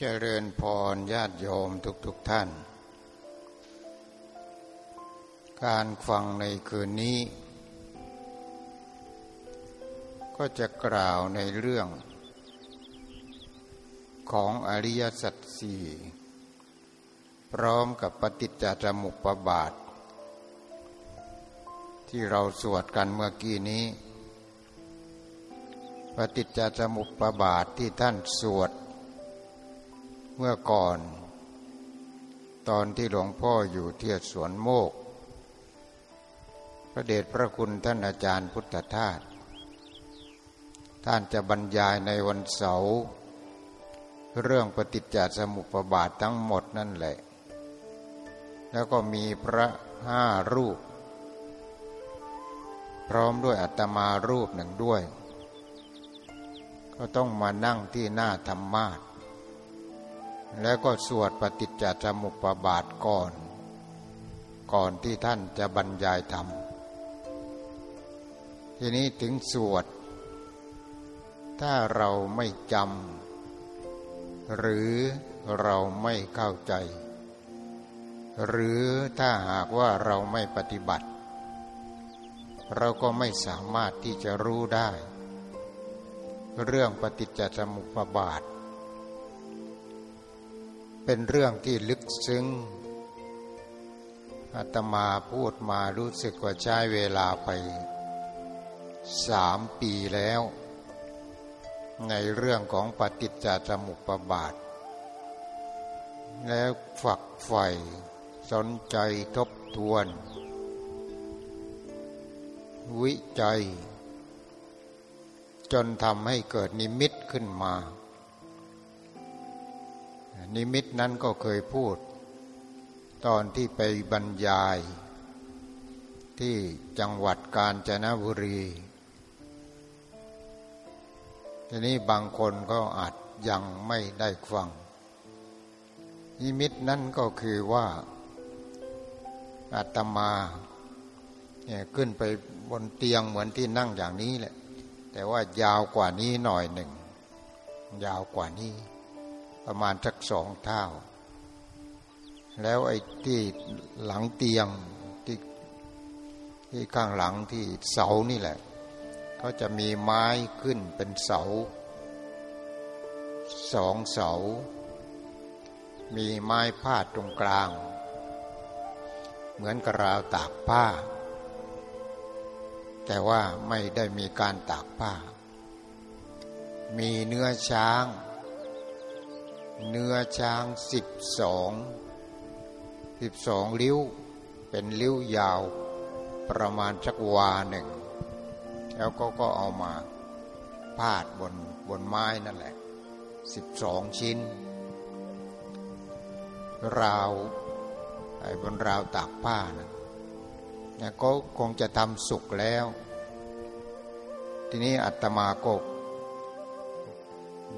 เจริญพรญาติโยมทุกๆทท่าน การฟังในคืนนี้ ก็จะกล่าวในเรื่อง ของอริยสัจสี่พร้อมกับปฏิจจสมุปบาท ที่เราสวดกันเมื่อกี้นี้ ปฏิจจสมุปบาทที่ท่านสวด เมื่อก่อน ตอนที่หลวงพ่ออยู่เที่สวนโมก พระเดชพระคุณท่านอาจารย์พุทธทาสท่านจะบรรยายในวันเสาร์เรื่องปฏิจจสมุปบาททั้งหมดนั่นแหละ แล้วก็มีพระห้ารูป พร้อมด้วยอัตมารูปหนึ่งด้วย ก็ต้องมานั่งที่หน้าธรรมาท แล้วก็สวดปฏิจจสมุปบาทก่อน ก่อนที่ท่านจะบรรยายธรรม ทีนี้ถึงสวด ถ้าเราไม่จำหรือเราไม่เข้าใจ หรือถ้าหากว่าเราไม่ปฏิบัติ เราก็ไม่สามารถที่จะรู้ได้ เรื่องปฏิจจสมุปบาท เป็นเรื่องที่ลึกซึ้งอาตมาพูดมารู้สึกว่าใช้เวลาไปสามปีแล้ว ในเรื่องของปฏิจจสมุปบาท แล้วฝักใฝ่สนใจทบทวน วิจัย จนทำให้เกิดนิมิตขึ้นมา นิมิตนั้นก็เคยพูด ตอนที่ไปบรรยาย ที่จังหวัดกาญจนบุรี ทีนี้บางคนก็อาจยังไม่ได้ฟัง นิมิตนั้นก็คือว่าอาตมาเนี่ยขึ้นไปบนเตียงเหมือนที่นั่งอย่างนี้แหละ แต่ว่ายาวกว่านี้หน่อยหนึ่ง ยาวกว่านี้ ประมาณสักสองเท่า แล้วไอ้ที่หลังเตียงที่ที่ข้างหลังที่เสานี่แหละก็จะมีไม้ขึ้นเป็นเสาสองเสา มีไม้พาดตรงกลาง เหมือนกระราวตากผ้า แต่ว่าไม่ได้มีการตากผ้า มีเนื้อช้าง เนื้อช้างสิบสองสิบสองลิ้ว เป็นลิ้วยาวประมาณชักวาหนึ่ง แล้วก็ก็เอามาพาดบนบนไม้นั่นแหละสิบสองชิ้น ราวไอ้บนราวตากผ้านะเนี่ยก็คงจะทำสุกแล้ว ทีนี้อัตมาก็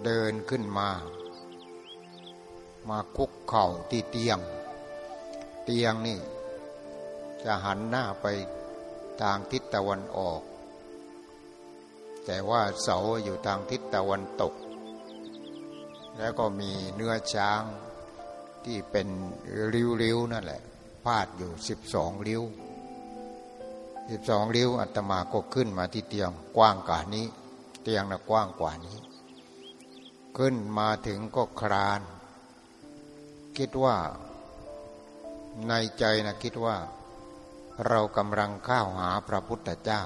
เดินขึ้นมา มาคุกเข่าที่เตียง เตียงนี่ จะหันหน้าไปทางทิศตะวันออก แต่ว่าเสาอยู่ทางทิศตะวันตก แล้วก็มีเนื้อช้างที่เป็นริ้วๆนั่นแหละพาดอยู่สิบสองริ้วสิบสองริ้วอัตมาก็ขึ้นมาที่เตียงกว้างกว่านี้ เตียงน่ะกว้างกว่านี้ ขึ้นมาถึงก็คราน คิดว่า ในใจนะคิดว่า เรากำลังข้าวหาพระพุทธเจ้า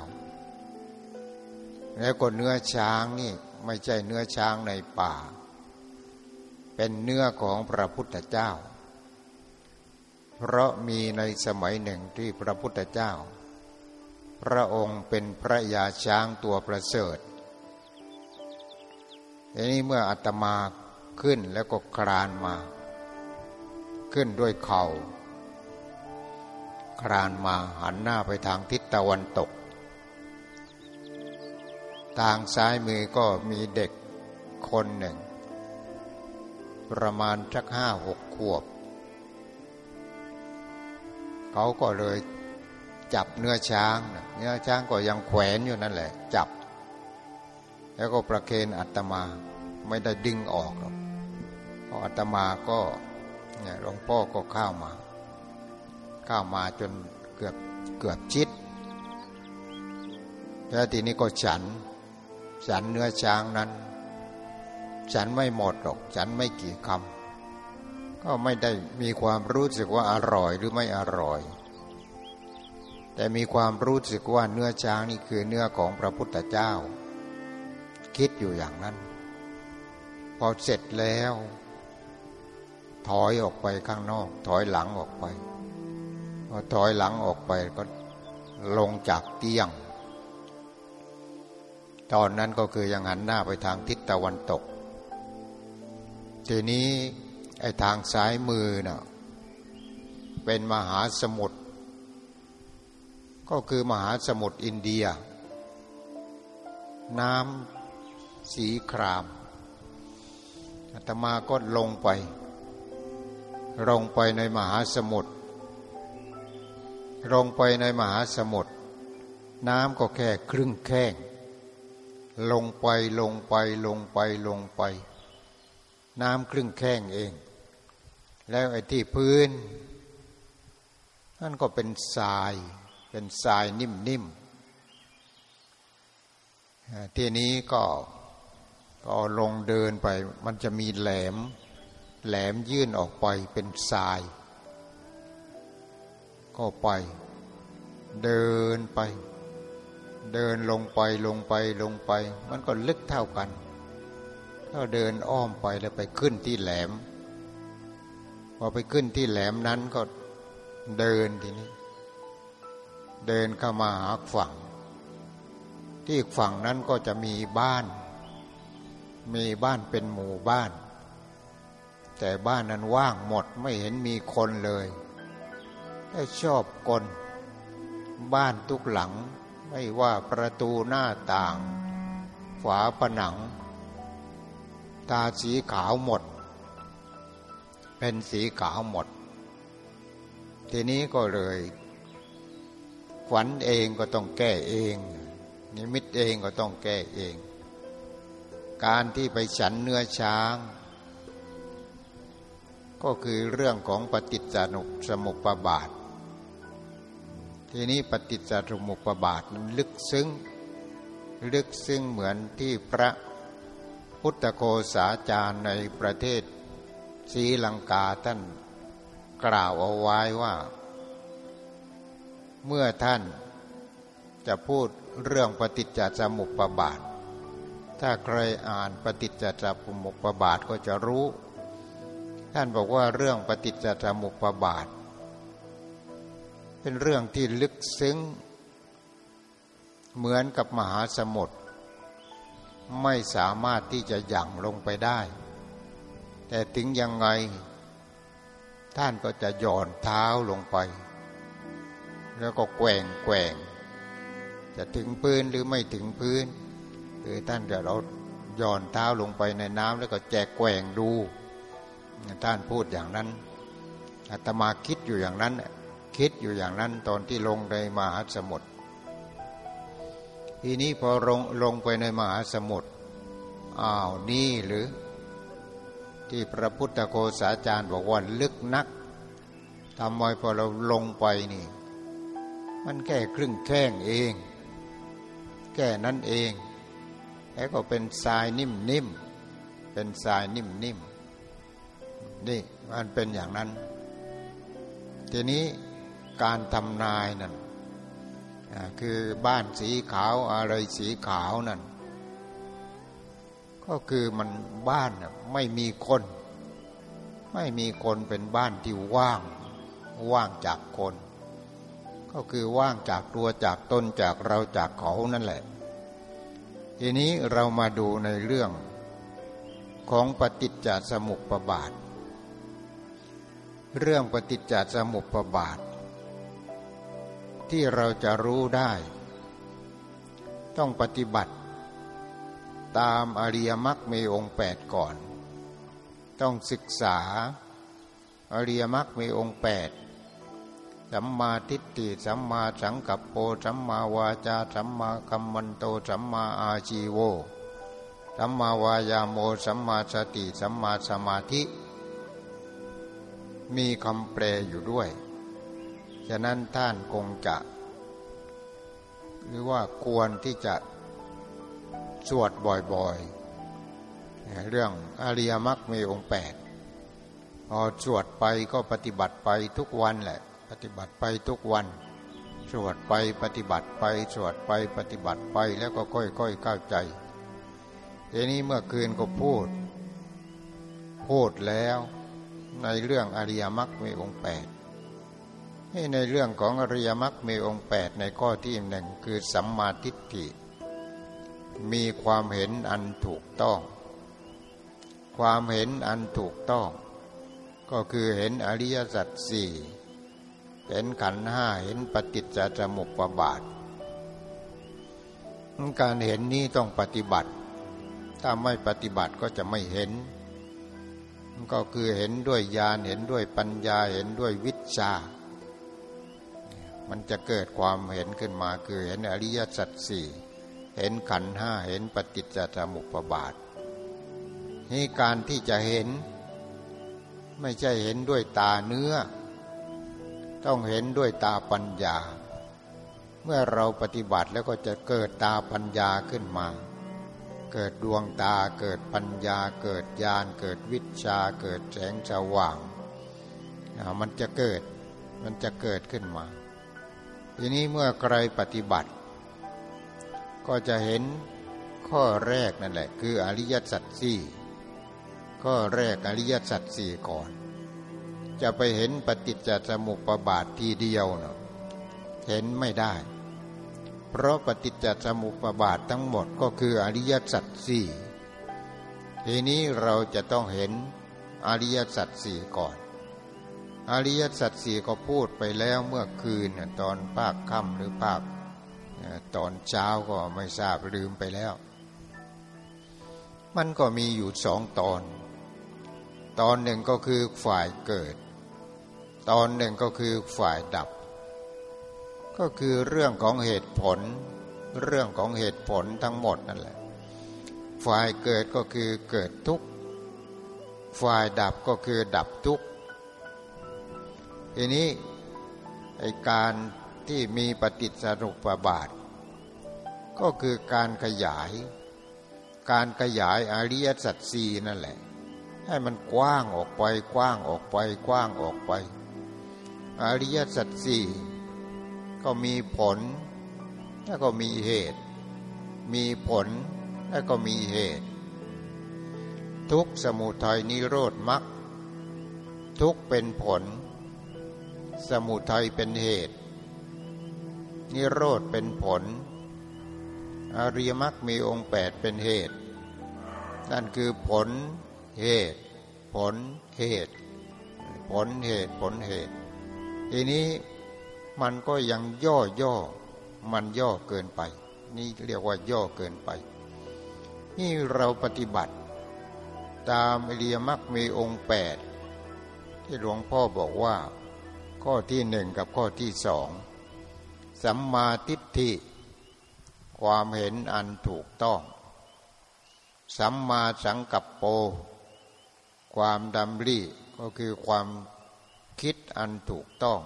แล้วก็เนื้อช้างนี่ไม่ใช่เนื้อช้างในป่า เป็นเนื้อของพระพุทธเจ้า เพราะมีในสมัยหนึ่งที่พระพุทธเจ้า พระองค์เป็นพระยาช้างตัวประเสริฐทีนี้เมื่ออาตมาขึ้นแล้วก็ครานมา ขึ้นด้วยเขา่าครานมาหันหน้าไปทางทิศตะวันตก ทางซ้ายมือก็มีเด็กคนหนึ่ง ประมาณสักห้าหกขวบ เขาก็เลยจับเนื้อช้าง เนื้อช้างก็ยังแขวนอยู่นั่นแหละ จับ แล้วก็ประเคนอัตมาไม่ได้ดึงออกหรอกพออาตมาก็ เนี่ยหลวงพ่อก็เข้ามา เข้ามาจนเกือบเกือบชิดแล้วทีนี้ก็ฉัน ฉันเนื้อช้างนั้น ฉันไม่หมดหรอก ฉันไม่กี่คำ ก็ไม่ได้มีความรู้สึกว่าอร่อยหรือไม่อร่อย แต่มีความรู้สึกว่าเนื้อช้างนี่คือเนื้อของพระพุทธเจ้า คิดอยู่อย่างนั้น พอเสร็จแล้ว ถอยออกไปข้างนอก ถอยหลังออกไปพอถอยหลังออกไปก็ลงจากเตียง ตอนนั้นก็คือยังหันหน้าไปทางทิศตะวันตก ทีนี้ไอ้ทางซ้ายมือน่ะเป็นมหาสมุทรก็คือมหาสมุทรอินเดีย น้ำสีครามอาตมาก็ลงไป ลงไปในมหาสมุทรลงไปในมหาสมุทรน้ำก็แค่ครึ่งแข้ง ลงไปลงไปลงไปลงไป น้ำครึ่งแข้งเอง แล้วไอ้ที่พื้นนั่นก็เป็นทราย เป็นทรายนิ่มๆทีนี้ก็ก็ลงเดินไป มันจะมีแหลม แหลมยื่นออกไปเป็นทราย ก็ไป เดินไป เดินลงไปลงไปลงไป มันก็ลึกเท่ากันก็เดินอ้อมไปแล้วไปขึ้นที่แหลม พอไปขึ้นที่แหลมนั้นก็เดินทีนี้ เดินเข้ามาหาฝั่ง ที่ฝั่งนั้นก็จะมีบ้าน มีบ้านเป็นหมู่บ้าน แต่บ้านนั้นว่างหมดไม่เห็นมีคนเลยแต่ชอบกลบ้านทุกหลังไม่ว่าประตูหน้าต่าง ฝาผนัง ตาสีขาวหมด เป็นสีขาวหมด ทีนี้ก็เลยฝันเองก็ต้องแก้เอง นิมิตเองก็ต้องแก้เอง การที่ไปฉันเนื้อช้าง ก็คือเรื่องของปฏิจจสมุปบาท ทีนี้ปฏิจจสมุปบาทนั้นลึกซึ้ง ลึกซึ้งเหมือนที่พระพุทธโคสาจารย์ในประเทศศรีลังกาท่านกล่าวเอาไว้ว่า เมื่อท่านจะพูดเรื่องปฏิจจสมุปบาท ถ้าใครอ่านปฏิจจสมุปบาทก็จะรู้ ท่านบอกว่าเรื่องปฏิจจสมุปบาท เป็นเรื่องที่ลึกซึ้ง เหมือนกับมหาสมุทรไม่สามารถที่จะหยั่งลงไปได้ แต่ถึงยังไง ท่านก็จะหย่อนเท้าลงไป แล้วก็แกว่งแกว่งจะถึงพื้นหรือไม่ถึงพื้นหรือท่านจะเราหย่อนเท้าลงไปในน้ำแล้วก็แจกแกว่งดู ท่านพูดอย่างนั้นอาตมาคิดอยู่อย่างนั้น คิดอยู่อย่างนั้นตอนที่ลงในมหาสมุทรทีนี้พอลงลงไปในมหาสมุทรอ้าวนี่หรือ ที่พระพุทธโฆษาจารย์บอกว่าลึกนักทำไมพอเราลงไปนี่ มันแค่ครึ่งแข้งเอง แค่นั้นเองแล้วก็เป็นทรายนิ่มๆเป็นทรายนิ่มๆ นี่มันเป็นอย่างนั้น ทีนี้การทำนายนั่นคือบ้านสีขาวอะไรสีขาวนั่นก็คือมันบ้านไม่มีคน ไม่มีคนเป็นบ้านที่ว่าง ว่างจากคน ก็คือว่างจากตัวจากตนจากเราจากเขานั่นแหละ ทีนี้เรามาดูในเรื่องของปฏิจจสมุปบาท เรื่องปฏิจจสมุปบาท ที่เราจะรู้ได้ ต้องปฏิบัติ ตามอริยมรรคมีองค์แปดก่อน ต้องศึกษา อริยมรรคมีองค์แปดสัมมาทิฏฐิสัมมาสังกัปโปสัมมาวาจาสัมมาคัมมันโตสัมมาอาชีโวสัมมาวายาโมสัมมาสติสัมมาสมาธิ มีคำแปลอยู่ด้วย ฉะนั้นท่านคงจะ หรือว่าควรที่จะสวดบ่อยๆ เรื่องอริยมรรคมีองค์แปดพอสวดไปก็ปฏิบัติไปทุกวันแหละ ปฏิบัติไปทุกวันสวดไปปฏิบัติไปสวดไปปฏิบัติไปแล้วก็ค่อยๆเข้าใจทีนี้เมื่อคืนก็พูด พูดแล้ว ในเรื่องอริยมรรคมีองค์แปดในเรื่องของอริยมรรคมีองค์แปดในข้อที่หนึ่งคือสัมมาทิฏฐิ มีความเห็นอันถูกต้อง ความเห็นอันถูกต้อง ก็คือเห็นอริยสัจสี่เห็นขันห้าเห็นปฏิจจสมุปบาท การเห็นนี้ต้องปฏิบัติ ถ้าไม่ปฏิบัติก็จะไม่เห็น ก็คือเห็นด้วยญาณเห็นด้วยปัญญาเห็นด้วยวิชา มันจะเกิดความเห็นขึ้นมาคือเห็นอริยสัจสี่เห็นขันห้าเห็นปฏิจจสมุปบาทนี่การที่จะเห็น ไม่ใช่เห็นด้วยตาเนื้อ ต้องเห็นด้วยตาปัญญา เมื่อเราปฏิบัติแล้วก็จะเกิดตาปัญญาขึ้นมา เกิดดวงตาเกิดปัญญาเกิดญาณเกิดวิชาเกิดแสงสว่างมันจะเกิดมันจะเกิดขึ้นมา ทีนี้เมื่อใครปฏิบัติ ก็จะเห็นข้อแรกนั่นแหละ คืออริยสัจสี่ข้อแรกอริยสัจสี่ก่อน จะไปเห็นปฏิจจสมุปบาททีเดียวเนาะเห็นไม่ได้ เพราะปฏิจจสมุปบาททั้งหมดก็คืออริยสัจสี่ทีนี้เราจะต้องเห็นอริยสัจสี่ก่อน อริยสัจสี่ก็พูดไปแล้วเมื่อคืนตอนภาคค่ำหรือภาคตอนเช้าก็ไม่ทราบลืมไปแล้ว มันก็มีอยู่สองตอน ตอนหนึ่งก็คือฝ่ายเกิด ตอนหนึ่งก็คือฝ่ายดับ ก็คือเรื่องของเหตุผล เรื่องของเหตุผลทั้งหมดนั่นแหละ ฝ่ายเกิดก็คือเกิดทุกข์ ฝ่ายดับก็คือดับทุกข์ ทีนี้ไอการที่มีปฏิสรุปบาท ก็คือการขยาย การขยายอริยสัจสีนั่นแหละ ให้มันกว้างออกไปกว้างออกไปกว้างออกไป อริยสัจสี่ ก็มีผล แล้วก็มีเหตุ มีผลแล้วก็มีเหตุ ทุกสมุทัยนิโรธมรรคทุกเป็นผล สมุทัยเป็นเหตุ นิโรธเป็นผล อริยมรรคมีองค์แปดเป็นเหตุ นั่นคือผลเหตุ ผลเหตุ ผลเหตุผลเหตุ ทีนี้ มันก็ยังย่อย่อมันย่อเกินไป นี่เรียกว่าย่อเกินไป นี่เราปฏิบัติ ตามอริยมรรคมีองค์แปดที่หลวงพ่อบอกว่า ข้อที่หนึ่งกับข้อที่สองสัมมาทิฏฐิ ความเห็นอันถูกต้อง สัมมาสังกัปโป ความดำริก็คือความคิดอันถูกต้อง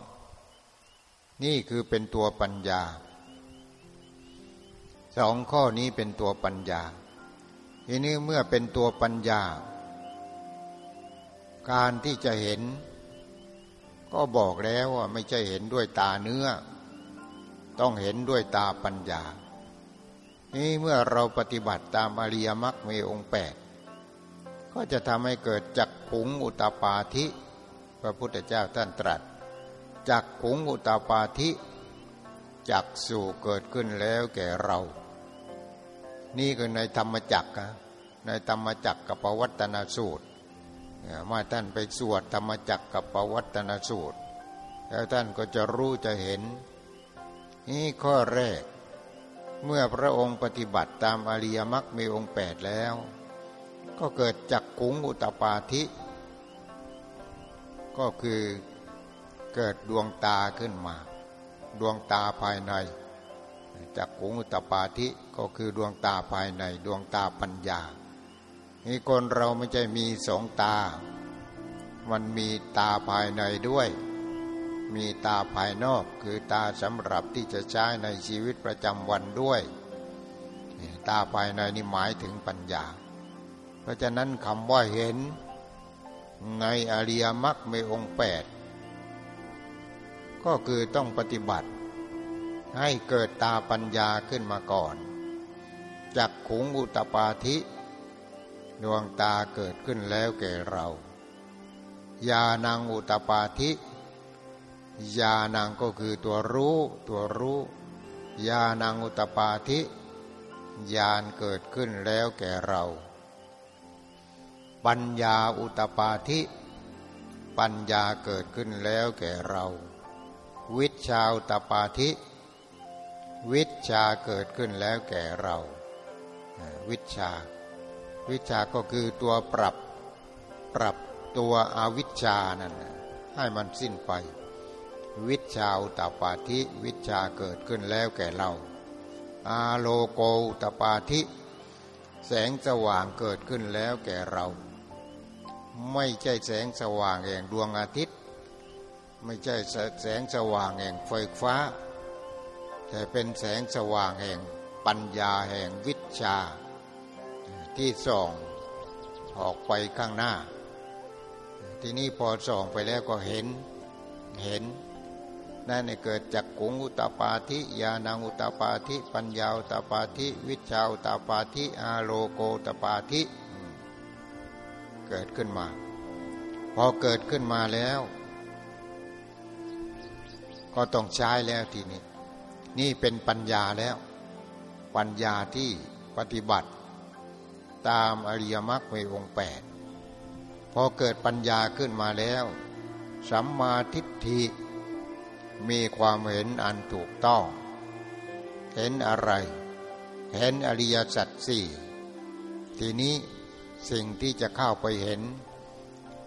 นี่คือเป็นตัวปัญญาสองข้อนี้เป็นตัวปัญญาทีนี้เมื่อเป็นตัวปัญญา การที่จะเห็น ก็บอกแล้วว่าไม่ใช่เห็นด้วยตาเนื้อ ต้องเห็นด้วยตาปัญญา นี่เมื่อเราปฏิบัติตามอริยมรรคมีองค์แปดก็จะทำให้เกิดจักขุงอุตปาธิ พระพุทธเจ้าท่านตรัส จักขุงอุตาปาธิจักสู่เกิดขึ้นแล้วแก่เรา นี่คือในธรรมจักรในธรรมจักกับปวัตนสูตรมาท่านไปสวดธรรมจักกับปวัตนสูตร แล้วท่านก็จะรู้จะเห็น นี่ข้อแรก เมื่อพระองค์ปฏิบัติตามอริยมรรคมีองค์แปดแล้ว ก็เกิดจักขุงอุตปาธิ ก็คือ เกิดดวงตาขึ้นมา ดวงตาภายในจากขุงตปาธิก็คือดวงตาภายในดวงตาปัญญานี่คนเราไม่ใช่มีสองตา มันมีตาภายในด้วย มีตาภายนอกคือตาสำหรับที่จะใช้ในชีวิตประจำวันด้วย ตาภายในนี่หมายถึงปัญญา เพราะฉะนั้นคำว่าเห็นในอริยมรรคมีองค์แปด ก็คือต้องปฏิบัติ ให้เกิดตาปัญญาขึ้นมาก่อน จากขุงอุตปาธิ ดวงตาเกิดขึ้นแล้วแก่เราญาณังอุตปาธิญาณังก็คือตัวรู้ตัวรู้ญาณังอุตปาธิญาณเกิดขึ้นแล้วแก่เรา ปัญญาอุตปาธิ ปัญญาเกิดขึ้นแล้วแก่เรา วิชาอุตปาธิ วิชาเกิดขึ้นแล้วแก่เรา วิชา วิชาก็คือตัวปรับ ปรับตัวอวิชานั่นให้มันสิ้นไป วิชาอุตปาธิ วิชาเกิดขึ้นแล้วแก่เรา อาโลโกตปาธิ แสงสว่างเกิดขึ้นแล้วแก่เรา ไม่ใช่แสงสว่างแห่งดวงอาทิตย์ ไม่ใช่แสงสว่างแห่งไฟฟ้า แต่เป็นแสงสว่างแห่งปัญญาแห่งวิชา ที่ส่องออกไปข้างหน้า ที่นี้พอส่องไปแล้วก็เห็นเห็นนั่นเกิดจากกุงอุตปาธิญาณังอุตปาธิปัญญาอุตปาธิวิชาอุตปาธิอาโลโกตปาธิเกิดขึ้นมา พอเกิดขึ้นมาแล้ว ก็ต้องใช้แล้วทีนี้ นี่เป็นปัญญาแล้ว ปัญญาที่ปฏิบัติ ตามอริยมรรคในองค์แปดพอเกิดปัญญาขึ้นมาแล้วสัมมาทิฏฐิมีความเห็นอันถูกต้อง เห็นอะไร เห็นอริยสัจสี่ทีนี้สิ่งที่จะเข้าไปเห็น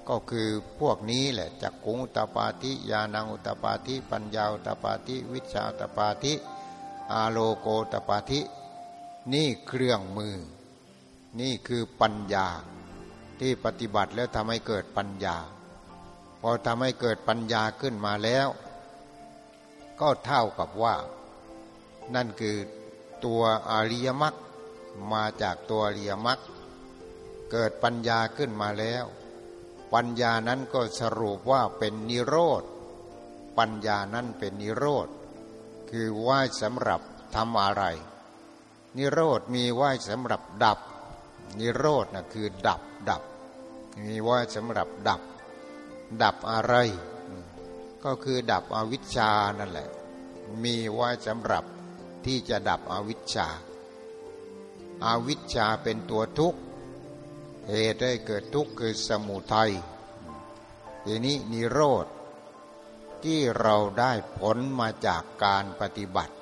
ก็คือพวกนี้แหละจักกุงตปาธิญาณังอุตปาธิปัญญาอุตปาธิวิชาตปาธิอาโลโกตปาธินี่เครื่องมือ นี่คือปัญญาที่ปฏิบัติแล้วทำให้เกิดปัญญา พอทำให้เกิดปัญญาขึ้นมาแล้ว ก็เท่ากับว่า นั่นคือตัวอริยมรรคมาจากตัวอริยมรรคเกิดปัญญาขึ้นมาแล้ว ปัญญานั้นก็สรุปว่าเป็นนิโรธ ปัญญานั้นเป็นนิโรธ คือว่าสำหรับทำอะไร นิโรธมีว่าสำหรับดับ นิโรธนะคือดับดับ มีว่าสำหรับดับ ดับอะไร ก็คือดับอวิชชานั่นแหละ มีว่าสำหรับที่จะดับอวิชชาอาวิชชาเป็นตัวทุกข์ เหตุให้เกิดทุกข์คือสมุทัยทีนี้นิโรธที่เราได้ผลมาจากการปฏิบัติ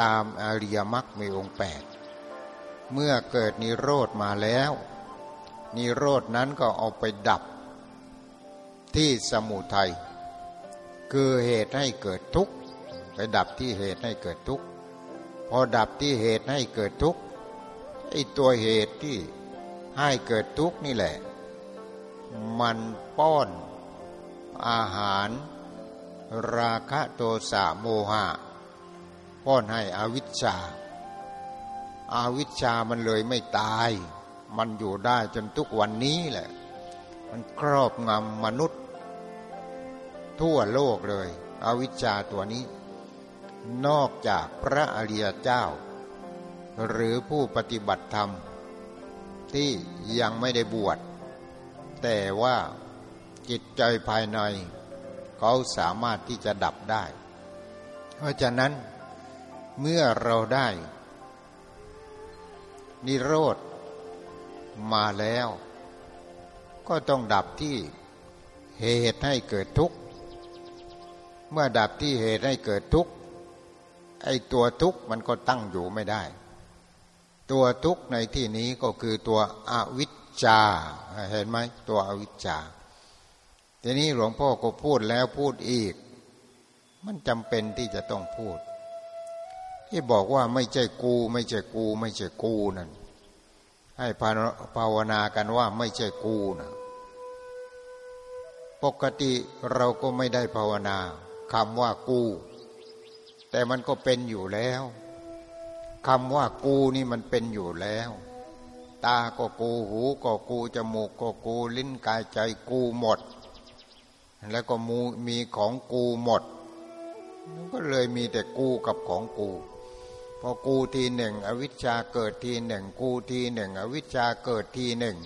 ตามอริยมรรคมีองค์แปดเมื่อเกิดนิโรธมาแล้ว นิโรดนั้นก็เอาไปดับ ที่สมุทัยคือเหตุให้เกิดทุกข์ไปดับที่เหตุให้เกิดทุกข์พอดับที่เหตุให้เกิดทุกข์ไอ้ตัวเหตุที่ ให้เกิดทุกข์นี่แหละ มันป้อนอาหาร ราคะโทสะโมหะ ป้อนให้อวิชชาอาวิชชามันเลยไม่ตาย มันอยู่ได้จนทุกวันนี้แหละ มันครอบงำมนุษย์ ทั่วโลกเลย อวิชชาตัวนี้ นอกจากพระอริยเจ้า หรือผู้ปฏิบัติธรรม ที่ยังไม่ได้บวช แต่ว่าจิตใจภายใน เขาสามารถที่จะดับได้ เพราะฉะนั้นเมื่อเราได้ นิโรธมาแล้ว ก็ต้องดับที่เหตุให้เกิดทุกข์ เมื่อดับที่เหตุให้เกิดทุกข์ไอ้ตัวทุกข์มันก็ตั้งอยู่ไม่ได้ ตัวทุกข์ในที่นี้ก็คือตัวอวิชชาเห็นไหมตัวอวิชชาทีนี้หลวงพ่อก็พูดแล้วพูดอีก มันจำเป็นที่จะต้องพูด ที่บอกว่าไม่ใช่กู ไม่ใช่กู ไม่ใช่กูนั่นให้ภาวนากันว่าไม่ใช่กูนะปกติเราก็ไม่ได้ภาวนาคำว่ากู แต่มันก็เป็นอยู่แล้ว คำว่ากูนี่มันเป็นอยู่แล้ว ตาก็กูหูก็กูจมูกก็กูลิ้นกายใจกูหมด แล้วก็มูมีของกูหมด ก็เลยมีแต่กูกับของกูพอกูทีหนึ่ง อวิชชาเกิดทีหนึ่ง กูทีหนึ่ง อวิชชาเกิดทีหนึ่ง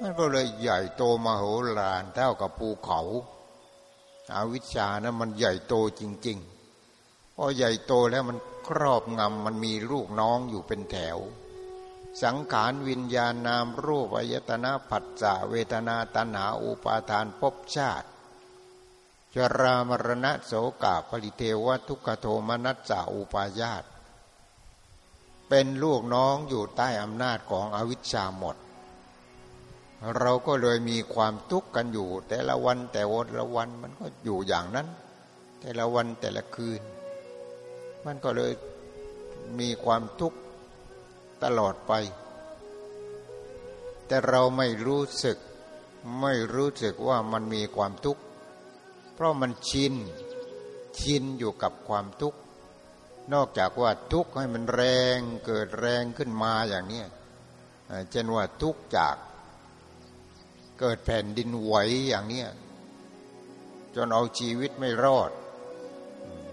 มันก็เลยใหญ่โตมโหฬารเท่ากับภูเขาอาวิชชานะมันใหญ่โตจริง ๆ พอใหญ่โตแล้วมัน ครอบงำมันมีลูกน้องอยู่เป็นแถว สังขารวิญญาณนามรูปอายตนะผัสสะเวทนาตัณหาอุปาทานภพชาติจรามรณะโสกาปริเทวทุกขโทมนัสสาอุปายาตเป็นลูกน้องอยู่ใต้อำนาจของอวิชชาหมด เราก็เลยมีความทุกข์กันอยู่ แต่ละวันแต่วันละวันมันก็อยู่อย่างนั้น แต่ละวันแต่ละคืน มันก็เลยมีความทุกข์ตลอดไป แต่เราไม่รู้สึก ไม่รู้สึกว่ามันมีความทุกข์ เพราะมันชิน ชินอยู่กับความทุกข์ นอกจากว่าทุกข์ให้มันแรงเกิดแรงขึ้นมาอย่างนี้เช่นว่าทุกข์จาก เกิดแผ่นดินไหวอย่างนี้จนเอาชีวิตไม่รอด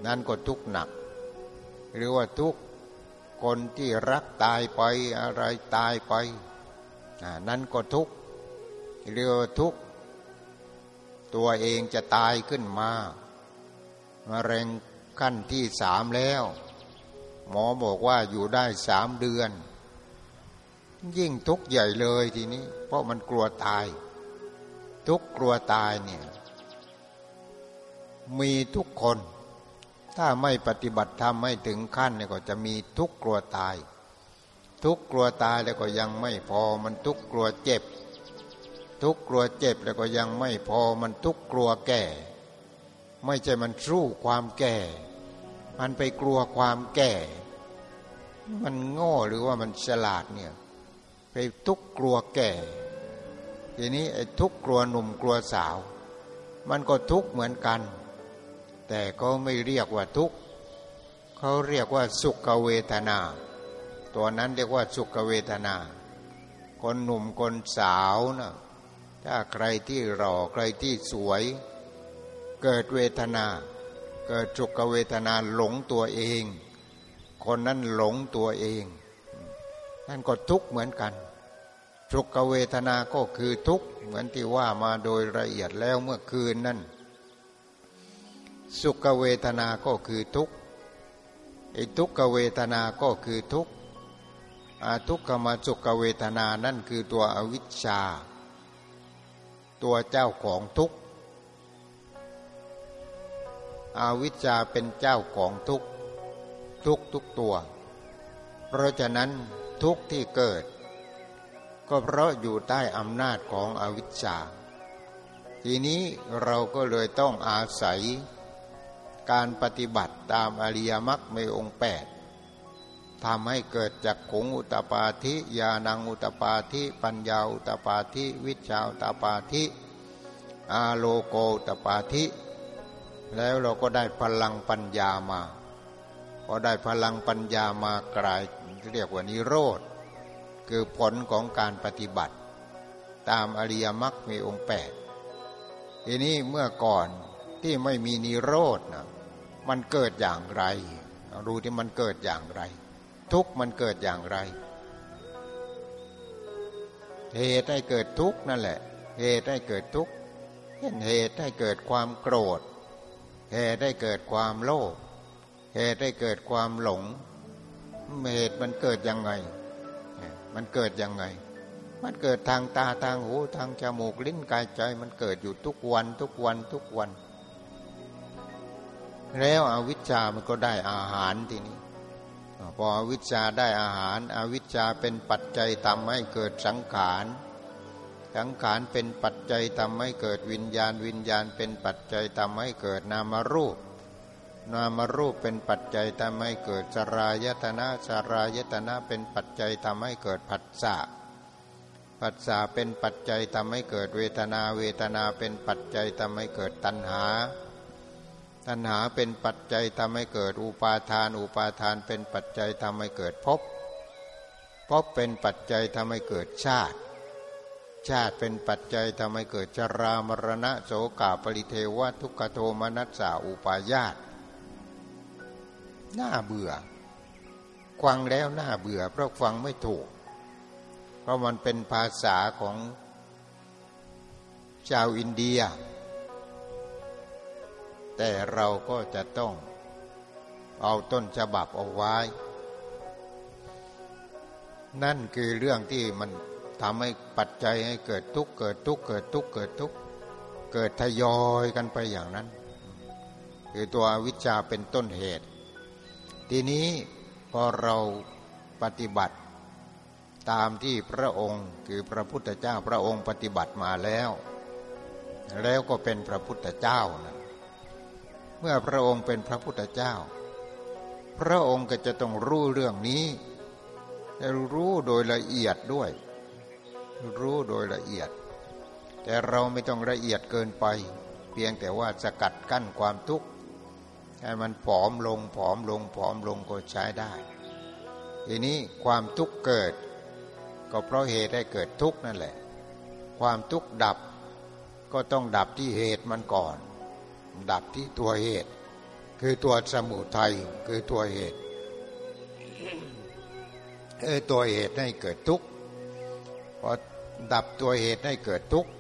นั่นก็ทุกข์หนัก หรือว่าทุกคนที่รักตายไปอะไรตายไปนั่นก็ทุกข์หรือทุกตัวเองจะตายขึ้นมามาเร็งขั้นที่สามแล้ว หมอบอกว่าอยู่ได้สามเดือน ยิ่งทุกข์ใหญ่เลยทีนี้ เพราะมันกลัวตาย ทุกกลัวตายเนี่ย มีทุกคน ถ้าไม่ปฏิบัติธรรมไม่ถึงขั้นเนี่ยก็จะมีทุกข์กลัวตาย ทุกข์กลัวตายแล้วก็ยังไม่พอมันทุกข์กลัวเจ็บ ทุกข์กลัวเจ็บแล้วก็ยังไม่พอมันทุกข์กลัวแก่ ไม่ใช่มันสู้ความแก่ มันไปกลัวความแก่ มันโง่หรือว่ามันฉลาดเนี่ยไปทุกข์กลัวแก่ ทีนี้ไอ้ทุกข์กลัวหนุ่มกลัวสาว มันก็ทุกข์เหมือนกัน แต่ก็ไม่เรียกว่าทุกเขาเรียกว่าสุขเวทนา ตัวนั้นเรียกว่าสุขเวทนา คนหนุ่มคนสาวนะถ้าใครที่หล่อใครที่สวย เกิดเวทนา เกิดสุขเวทนาหลงตัวเอง คนนั้นหลงตัวเอง นั่นก็ทุกข์เหมือนกันสุขเวทนาก็คือทุกข์เหมือนที่ว่ามาโดยละเอียดแล้วเมื่อคืนนั่น สุขเวทนาก็คือทุกข์ไอ้ทุกขเวทนาก็คือทุกข์ทุกขมาสุขเวทนานั่นคือตัวอวิชชา ตัวเจ้าของทุกขอวิชชาเป็นเจ้าของทุกทุกทุกตัว เพราะฉะนั้นทุกที่เกิด ก็เพราะอยู่ใต้อำนาจของอวิชชา ทีนี้เราก็เลยต้องอาศัย การปฏิบัติตามอริยมรรคในองค์แปดทำให้เกิดจากขงอุตปาธิญาณังอุตปาธิปัญญาอุตปาธิวิชาอุตปาธิอาโลโกอุตปาธิ แล้วเราก็ได้พลังปัญญามาพอได้พลังปัญญามากลายเรียกว่านิโรธคือผลของการปฏิบัติ ตามอริยมรรคมีองค์แปดทีนี้เมื่อก่อนที่ไม่มีนิโรธนะ มันเกิดอย่างไรดูที่มันเกิดอย่างไร ทุกมันเกิดอย่างไร เหตุให้เกิดทุกนั่นแหละ เหตุให้เกิดทุกเห็นเหตุให้เกิดความโกรธ เหตุให้เกิดความโลภ เหตุให้เกิดความหลง เหตุมันเกิดยังไง มันเกิดยังไง มันเกิดทางตาทางหูทางจมูกลิ้นกายใจมันเกิดอยู่ทุกวันทุกวันทุกวัน แล้วอวิชชามันก็ได้อาหารทีนี้พออวิชชาได้อาหารอวิชชาเป็นปัจจัยทำให้เกิดสังขารสังขารเป็นปัจจัยทำให้เกิดวิญญาณ วิญญาณเป็นปัจจัยทำให้เกิดนามรูป นามรูปเป็นปัจจัยทำให้เกิดสรายตนะสรายตนะเป็นปัจจัยทำให้เกิดผัสสะผปัสสาเป็นปัจจัยทำให้เกิดเวทนาเวทนาเป็นปัจจัยทำให้เกิดตัณหา ตัณหาเป็นปัจจัยทำให้เกิดอุปาทาน อุปาทานเป็นปัจจัยทำให้เกิดภพภพเป็นปัจจัยทำให้เกิดชาติ ชาติเป็นปัจจัยทำให้เกิดชรามรณะโสกาปริเทวทุกขโทมนัสสาอุปาญาตน่าเบื่อฟังแล้วน่าเบื่อ เพราะฟังไม่ถูก เพราะมันเป็นภาษาของชาวอินเดีย แต่เราก็จะต้องเอาต้นฉบับเอาไว้ นั่นคือเรื่องที่มันทำให้ปัจจัยให้เกิดทุกข์เกิดทุกข์เกิดทุกข์เกิดทุกข์เกิดทยอยกันไปอย่างนั้น คือตัววิชาเป็นต้นเหตุ ทีนี้พอเราปฏิบัติตามที่พระองค์คือพระพุทธเจ้าพระองค์ปฏิบัติมาแล้ว แล้วก็เป็นพระพุทธเจ้านะ มื่อพระองค์เป็นพระพุทธเจ้า พระองค์ก็จะต้องรู้เรื่องนี้รู้โดยละเอียดด้วย รู้โดยละเอียด แต่เราไม่ต้องละเอียดเกินไป เพียงแต่ว่าสกัดกั้นความทุกข์ให้มันผอมลงผอมลงผอมลงก็ใช้ได้ ทีนี้ความทุกข์เกิด ก็เพราะเหตุให้เกิดทุกข์นั่นแหละ ความทุกข์ดับก็ต้องดับที่เหตุมันก่อน ดับที่ตัวเหตุ คือตัวสมุทัยคือตัวเหตุเออตัวเหตุให้เกิดทุกข์พอดับตัวเหตุให้เกิดทุกข์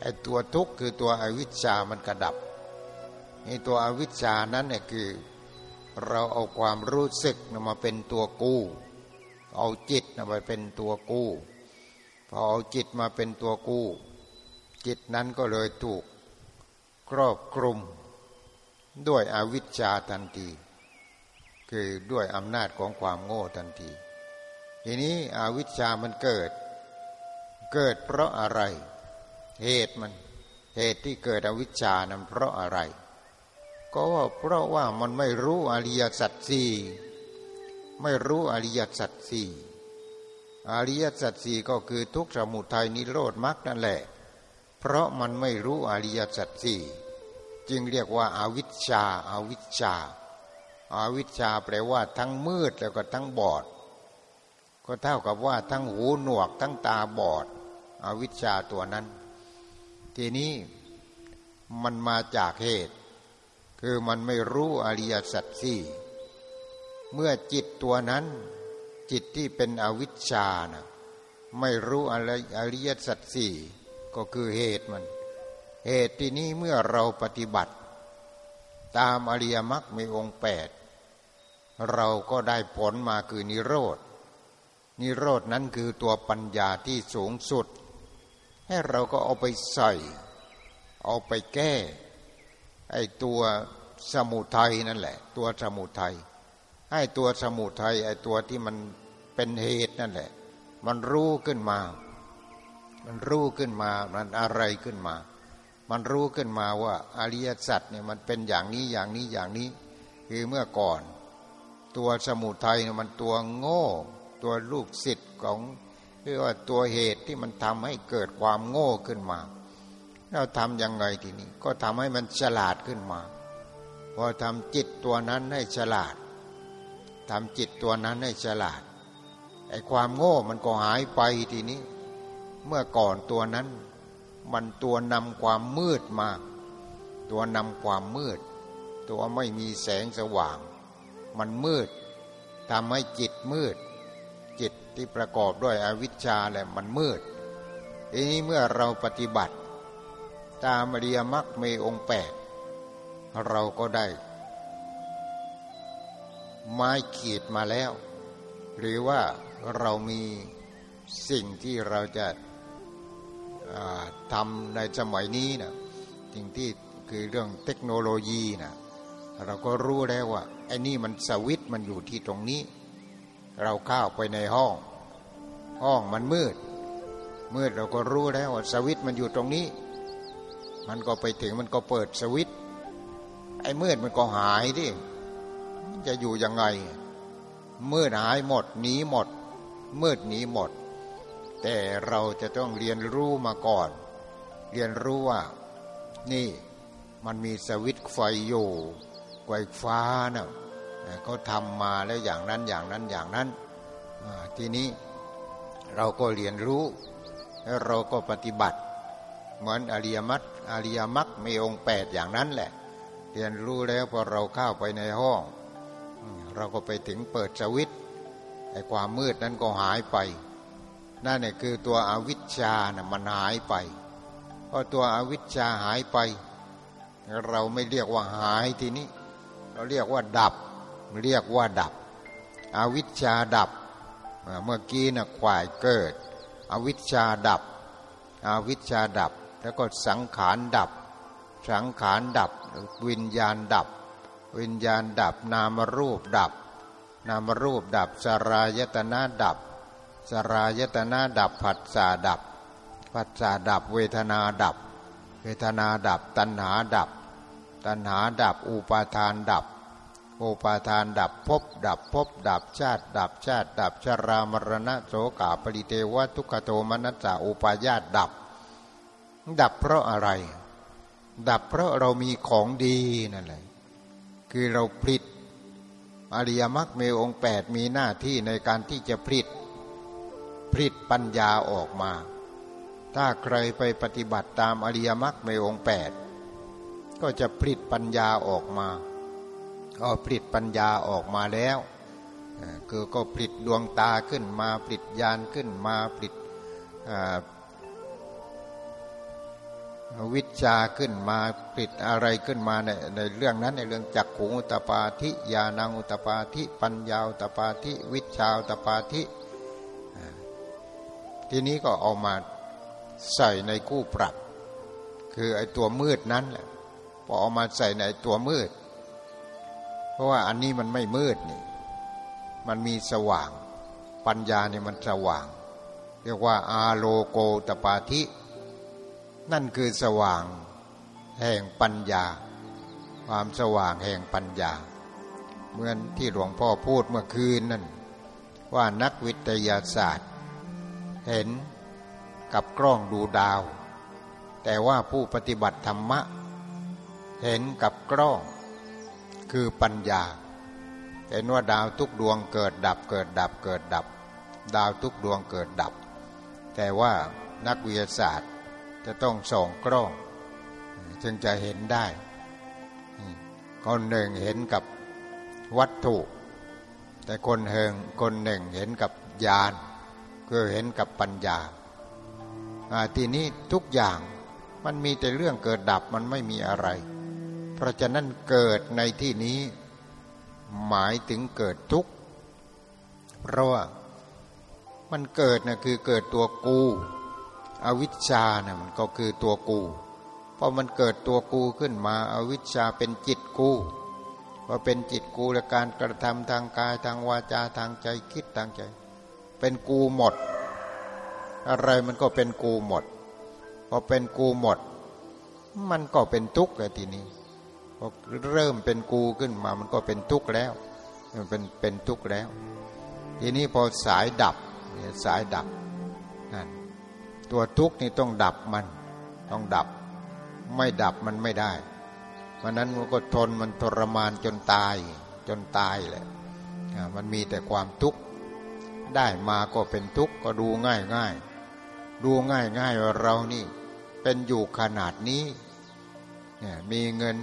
ไอ้ตัวทุกข์คือตัวอวิชชามันกระดับนี่ตัวอวิชชานั้นเนี่ยคือเราเอาความรู้สึกมาเป็นตัวกู้ เอาจิตมาเป็นตัวกู้ พอเอาจิตมาเป็นตัวกู้ จิตนั้นก็เลยถูก ครอบคลุมด้วยอวิชชาทันที คือด้วยอำนาจของความโง่ทันที ทีนี้อวิชชามันเกิด เกิดเพราะอะไร เหตุมัน เหตุที่เกิดอวิชชานั้นเพราะอะไร ก็ว่าเพราะว่ามันไม่รู้อริยสัจสี่ไม่รู้อริยสัจสี่อริยสัจสี่ก็คือทุกสมุทัยนิโรธมรรคนั่นแหละ เพราะมันไม่รู้อริยสัจสี่ จึงเรียกว่าอาวิชชาอาวิชชาอาวิชชาแปลว่าทั้งมืดแล้วก็ทั้งบอด ก็เท่ากับว่าทั้งหูหนวกทั้งตาบอด อวิชชาตัวนั้น ทีนี้มันมาจากเหตุ คือมันไม่รู้อริยสัจสี่เมื่อจิตตัวนั้น จิตที่เป็นอวิชชานะไม่รู้อะไรอริยสัจสี่ก็คือเหตุมัน เหตุที่นี้เมื่อเราปฏิบัติ ตามอริยมรรคมีองค์แปดเราก็ได้ผลมาคือนิโรธนิโรธนั้นคือตัวปัญญาที่สูงสุด ให้เราก็เอาไปใส่ เอาไปแก้ ไอ้ตัวสมุทัยนั่นแหละ ตัวสมุทัยให้ตัวสมุทัยไอ้ตัวที่มันเป็นเหตุนั่นแหละ มันรู้ขึ้นมา มันรู้ขึ้นมา มันอะไรขึ้นมา มันรู้ขึ้นมาว่าอริยสัจเนี่ยมันเป็นอย่างนี้อย่างนี้อย่างนี้ คือเมื่อก่อน ตัวสมุทัยเนี่ยมันตัวโง่ ตัวลูกศิษย์ของเรียกว่าตัวเหตุที่มันทำให้เกิดความโง่ขึ้นมา เราทำยังไงทีนี้ ก็ทำให้มันฉลาดขึ้นมา พอทำจิตตัวนั้นให้ฉลาดทำจิตตัวนั้นให้ฉลาดไอ้ความโง่มันก็หายไปทีนี้ เมื่อก่อนตัวนั้น มันตัวนำความมืดมาตัวนำความมืด ตัวไม่มีแสงสว่าง มันมืดทำให้จิตมืด จิตที่ประกอบด้วยอวิชชาแหละมันมืดทีนี้เมื่อเราปฏิบัติ ตามอริยมรรคมีองแปดเราก็ได้ ไม้ขีดมาแล้ว หรือว่าเรามีสิ่งที่เราจะ ทำในสมัยนี้นะสิ่งที่คือเรื่องเทคโนโลยีนะเราก็รู้แล้วว่าไอ้นี่มันสวิตมันอยู่ที่ตรงนี้ เราเข้าไปในห้อง ห้องมันมืด มืดเราก็รู้แล้วว่าสวิตมันอยู่ตรงนี้ มันก็ไปถึงมันก็เปิดสวิตไอ้มืดมันก็หายดิจะอยู่ยังไงมืดหายหมดหนีหมด มืดหนีหมด แต่เราจะต้องเรียนรู้มาก่อน เรียนรู้ว่านี่มันมีสวิตไฟอยู่ไฟฟ้านะ่ะเขาทำมาแล้วอย่างนั้นอย่างนั้นอย่างนั้น ทีนี้เราก็เรียนรู้ แล้วเราก็ปฏิบัติ เหมือนอริยมรรคอริยมรรคมีองค์แปดอย่างนั้นแหละ เรียนรู้แล้วพอเราเข้าไปในห้อง เราก็ไปถึงเปิดสวิตไอ้ความมืดนั้นก็หายไป นั่นเนี่ยคือตัวอวิชชานะมันหายไปพอตัวอวิชชาหายไป เราไม่เรียกว่าหายทีนี้ เราเรียกว่าดับ เรียกว่าดับ อวิชชาดับ เมื่อกี้นะควายเกิด อวิชชาดับ อวิชชาดับ แล้วก็สังขารดับ สังขารดับ วิญญาณดับ วิญญาณดับ นามรูปดับ นามรูปดับสรายตนะดับ สรายตนะดับผัสสะดับปัจจาดับเวทนาดับ เวทนาดับตัณหาดับ ตัณหาดับอุปาทานดับ อุปาทานดับภพดับภพดับชาติดับชาติดับชรามรณะโสกาปริเทวทุกขโทมนัสสะอุปายาตดับ ดับเพราะอะไร ดับเพราะเรามีของดีนั่นแหละคือเราผลิตอริยมรรคมีองค์แปดมีหน้าที่ในการที่จะผลิต ผลิตปัญญาออกมา ถ้าใครไปปฏิบัติตามอริยมรรคในองค์แปดก็จะผลิตปัญญาออกมาก็ผลิตปัญญาออกมาแล้วคือก็ผลิตดวงตาขึ้นมาผลิตญาณขึ้นมาผลิตวิชาขึ้นมาผลิตอะไรขึ้นมาในในเรื่องนั้นในเรื่องจักขุอุตปาธิญาณังอุตปาธิปัญญาอุตปาธิวิชาอุตปาธิ ทีนี้ก็เอามาใส่ในกู้ปรับ คือไอ้ตัวมืดนั้นแหละพอเอามาใส่ในตัวมืด เพราะว่าอันนี้มันไม่มืดนี่มันมีสว่าง ปัญญาเนี่ยมันสว่าง เรียกว่าอาโลโกตปาธิ นั่นคือสว่าง แห่งปัญญา ความสว่างแห่งปัญญา เหมือนที่หลวงพ่อพูดเมื่อคืนนั่นว่านักวิทยาศาสตร์ เห็นกับกล้องดูดาว แต่ว่าผู้ปฏิบัติธรรมะ เห็นกับกล้องคือปัญญา เห็นว่าดาวทุกดวงเกิดดับเกิดดับเกิดดับ ดาวทุกดวงเกิดดับ แต่ว่านักวิทยาศาสตร์จะต้องส่องกล้อง จึงจะเห็นได้คนหนึ่งเห็นกับวัตถุ แต่คนเฮงคนหนึ่งเห็นกับญาณ คือเห็นกับปัญญาทีนี้ทุกอย่างมันมีแต่เรื่องเกิดดับมันไม่มีอะไร เพราะฉะนั้นเกิดในที่นี้ หมายถึงเกิดทุกข์เพราะว่ามันเกิดนะคือเกิดตัวกู อวิชชานะมันก็คือตัวกูพอมันเกิดตัวกูขึ้นมาอาวิชชาเป็นจิตกูพอเป็นจิตกูและการกระทำทางกายทางวาจาทางใจคิดทางใจ เป็นกูหมด อะไรมันก็เป็นกูหมดพอเป็นกูหมด มันก็เป็นทุกข์เลยทีนี้พอเริ่มเป็นกูขึ้นมามันก็เป็นทุกข์แล้วมันเป็นเป็นทุกข์แล้ว ทีนี้พอสายดับเนี่ยสายดับนั่นตัวทุกข์นี่ต้องดับมันต้องดับ ไม่ดับมันไม่ได้เพรานั้นมันก็ทนมันทรมานจนตายจนตายแหละมันมีแต่ความทุกข์ ได้มาก็เป็นทุกข์ก็ดูง่ายง่ายดูง่ายง่ายว่าเรานี่เป็นอยู่ขนาดนี้เนี่ยมีเงิน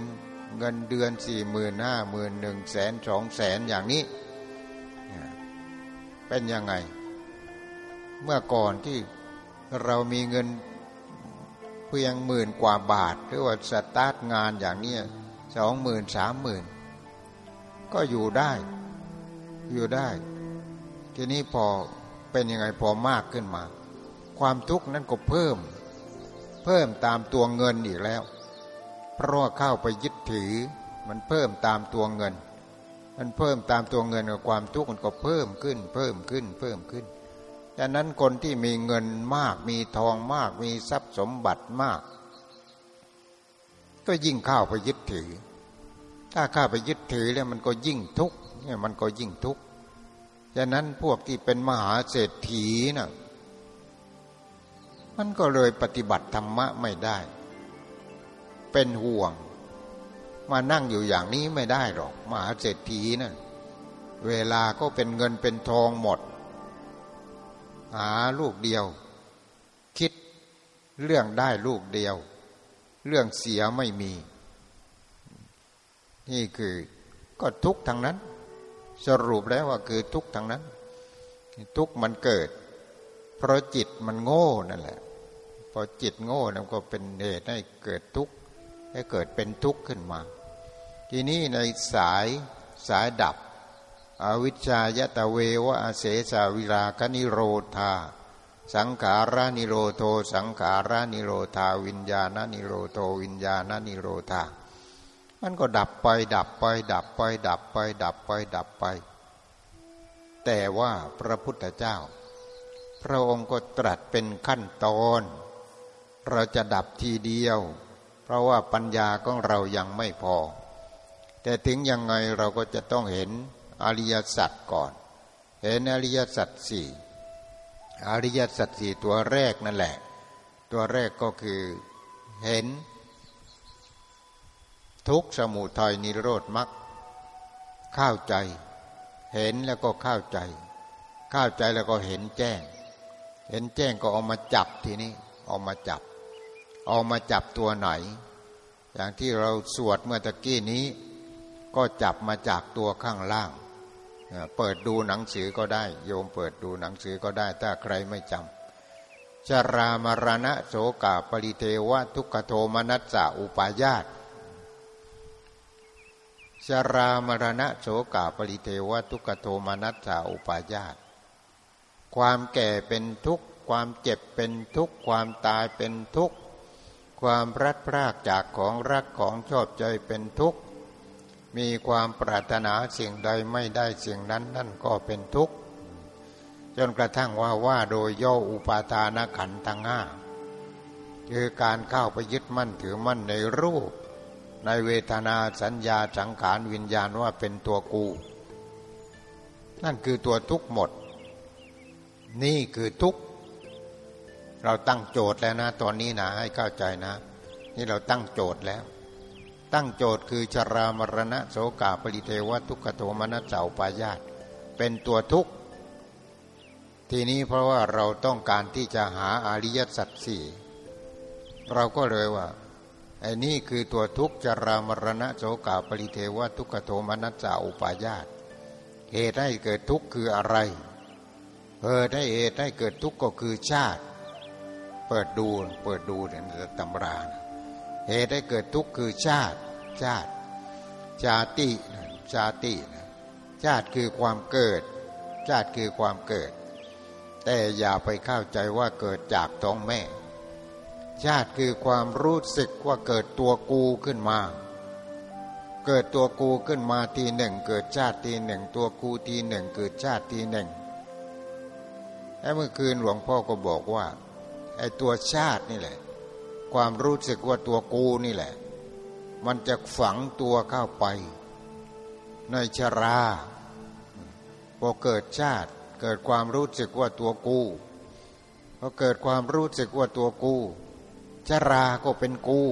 เงินเดือนสี่หมื่นห้าหมื่นหนึ่งแสนสองแสนอย่างนี้เป็นยังไง เมื่อก่อนที่เรามีเงินเพียงหมื่นกว่าบาท หรือว่าสตาร์ทงานอย่างนี้สองหมื่นสามหมื่นก็อยู่ได้ อยู่ได้ ทีนี้พอเป็นยังไงพอมากขึ้นมา ความทุกข์นั้นก็เพิ่ม เพิ่มตามตัวเงินอีกแล้ว เพราะเข้าไปยึดถือ มันเพิ่มตามตัวเงิน มันเพิ่มตามตัวเงินกับความทุกข์มันก็เพิ่มขึ้น เพิ่มขึ้น เพิ่มขึ้นดังนั้นคนที่มีเงินมาก มีทองมาก มีทรัพย์สมบัติมาก ก็ยิ่งเข้าไปยึดถือ ถ้าเข้าไปยึดถือแล้วมันก็ยิ่งทุกข์เนี่ยมันก็ยิ่งทุกข์ ดังนั้นพวกที่เป็นมหาเศรษฐีนะ่ะมันก็เลยปฏิบัติธรรมะไม่ได้ เป็นห่วง มานั่งอยู่อย่างนี้ไม่ได้หรอก มหาเศรษฐีนั่นเวลาก็เป็นเงินเป็นทองหมด หาลูกเดียว คิดเรื่องได้ลูกเดียว เรื่องเสียไม่มี นี่คือก็ทุกทางนั้น สรุปแล้วว่าคือทุกทางนั้น ทุกมันเกิด เพราะจิตมันโง่นั่นแหละพอจิตโง่นั่นก็เป็นเหตุให้เกิดทุกข์ให้เกิดเป็นทุกข์ขึ้นมา ทีนี้ในสายสายดับ อวิชชายตะเววะอาเสสาวิราคนิโรธาสังขารานิโรโท สังขารานิโรธา วิญญาณนิโรโท วิญญาณนิโรธา มันก็ดับไป ดับไป ดับไป ดับไป ดับไป ดับไป แต่ว่าพระพุทธเจ้า พระองค์ก็ตรัสเป็นขั้นตอน เราจะดับทีเดียว เพราะว่าปัญญาของเรายังไม่พอ แต่ถึงยังไงเราก็จะต้องเห็นอริยสัจก่อน เห็นอริยสัจสี่อริยสัจสี่ตัวแรกนั่นแหละ ตัวแรกก็คือเห็น ทุกสมุทัยนิโรธมรรคเข้าใจ เห็นแล้วก็เข้าใจ เข้าใจแล้วก็เห็นแจ้ง เห็นแจ้งก็เอามาจับทีนี้เอามาจับ เอามาจับตัวไหน อย่างที่เราสวดเมื่อตะกี้นี้ ก็จับมาจากตัวข้างล่าง เปิดดูหนังสือก็ได้ โยมเปิดดูหนังสือก็ได้ ถ้าใครไม่จำชรามรณะโสกาปริเทวะทุกขโทมนัสสะอุปายาต ชรามรณะโสกาปริเทวทุกโทมนัสสะอุปายาตความแก่เป็นทุกข์ ความเจ็บเป็นทุกข์ ความตายเป็นทุกข์ ความรัดพรากจากของรักของชอบใจเป็นทุกข์ มีความปรารถนาสิ่งใดไม่ได้สิ่งนั้นนั่นก็เป็นทุกข์ จนกระทั่งว่าว่าโดยย่ออุปาทานขันธ์ทั้งห้าคือการเข้าไปยึดมั่นถือมั่นในรูป ในเวทนาสัญญาสังขารวิญญาณว่าเป็นตัวกู นั่นคือตัวทุกหมด นี่คือทุกเราตั้งโจทย์แล้วนะตอนนี้นะให้เข้าใจนะ นี่เราตั้งโจทย์แล้ว ตั้งโจทย์คือชรามรณะโสกาปริเทวทุกขโทมนัสเจ้าปายาตเป็นตัวทุกข์ทีนี้เพราะว่าเราต้องการที่จะหาอริยสัจสี่เราก็เลยว่า ไอ้นี่คือตัวทุกข์จรามรณะโสกาปริเทวะทุกขโทมนัสเจ้าปายาตเหตุให้เกิดทุกข์คืออะไรเปิดให้เหตุให้เกิดทุกข์ก็คือชาติ เปิดดูเปิดดูในตำรานะเหตุให้เกิดทุกข์คือชาติ ชาติ ชาติชาติชาติคือความเกิด ชาติคือความเกิด แต่อย่าไปเข้าใจว่าเกิดจากท้องแม่ ชาติคือความรู้สึกว่าเกิดตัวกูขึ้นมา เกิดตัวกูขึ้นมาทีหนึ่ง เกิดชาติทีหนึ่ง ตัวกูทีหนึ่ง เกิดชาติทีหนึ่งแล้วเมื่อคืนหลวงพ่อก็บอกว่าไอ้ตัวชาตินี่แหละ ความรู้สึกว่าตัวกูนี่แหละ มันจะฝังตัวเข้าไป ในชราพอเกิดชาติเกิดความรู้สึกว่าตัวกูพอเกิดความรู้สึกว่าตัวกู ชราก็เป็นกู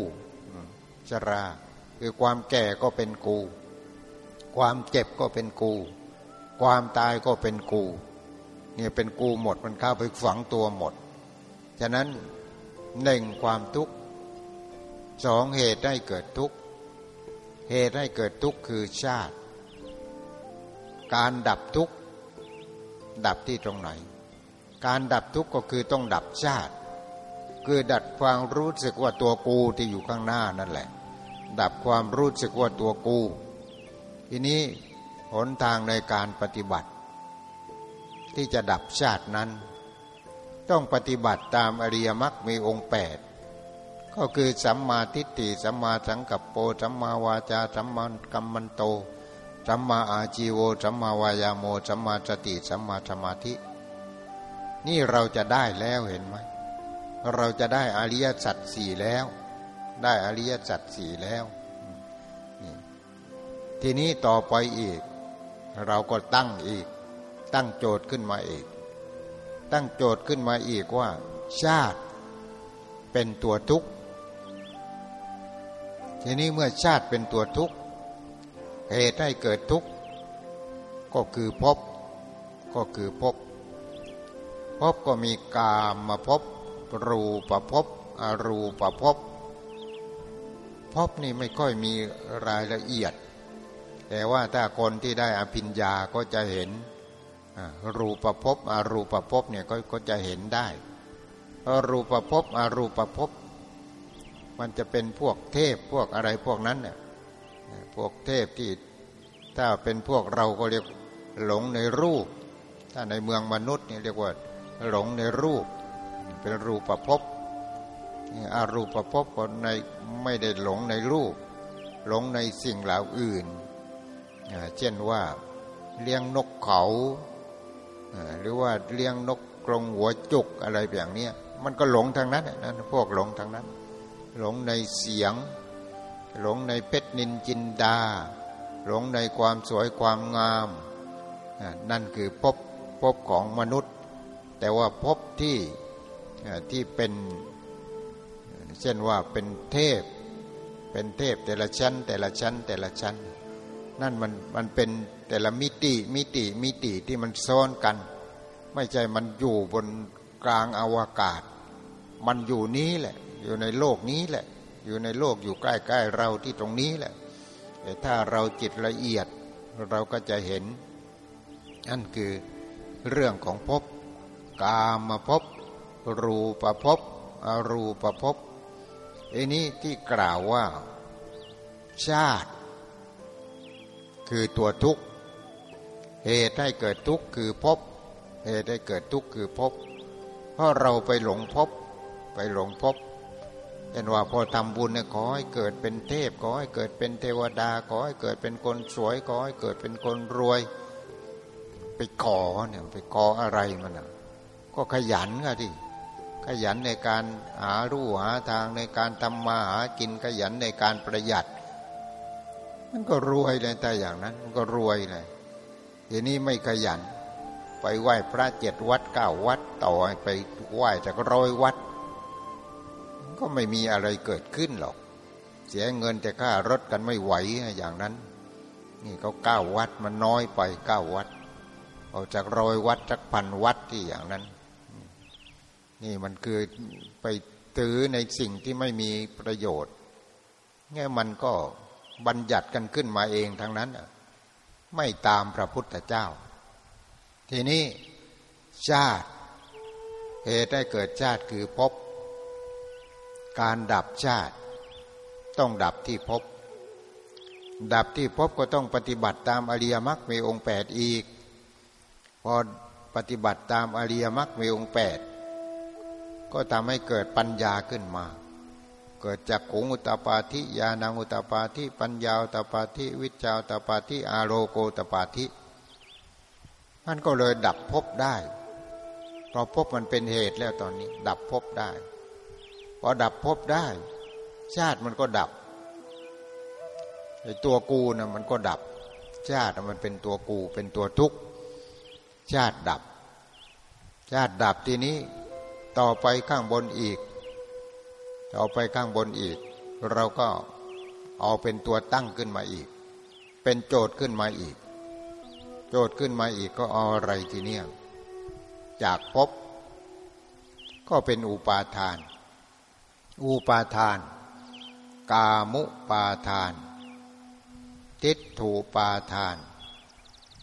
ชรา คือความแก่ก็เป็นกู ความเจ็บก็เป็นกู ความตายก็เป็นกู เนี่ยเป็นกูหมดมันเข้าไปฝังตัวหมด ฉะนั้นหนึ่งความทุกข์สองเหตุให้เกิดทุกข์เหตุให้เกิดทุกข์คือชาติ การดับทุกข์ดับที่ตรงไหน การดับทุกข์ก็คือต้องดับชาติ คือดับความรู้สึกว่าตัวกูที่อยู่ข้างหน้านั่นแหละ ดับความรู้สึกว่าตัวกู ทีนี้หนทางในการปฏิบัติ ที่จะดับชาตินั้น ต้องปฏิบัติตามอริยมรรคมีองค์แปดก็คือสัมมาทิฏฐิสัมมาสังกัปโปสัมมาวาจาสัมมากัมมันโตสัมมาอาจีโวสัมมาวายาโมสัมมาสติสัมมาสมาธิ นี่เราจะได้แล้วเห็นไหม เราจะได้อริยสัจสี่แล้ว ได้อริยสัจสี่แล้วทีนี้ต่อไปอีก เราก็ตั้งอีก ตั้งโจทย์ขึ้นมาอีก ตั้งโจทย์ขึ้นมาอีกว่า ชาติเป็นตัวทุกข์ทีนี้เมื่อชาติเป็นตัวทุกข์เหตุให้เกิดทุกข์ก็คือพบก็คือพบพบก็มีกามมาพบ รูปภพอรูปภพภพนี่ไม่ค่อยมีรายละเอียด แต่ว่าถ้าคนที่ได้อภิญญาก็จะเห็นรูปภพอรูปภพเนี่ยก็จะเห็นได้รูปภพอรูปภพมันจะเป็นพวกเทพพวกอะไรพวกนั้นเนี่ยพวกเทพที่ถ้าเป็นพวกเราก็เรียกหลงในรูป ถ้าในเมืองมนุษย์นี่เรียกว่าหลงในรูป เป็นรูปภพอารูปภพก็ในไม่ได้หลงในรูป หลงในสิ่งเหล่าอื่น เช่นว่าเลี้ยงนกเขา หรือว่าเลี้ยงนกกรงหัวจุกอะไรแบบนี้มันก็หลงทางนั้นนั่นพวกหลงทางนั้น หลงในเสียง หลงในเพชรนินจินดา หลงในความสวยความงาม นั่นคือพบพบของมนุษย์ แต่ว่าพบที่ ที่เป็นเช่นว่าเป็นเทพ เป็นเทพแต่ละชั้น แต่ละชั้นแต่ละชั้น นั่นมันมันเป็นแต่ละมิติมิติมิติที่มันซ้อนกัน ไม่ใช่มันอยู่บนกลางอาวกาศ มันอยู่นี้แหละ อยู่ในโลกนี้แหละ อยู่ในโลกอยู่ใกล้ๆเราที่ตรงนี้แหละแต่ถ้าเราจิตละเอียดเราก็จะเห็นนั่นคือเรื่องของภพกามมาภพ รูปภพอรูปภพอันนี้ที่กล่าวว่า ชาติ คือตัวทุกข์เหตุให้เกิดทุกข์คือภพเหตุให้เกิดทุกข์คือภพเพราะเราไปหลงภพไปหลงภพเห็นว่าพอทำบุญเนี่ยขอให้เกิดเป็นเทพขอให้เกิดเป็นเทวดาขอให้เกิดเป็นคนสวยขอให้เกิดเป็นคนรวย ไปขอเนี่ยไปขออะไรมันอะก็ขยันก็ดิ ขยันในการหารู้หาทางในการทำมาหากินขยันในการประหยัด มันก็รวยเลยแต่อย่างนั้น มันก็รวยเลยทีนี้ไม่ขยัน ไปไหว้พระเจ็ดวัดเก้าวัด ต่อไปไหว้จากร้อยวัด ก็ไม่มีอะไรเกิดขึ้นหรอก เสียเงินแต่ค่ารถกันไม่ไหวอย่างนั้น นี่เขาเก้าวัดมันน้อยไปเก้าวัดเอาจากร้อยวัดจากพันวัดที่อย่างนั้น นี่มันคือไปตื้อในสิ่งที่ไม่มีประโยชน์ง่มันก็บัญญัติกันขึ้นมาเองทั้งนั้น ไม่ตามพระพุทธเจ้า ทีนี้ชาติเหตุให้เกิดชาติคือพบ การดับชาติ ต้องดับที่พบ ดับที่พบก็ต้องปฏิบัติตามอริยมรรคมีองค์แปดอีก พอปฏิบัติตามอริยมรรคมีองค์แปด ก็ทำให้เกิดปัญญาขึ้นมา เกิดจากขุงอุตปาธิญาณังอุตปาธิปัญญาอุตปาธิวิจาอุตปาธิอาโรโกอุตปาธิมันก็เลยดับภพได้เพราะภพมันเป็นเหตุแล้วตอนนี้ ดับภพได้พอดับภพได้ ชาติมันก็ดับไอตัวกูนะ่ะมันก็ดับ ชาติมันเป็นตัวกูเป็นตัวทุกข์ชาติดับ ชาติดับทีนี้ ต่อไปข้างบนอีก ต่อไปข้างบนอีก เราก็เอาเป็นตัวตั้งขึ้นมาอีก เป็นโจทย์ขึ้นมาอีก โจทย์ขึ้นมาอีกก็เอาอะไรทีเนี้ยจากพบ ก็เป็นอุปาทาน อุปาทาน กามุปาทาน ทิฏถูปาทาน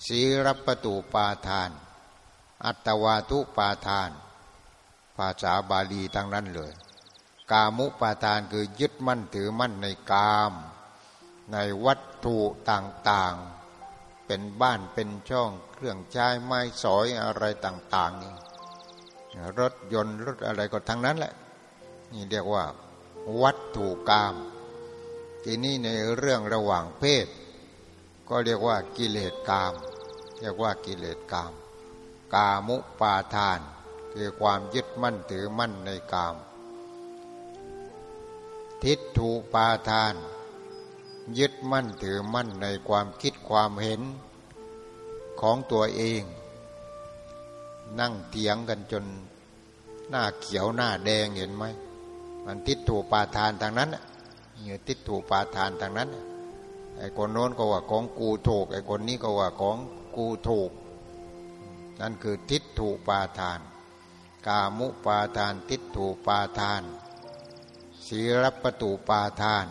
สีรปตูปาทาน อัตวาทุปาทาน ภาษาบาลีทั้งนั้นเลย กามุปาทานคือยึดมั่นถือมั่นในกาม ในวัตถุต่างๆ เป็นบ้านเป็นช่องเครื่องใช้ไม้สอยอะไรต่างๆ รถยนต์รถอะไรก็ทั้งนั้นแหละ นี่เรียกว่า วัตถุกาม ทีนี้ในเรื่องระหว่างเพศ ก็เรียกว่ากิเลสกาม เรียกว่ากิเลสกาม กามุปาทาน คือความยึดมั่นถือมั่นในกาม ทิฏฐุปาทาน ยึดมั่นถือมั่นในความคิดความเห็นของตัวเอง นั่งเถียงกันจนหน้าเขียวหน้าแดงเห็นไหมมันทิฏถูปาทานทางนั้นอยู่ทิฏถูปาทานทางนั้นไอ้คนโน้นก็ว่าของกูถูกไอ้คนนี้ก็ว่าของกูถูก นั่นคือทิฏถูปาทาน กามุปาทานทิฏถูปาทานศีลปตูปาทาน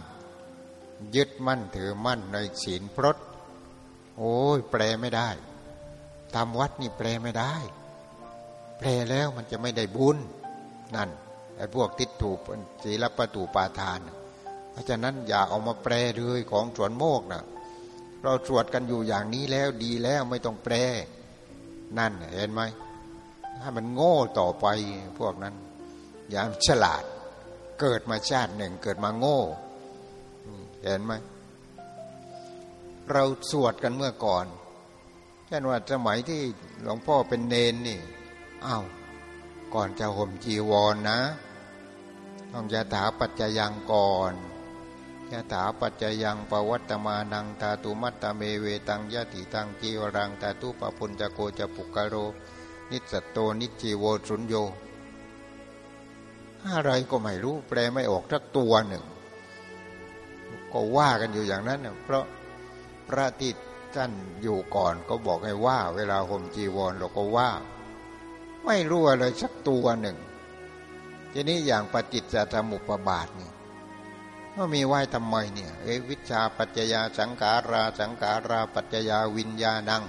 ยึดมั่นถือมั่นในศีลพรตโอ้ยแปลไม่ได้ทำวัดนี่แปลไม่ได้ แปลแล้วมันจะไม่ได้บุญนั่นไอ้พวกติดถูศีลประตูปาทาน เพราะฉะนั้นอย่าเอามาแปลเลยของสวนโมกนะเราสวดกันอยู่อย่างนี้แล้วดีแล้วไม่ต้องแปล นั่นเห็นไหม ถ้มันโง่ต่อไปพวกนั้น อย่าฉลาดเกิดมาชาติหนึ่งเกิดมาโง่เห็นไหมเราสวดกันเมื่อก่อนเช่นว่าสมัยที่หลวงพ่อเป็นเนนนี่อ้าวก่อนจะห่มจีวรน่ะนะ ต้องยะถาปัจจะยังก่อนยะถาปัจจะยัง ปะวัตตะมานัง ธาตุมัตตะเมเวตังยะทิทังจีวะรังตะทุปะภุญชะโกจะปุคคะโล นิสสัตโตนิชชีโวสุญโญ อะไรก็ไม่รู้ แปลไม่ออกสักตัวหนึ่ง ก็ว่ากันอยู่อย่างนั้นเพราะพระที่ท่านอยู่ก่อนก็บอกให้ว่า เวลาห่มจีวรเราก็ว่า ไม่รู้อะไรสักตัวหนึ่ง ทีนี้อย่างปฏิจจสมุปบาทนี่ว่ามีไหว้ทำไมเนี่ยเอวิชาปัจจยาสังขารา สังขารา ปัจจยาวิญญาณัง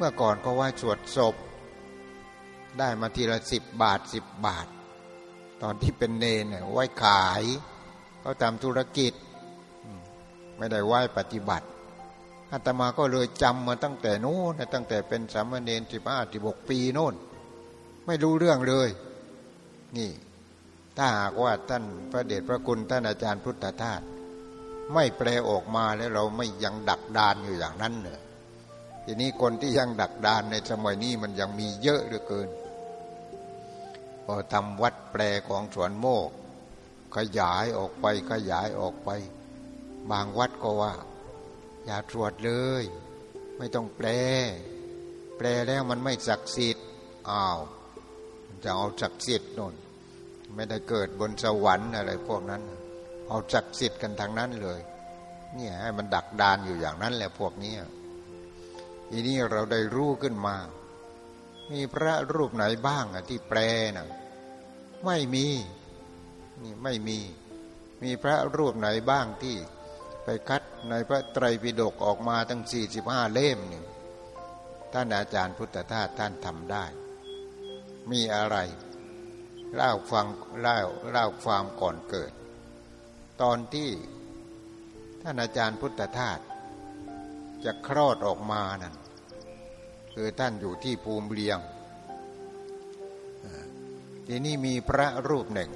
เมื่อก่อนก็ไหว้สวดศพ ได้มาทีละสิบบาทสิบบาท ตอนที่เป็นเนนเนี่ยไหว้ขายเขาทำธุรกิจ ไม่ได้ไหว้ปฏิบัติอาตมาก็เลยจำมาตั้งแต่นู้นตั้งแต่เป็นสามเณรสิบห้าสิบหกปีโน่น ไม่รู้เรื่องเลย นี่ถ้าหากว่าท่านพระเดชพระคุณท่านอาจารย์พุทธทาสไม่แปลออกมาแล้วเราไม่ยังดักดานอยู่อย่างนั้นเนอ ทีนี้คนที่ยังดักดานในสมัยนี้มันยังมีเยอะเหลือเกิน พอทำวัดแปลของสวนโมก ขยายออกไปขยายออกไป บางวัดก็ว่า อย่าตรวจเลย ไม่ต้องแปล แปลแล้วมันไม่ศักดิ์สิทธิ์อ้าวจะเอาศักดิ์สิทธิ์นนไม่ได้เกิดบนสวรรค์อะไรพวกนั้น เอาศักดิ์สิทธิ์กันทางนั้นเลย เนี่ยให้มันดักดานอยู่อย่างนั้นแหละพวกนี้ ทีนี้เราได้รู้ขึ้นมา มีพระรูปไหนบ้างอะที่แปลนะไม่มีนี่ไม่มี มีพระรูปไหนบ้างที่ไปคัดในพระไตรปิฎกออกมาตั้งสี่สิบห้าเล่มนี่ท่านอาจารย์พุทธทาสท่านทำได้ มีอะไรเล่าฟังเล่าเล่าความก่อนเกิด ตอนที่ท่านอาจารย์พุทธทาส จะคลอดออกมานั่นคือท่านอยู่ที่ภูมิเลียงทีนี้มีพระรูปหนึ่ง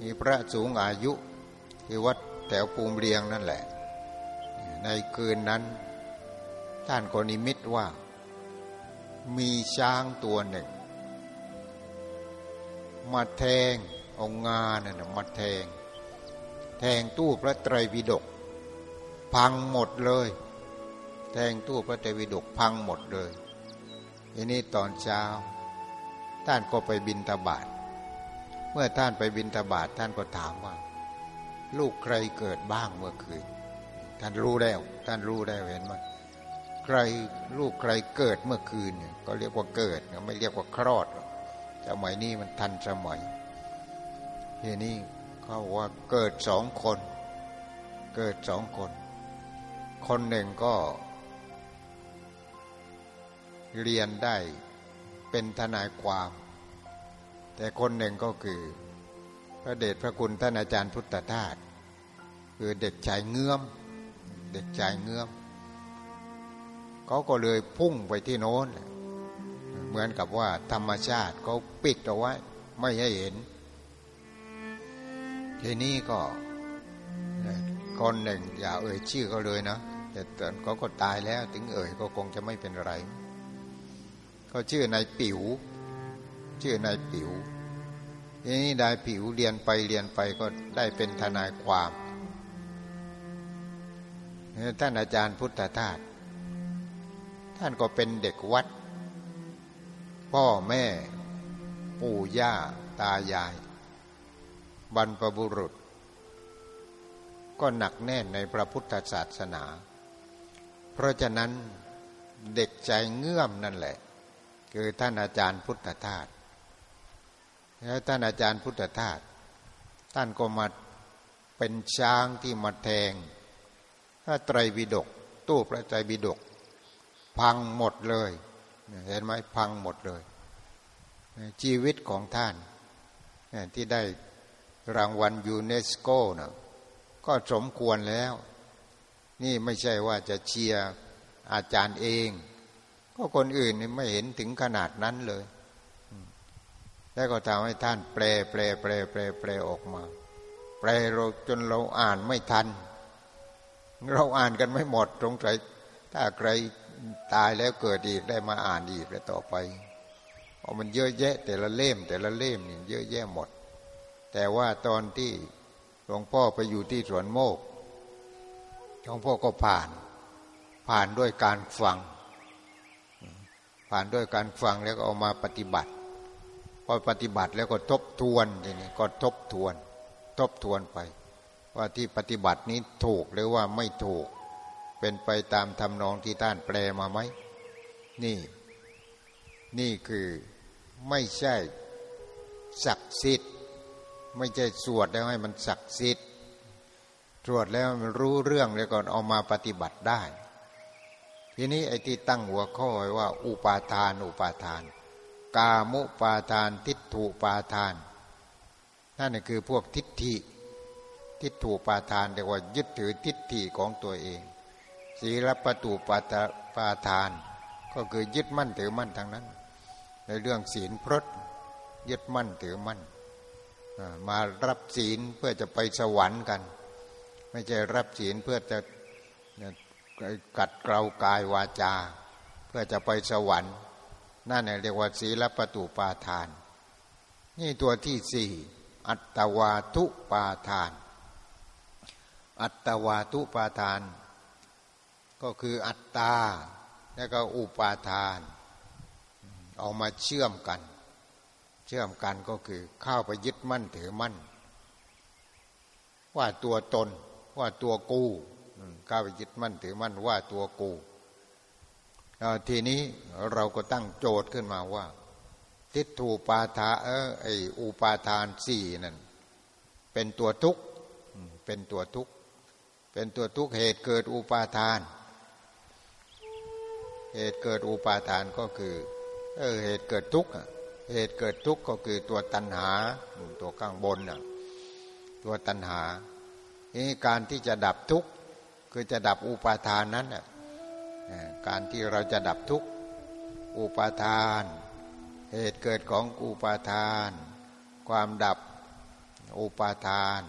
มีพระสูงอายุที่วัดแถวปูมิเรียงนั่นแหละ ในคืนนั้น ท่านก็นิมิตว่า มีช้างตัวหนึ่ง มาแทงองงานน่ะมาแทง แทงตู้พระไตรปิฎกพังหมดเลย แทงตู้พระไตรปิฎกพังหมดเลยทีนี้ตอนเช้า ท่านก็ไปบินทบาทเมื่อท่านไปบินทบาทท่านก็ถามว่า ลูกใครเกิดบ้างเมื่อคืน ท่านรู้แล้ว ท่านรู้แล้วเห็นไหมใครลูกใครเกิดเมื่อคืนเนี่ยก็เรียกว่าเกิดไม่เรียกว่าคลอดสมัยนี้มันทันสมัยทีนี้เขาว่าเกิดสองคน เกิดสองคน คนหนึ่งก็ เรียนได้เป็นทนายความ แต่คนหนึ่งก็คือ พระเดชพระคุณท่านอาจารย์พุทธทาสคือเด็กชายเงื้อม เด็กชายเงื้อมเขาก็เลยพุ่งไปที่โน้น เหมือนกับว่าธรรมชาติเขาปิดเอาไว้ ไม่ให้เห็นทีนี้ก็คนหนึ่งอย่าเอ่ยชื่อเขาเลยนะแต่ตอนเขาก็ตายแล้วถึงเอ่ยก็คงจะไม่เป็นไร ก็ชื่อนายปิ๋วชื่อนายปิ๋วทีนี้นายปิ๋วเรียนไปเรียนไปก็ได้เป็นทนายความท่านอาจารย์พุทธทาสท่านก็เป็นเด็กวัด พ่อแม่ ปู่ย่า ตายาย บรรพบุรุษ ก็หนักแน่นในพระพุทธศาสนา เพราะฉะนั้นเด็กใจเงื่อมนั่นแหละ คือท่านอาจารย์พุทธทาสแล้วท่านอาจารย์พุทธทาสท่านก็มาเป็นช้างที่มาแทงพระไตรปิฎกตู้พระไตรปิฎกพังหมดเลยเห็นไหมพังหมดเลย ชีวิตของท่านที่ได้รางวัลยูเนสโกนะก็สมควรแล้ว นี่ไม่ใช่ว่าจะเชียร์อาจารย์เอง ก็คนอื่นนี่ไม่เห็นถึงขนาดนั้นเลย แล้วก็ทำให้ท่านแปลแปลแปลแปลแปลออกมา แปลเราจนเราอ่านไม่ทัน เราอ่านกันไม่หมดตรงใจถ้าใครตายแล้วเกิดอีกได้มาอ่านอีกแล้วต่อไปเพราะมันเยอะแยะ แต่ละเล่ม แต่ละเล่มนี่เยอะแยะหมด แต่ว่าตอนที่หลวงพ่อไปอยู่ที่สวนโมกหลวงพ่อก็ผ่าน ผ่านด้วยการฟัง ผ่านด้วยการฟังแล้วก็เอามาปฏิบัติ พอปฏิบัติแล้วก็ทบทวนทีนี้ก็ทบทวน ทบทวนไป ว่าที่ปฏิบัตินี้ถูกหรือว่าไม่ถูก เป็นไปตามทำนองที่ท่านแปลมาไหมนี่ นี่คือไม่ใช่ศักดิ์สิทธิ์ไม่ใช่สวดแล้วให้มันศักดิ์สิทธิ์สวดแล้วมันรู้เรื่องแล้วก่อนเอามาปฏิบัติได้ ทีนี้ไอ้ที่ตั้งหัวข้อไว้ว่า อุปาทาน อุปาทาน กามุปาทาน ทิฏฐุปาทาน นั่นคือพวกทิฏฐิ ทิฏฐุปาทานเรียกว่ายึดถือทิฏฐิของตัวเองศีลประตูปาตปาทาน ก็คือยึดมั่นถือมั่นทางนั้น ในเรื่องศีลพรตยึดมั่นถือมั่นมารับศีลเพื่อจะไปสวรรค์กัน ไม่ใช่รับศีลเพื่อจะ กัดเกลากายวาจา เพื่อจะไปสวรรค์ นั่นเรียกว่าศีลประตูปาทาน นี่ตัวที่สี่อัตวาทุปาทาน อัตวาทุปาทาน ก็คืออัตตาและก็อุปาทานเอามาเชื่อมกัน เชื่อมกันก็คือเข้าไปยึดมั่นถือมั่น ว่าตัวตนว่าตัวกู เข้าไปยึดมั่นถือมั่นว่าตัวกูทีนี้เราก็ตั้งโจทย์ขึ้นมาว่า ทิฏฐูปาทาเออไออุปาทานสี่นั่นเป็นตัวทุกข์เป็นตัวทุกข์เป็นตัวทุกข์เหตุเกิดอุปาทาน เหตุเกิดอุปาทานก็คือเออเหตุเกิดทุกข์เหตุเกิดทุกข์ก็คือตัวตัณหาตัวข้างบนน่ะตัวตัณหาการที่จะดับทุกข์ คือจะดับอุปาทานนั้นน่ะการที่เราจะดับทุกอุปาทาน เหตุเกิดของอุปาทาน ความดับอุปาทาน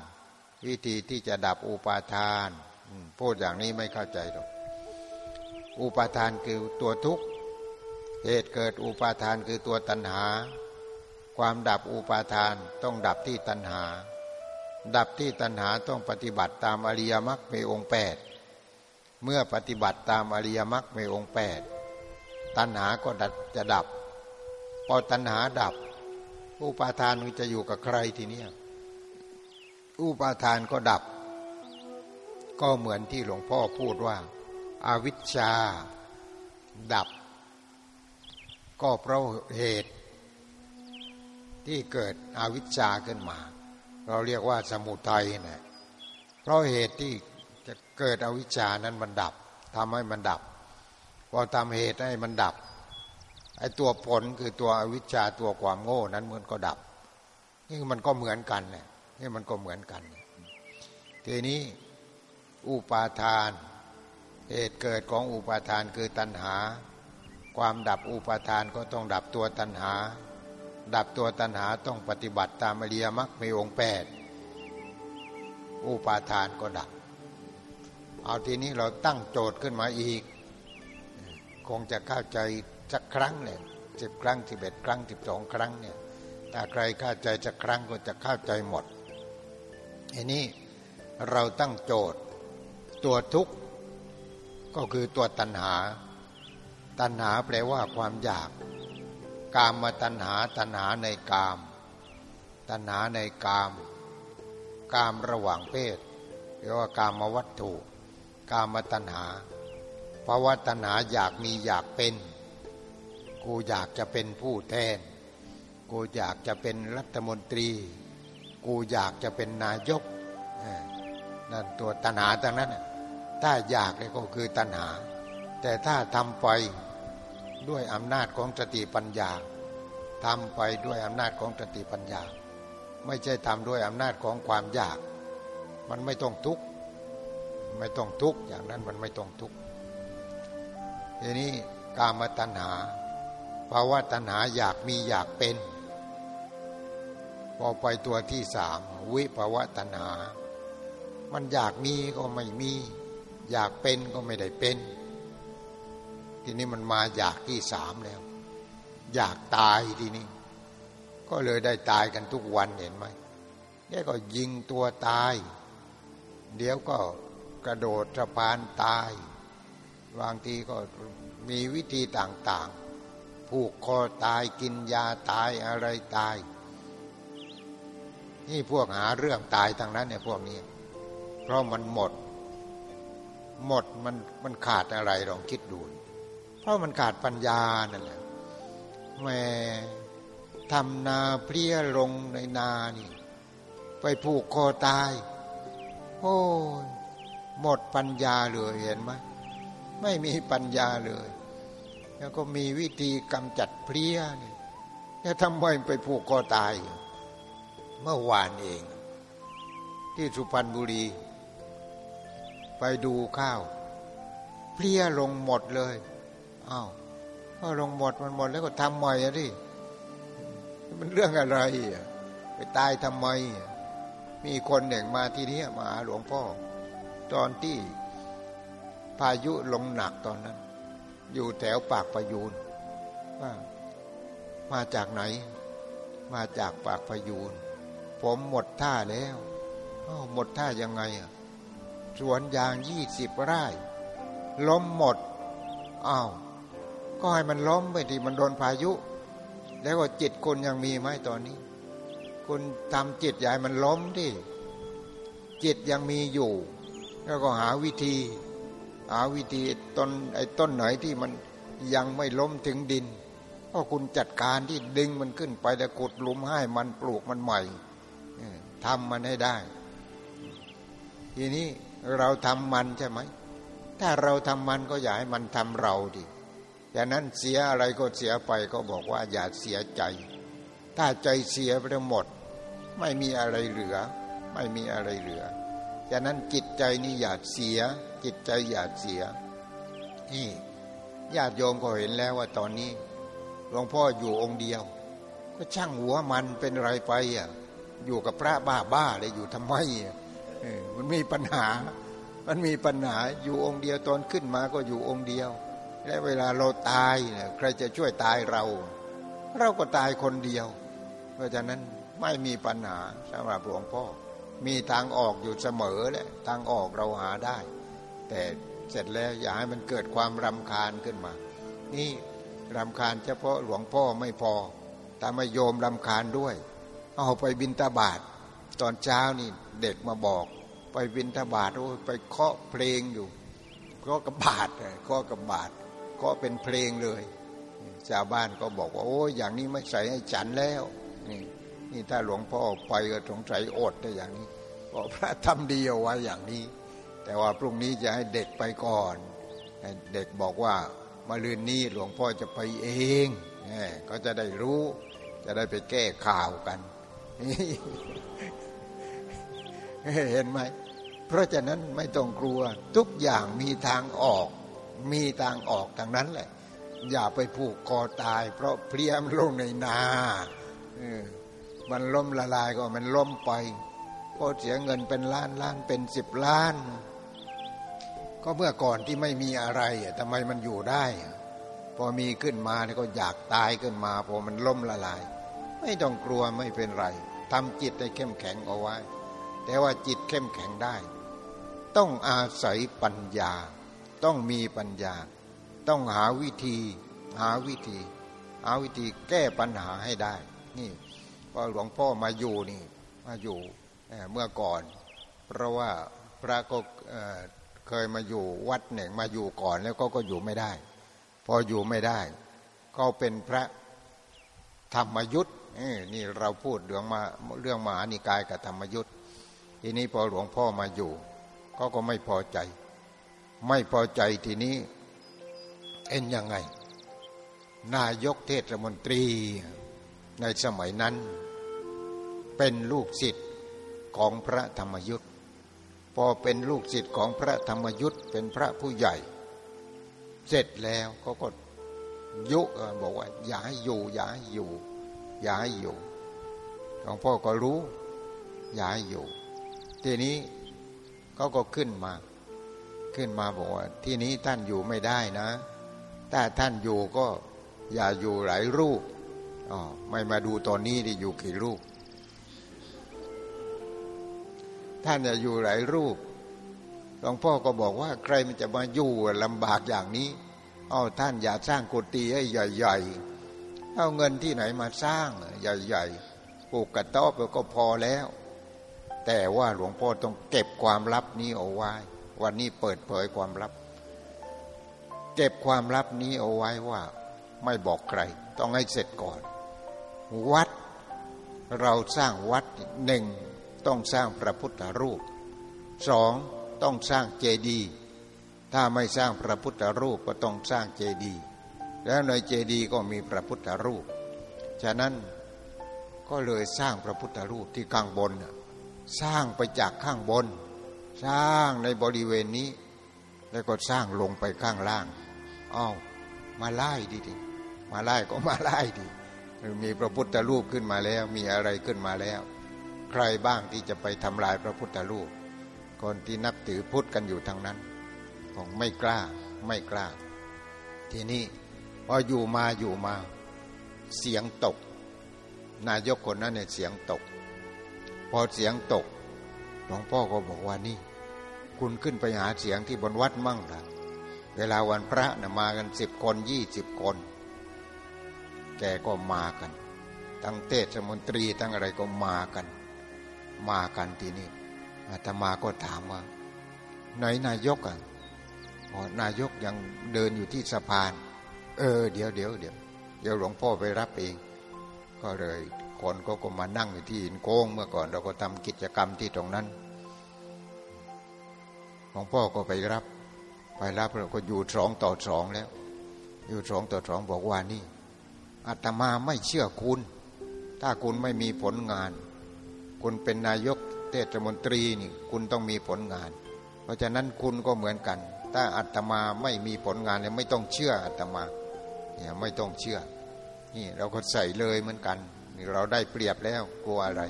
วิธีที่จะดับอุปาทานพูดอย่างนี้ไม่เข้าใจหรอกอุปาทานคือตัวทุกข์เหตุเกิดอุปาทานคือตัวตัณหา ความดับอุปาทานต้องดับที่ตัณหา ดับที่ตัณหาต้องปฏิบัติตามอริยมรรคมีองค์แปด เมื่อปฏิบัติตามอริยมรรคมีองค์แปดตัณหาก็ดับจะดับ พอตัณหาดับ อุปาทานมันจะอยู่กับใครทีนี้อุปาทานก็ดับ ก็เหมือนที่หลวงพ่อพูดว่าอาวิชชา ดับ ก็เพราะเหตุที่เกิดอวิชชาขึ้นมา เราเรียกว่าสมุทัยนะเพราะเหตุที่ จะเกิดอวิชานั้นมันดับทำให้มันดับพอทำเหตุให้มันดับไอ้ตัวผลคือตัวอวิชชาตัวความโง่นั้นมันก็ดับ นี่มันก็เหมือนกันเนี่ยนี่มันก็เหมือนกัน ทีนี้อุปาทาน เหตุเกิดของอุปาทานคือตัณหา ความดับอุปาทานก็ต้องดับตัวตัณหา ดับตัวตัณหาต้องปฏิบัติตามอริยมรรคมีองค์แปดอุปาทานก็ดับ เอาทีนี้เราตั้งโจทย์ขึ้นมาอีก คงจะเข้าใจสักครั้งเนี่ยสิบครั้งสิบเอ็ดครั้งสิบสองครั้งเนี่ยถ้าใครเข้าใจสักครั้งก็จะเข้าใจหมดอันนี้เราตั้งโจทย์ตัวทุกข์ก็คือตัวตัณหา ตัณหาแปลว่าความอยาก กามมาตัณหาตัณหาในกาม ตัณหาในกาม กามระหว่างเพศเรียกว่ากามวัตถุ กามตัณหาภาวะตัณหาอยากมีอยากเป็น กูอยากจะเป็นผู้แทน กูอยากจะเป็นรัฐมนตรี กูอยากจะเป็นนายกนั่นตัวตัณหาตรงนั้นถ้าอยากเลยก็คือตัณหา แต่ถ้าทำไปด้วยอำนาจของสติปัญญาทำไปด้วยอำนาจของสติปัญญา ไม่ใช่ทำด้วยอำนาจของความอยาก มันไม่ต้องทุกข์ ไม่ต้องทุกข์อย่างนั้นมันไม่ต้องทุกข์ทีนี้กามตัณหาภาวะตัณหาอยากมีอยากเป็น พอไปตัวที่สามวิภาวะตัณหา มันอยากมีก็ไม่มี อยากเป็นก็ไม่ได้เป็น ทีนี้มันมาอยากที่สามแล้ว อยากตายทีนี้ก็เลยได้ตายกันทุกวันเห็นไหมเนี่ยก็ยิงตัวตาย เดี๋ยวก็ กระโดดสะพานตาย บางทีก็มีวิธีต่างๆ ผูกคอตายกินยาตายอะไรตาย นี่พวกหาเรื่องตายทางนั้นเนี่ยพวกนี้ เพราะมันหมด หมดมันมันขาดอะไรลองคิดดู เพราะมันขาดปัญญานั่นแหละแม่ทำนาเพลี้ยลงในนานี่ ไปผูกคอตาย โอ้ หมดปัญญาเลยเห็นไหมไม่มีปัญญาเลย แล้วก็มีวิธีกำจัดเพลี้ยนี่แล้วทำไมไปผูกคอตาย เมื่อวานเอง ที่สุพรรณบุรี ไปดูข้าว เพลี้ยลงหมดเลยอ้าวพอลงหมดมันหมดแล้วก็ทำใหม่อะดิมันเรื่องอะไร ไปตายทำไม มีคนหนึ่งมาที่นี้มาหาหลวงพ่อ ตอนที่พายุลงหนักตอนนั้น อยู่แถวปากประยูนว่ามาจากไหน มาจากปากประยูน ผมหมดท่าแล้วหมดท่ายังไงอะสวนยางยี่สิบไร่ ล้มหมดอ้าวก็ให้มันล้มไปทีมันโดนพายุ แล้วก็จิตคนยังมีไหมตอนนี้คุณทำจิตใหญ่มันล้มที่จิตยังมีอยู่ แล้วก็หาวิธี หาวิธีต้นไอ้ต้นไหนที่มันยังไม่ล้มถึงดินก็คุณจัดการที่ดึงมันขึ้นไปแล้วขุดหลุมให้มันปลูกมันใหม่ทำมันให้ได้ ทีนี้เราทำมันใช่ไหม ถ้าเราทำมันก็อย่าให้มันทำเราดิอย่างนั้นเสียอะไรก็เสียไปก็บอกว่าอย่าเสียใจ ถ้าใจเสียไปหมด ไม่มีอะไรเหลือ ไม่มีอะไรเหลือ ฉะนั้นจิตใจนี่อย่าเสีย จิตใจอย่าเสีย นี่ญาติโยมก็เห็นแล้วว่าตอนนี้หลวงพ่ออยู่องค์เดียว ก็ช่างหัวมันเป็นไรไปอะอยู่กับพระบ้าบ้าเลยอยู่ทำไมมันมีปัญหา มันมีปัญหาอยู่องค์เดียวตอนขึ้นมาก็อยู่องค์เดียว และเวลาเราตายเนี่ยใครจะช่วยตายเรา เราก็ตายคนเดียว เพราะฉะนั้นไม่มีปัญหาสำหรับหลวงพ่อ มีทางออกอยู่เสมอแหละทางออกเราหาได้ แต่เสร็จแล้วอย่าให้มันเกิดความรำคาญขึ้นมา นี่รำคาญเฉพาะหลวงพ่อไม่พอแต่ม่โยมรำคาญด้วย เอาไปบินตาบาทตอนเช้านี่เด็กมาบอก ไปบินตาบาทโอ้ไปเคาะเพลงอยู่เคาะกับบาทเคาะกับบาทเคาะเป็นเพลงเลยชาวบ้านก็บอกว่าโอ้อย่างนี้ไม่ใส่ให้ฉันแล้วนี่นี่ถ้าหลวงพ่อไปก็สงสัยอดได้อย่างนี้ เพราะพระทำดีเอาไว้อย่างนี้ แต่ว่าพรุ่งนี้จะให้เด็กไปก่อนเด็กบอกว่ามาลืนนี้หลวงพ่อจะไปเองก็จะได้รู้จะได้ไปแก้ข่าวกัน เห็นไหม เพราะฉะนั้นไม่ต้องกลัว ทุกอย่างมีทางออก มีทางออกทางนั้นแหละ อย่าไปผูกคอตาย เพราะเพลียมลงในนา มันล้มละลายก็มันล้มไป ก็เสียเงินเป็นล้านล้านเป็นสิบล้าน ก็เมื่อก่อนที่ไม่มีอะไรทำไมมันอยู่ได้ พอมีขึ้นมาเนี่ยก็อยากตายขึ้นมา พอมันล้มละลาย ไม่ต้องกลัวไม่เป็นไรทำจิตให้เข้มแข็งเอาไว้ แต่ว่าจิตเข้มแข็งได้ ต้องอาศัยปัญญา ต้องมีปัญญา ต้องหาวิธี หาวิธี หาวิธีแก้ปัญหาให้ได้ นี่พอหลวงพ่อมาอยู่นี่ มาอยู่ เมื่อก่อน เพราะว่าพระก็เคยมาอยู่วัดหนึ่งมาอยู่ก่อนแล้วก็ก็อยู่ไม่ได้ พออยู่ไม่ได้ ก็เป็นพระธรรมยุทธ์นี่เราพูดเรื่องมาเรื่องมหานิกายกับธรรมยุทธ์ทีนี้พอหลวงพ่อมาอยู่ก็ก็ไม่พอใจ ไม่พอใจทีนี้เอ็นยังไง นายกเทศมนตรีในสมัยนั้น เป็นลูกศิษย์ ของพระธรรมยุทธ์พอเป็นลูกศิษย์ของพระธรรมยุทธ์เป็นพระผู้ใหญ่ เสร็จแล้วก็ก็ยุบอกว่า อย่าให้อยู่ อย่าให้อยู่ อย่าให้อยู่หลวงพ่อก็รู้ อย่าให้อยู่ ทีนี้เขาก็ขึ้นมา ขึ้นมาบอกว่า ที่นี้ท่านอยู่ไม่ได้นะ ถ้าท่านอยู่ก็อย่าอยู่หลายรูปอ๋อไม่มาดูตอนนี้ที่อยู่กี่รูป ท่านจะอยู่หลายรูปหลวงพ่อก็บอกว่าใครมันจะมาอยู่ลำบากอย่างนี้เอาท่านอย่าสร้างกุฏิให้ใหญ่ๆเอาเงินที่ไหนมาสร้างใหญ่ๆปลูกกระต๊อบก็พอแล้ว แต่ว่าหลวงพ่อต้องเก็บความลับนี้เอาไว้ วันนี้เปิดเผยความลับ เก็บความลับนี้เอาไว้ว่า ไม่บอกใคร ต้องให้เสร็จก่อน วัดเราสร้างวัดหนึ่ง ต้องสร้างพระพุทธรูปสองต้องสร้างเจดีย์ถ้าไม่สร้างพระพุทธรูปก็ต้องสร้างเจดีย์แล้วในเจดีย์ก็มีพระพุทธรูป ฉะนั้นก็เลยสร้างพระพุทธรูปที่ข้างบน สร้างไปจากข้างบน สร้างในบริเวณนี้ แล้วก็สร้างลงไปข้างล่างอ้าวมาไล่ดิดิมาไล่ก็มาไล่ดิมีพระพุทธรูปขึ้นมาแล้ว มีอะไรขึ้นมาแล้ว ใครบ้างที่จะไปทำลายพระพุทธรูป คนที่นับถือพุทธกันอยู่ทางนั้นคงไม่กล้าไม่กล้า ทีนี้พออยู่มาอยู่มา เสียงตก นายกคนนั้นเนี่ยเสียงตก พอเสียงตกหลวงพ่อก็บอกว่านี่ คุณขึ้นไปหาเสียงที่บนวัดมั่งละเวลาวันพระนะมากันสิบคนยี่สิบคน แกก็มากัน ทั้งเทศมนตรีทั้งอะไรก็มากัน มากันทีนี้อาตมาก็ถามว่าไหนนายกอะนายกยังเดินอยู่ที่สะพาน เออ เดี๋ยวเดี๋ยวเดี๋ยวเดี๋ยวหลวงพ่อไปรับเอง ก็เลยคนก็ก็มานั่งอยู่ที่หินโค้งเมื่อก่อนเราก็ทำกิจกรรมที่ตรงนั้นหลวงพ่อก็ไปรับ ไปรับเราก็อยู่สองต่อสองแล้ว อยู่สองต่อสองบอกว่านี่อาตมาไม่เชื่อคุณ ถ้าคุณไม่มีผลงาน คุณเป็นนายกเทศมนตรีนี่คุณต้องมีผลงาน เพราะฉะนั้นคุณก็เหมือนกัน ถ้าอาตมาไม่มีผลงานเนี่ยไม่ต้องเชื่ออาตมาเนี่ยไม่ต้องเชื่อ นี่เราก็ใส่เลยเหมือนกันนี่เราได้เปรียบแล้วกลัวอะไร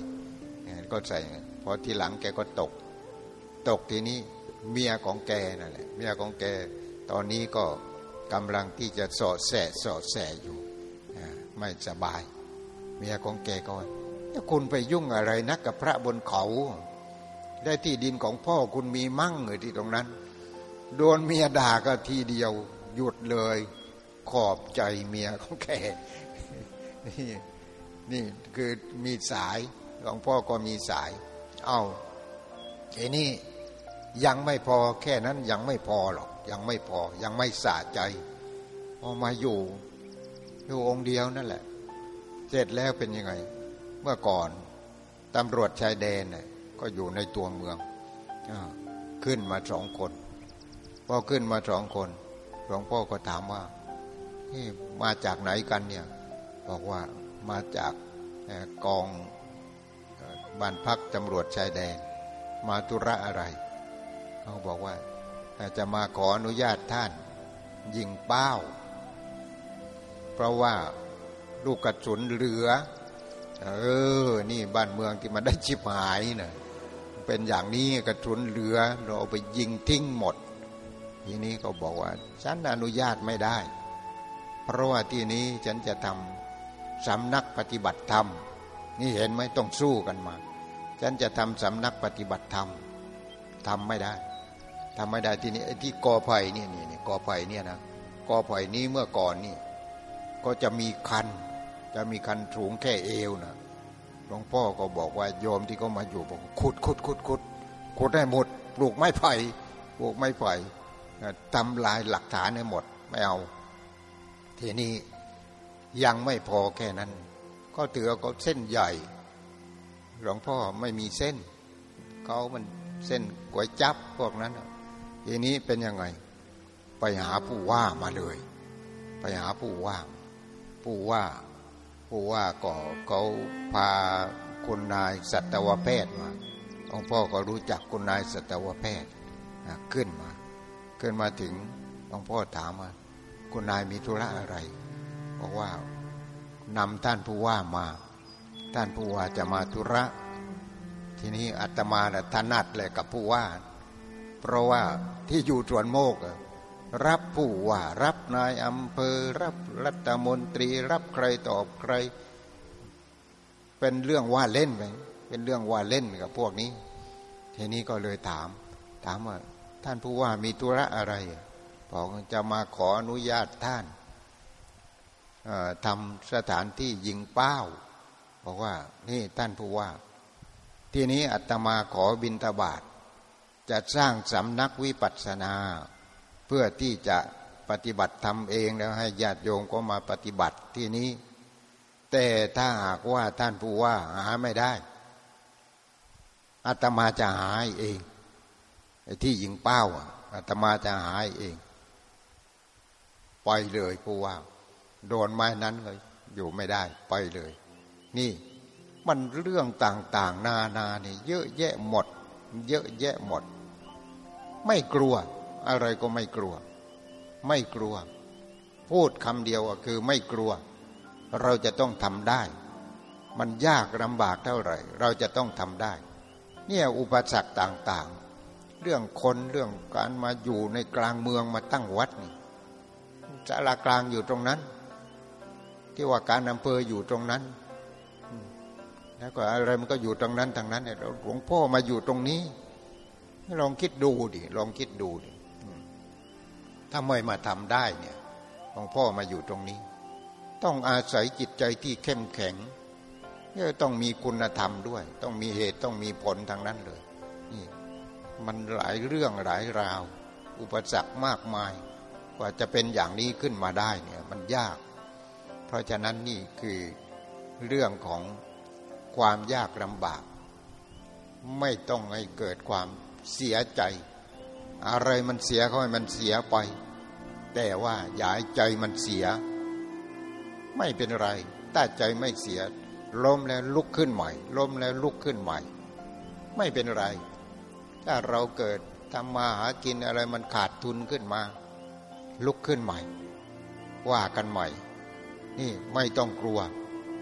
ก็ใส่พอทีหลังแกก็ตก ตกทีนี้เมียของแกนั่นแหละเมียของแกตอนนี้ก็กำลังที่จะสอดแสสอดแสอยู่ไม่สบาย เมียของแกก็ คุณไปยุ่งอะไรนักกับพระบนเขา ได้ที่ดินของพ่อคุณมีมั่งเลยที่ตรงนั้น โดนเมียด่าก็ทีเดียว หยุดเลย ขอบใจเมียของแกนี่นี่คือมีสายหลวงพ่อก็มีสาย เอาไอ้นี่ยังไม่พอแค่นั้นยังไม่พอหรอก ยังไม่พอยังไม่สะใจพอมาอยู่อยู่องค์เดียวนั่นแหละ เสร็จแล้วเป็นยังไง เมื่อก่อนตำรวจชายแดนเน่ยก็อยู่ในตัวเมืองอขึ้นมาสองคนพอขึ้นมาสองคนหลวงพ่อก็ถามว่านี่มาจากไหนกันเนี่ย บอกว่ามาจากกองบ้านพักตำรวจชายแดน มาตุระอะไรเขาบอกว่าจะมาขออนุญาตท่าน ยิงเป้า เพราะว่าลูกกระสุนเหลือ เออ นี่บ้านเมืองที่มันได้ชิบหายเนะ่ะเป็นอย่างนี้กระสุนเหลือเราเอาไปยิงทิ้งหมด ทีนี้ก็บอกว่า ฉันอนุญาตไม่ได้ เพราะว่าที่นี้ฉันจะทำสำนักปฏิบัติธรรม นี่เห็นไหมต้องสู้กันมา ฉันจะทำสำนักปฏิบัติธรรมทำไม่ได้ทำไม่ได้ทีนี้ที่กอไผ่เนี่ยนี่กอไผ่เนี่ยนะกอไผ่นี้เมื่อก่อนนี่ ก็จะมีคัน จะมีคันสูงแค่เอวนะหลวงพ่อก็บอกว่าโยมที่เขามาอยู่บอกขุดขุดขุดขุดขุดให้หมด ปลูกไม้ไผ่ปลูกไม้ไผ่ทำลายหลักฐานให้หมดไม่เอา ทีนี้ยังไม่พอแค่นั้น ก็ถือเอาเส้นใหญ่ หลวงพ่อไม่มีเส้นเขามันเส้นก๋วยจับพวกนั้นทีนี้เป็นยังไง ไปหาผู้ว่ามาเลย ไปหาผู้ว่า ผู้ว่า ผู้ว่าก็เขาพาคุณนายสัตวแพทย์มาองพ่อก็รู้จักคุณนายสัตวแพทย์ขึ้นมา ขึ้นมาถึงองพ่อถามว่าคุณนายมีธุระอะไรบอกว่านำท่านผู้ว่ามา ท่านผู้ว่าจะมาธุระ ทีนี้อาตมาถนัดเลยกับผู้ว่า เพราะว่าที่อยู่สวนโมก รับผู้ว่ารับนายอำเภอ รับรัฐมนตรี รับใครตอบใคร เป็นเรื่องว่าเล่นไปเป็นเรื่องว่าเล่นกับพวกนี้ ทีนี้ก็เลยถาม ถามว่า ท่านผู้ว่ามีธุระอะไรบอกจะมาขออนุญาตท่านทำสถานที่ยิงเป้าบอกว่านี่ท่านผู้ว่า ทีนี้อาตมาขอบินตบาทจะสร้างสำนักวิปัสสนา พื่อที่จะปฏิบัติทำเองแล้วให้ญาติโยมก็มาปฏิบัติที่นี้ แต่ถ้าหากว่าท่านผู้ว่าหาไม่ได้อาตมาจะหาเองที่ยิงเป้าอาตมาจะหาเองปล่อยเลยผู้ว่า โดนไม้นั้นเลย อยู่ไม่ได้ไปเลย นี่มันเรื่องต่างๆ นานานี่เยอะแยะหมด เยอะแยะหมด ไม่กลัว อะไรก็ไม่กลัว ไม่กลัว พูดคำเดียวคือไม่กลัว เราจะต้องทำได้ มันยากลำบากเท่าไหร่ เราจะต้องทำได้ เนี่ยอุปสรรคต่างๆ เรื่องคนเรื่องการมาอยู่ในกลางเมืองมาตั้งวัดนี่สารากลางอยู่ตรงนั้น ที่ว่าการอำเภออยู่ตรงนั้นแล้วก็อะไรมันก็อยู่ตรงนั้นทางนั้นเนี่ยหลวงพ่อมาอยู่ตรงนี้ ลองคิดดูดิลองคิดดูดิ ถ้าไม่มาทำได้เนี่ยหลวงพ่อมาอยู่ตรงนี้ ต้องอาศัยจิตใจที่เข้มแข็งต้องมีคุณธรรมด้วย ต้องมีเหตุต้องมีผลทางนั้นเลยนี่มันหลายเรื่องหลายราว อุปสรรคมากมาย กว่าจะเป็นอย่างนี้ขึ้นมาได้เนี่ยมันยาก เพราะฉะนั้นนี่คือเรื่องของความยากลำบาก ไม่ต้องให้เกิดความเสียใจ อะไรมันเสียเขาให้มันเสียไป แต่ว่าอย่าให้ใจมันเสีย ไม่เป็นไรถ้าใจไม่เสีย ล้มแล้วลุกขึ้นใหม่ ล้มแล้วลุกขึ้นใหม่ ไม่เป็นไร ถ้าเราเกิดทำมาหากินอะไรมันขาดทุนขึ้นมา ลุกขึ้นใหม่ ว่ากันใหม่ นี่ไม่ต้องกลัว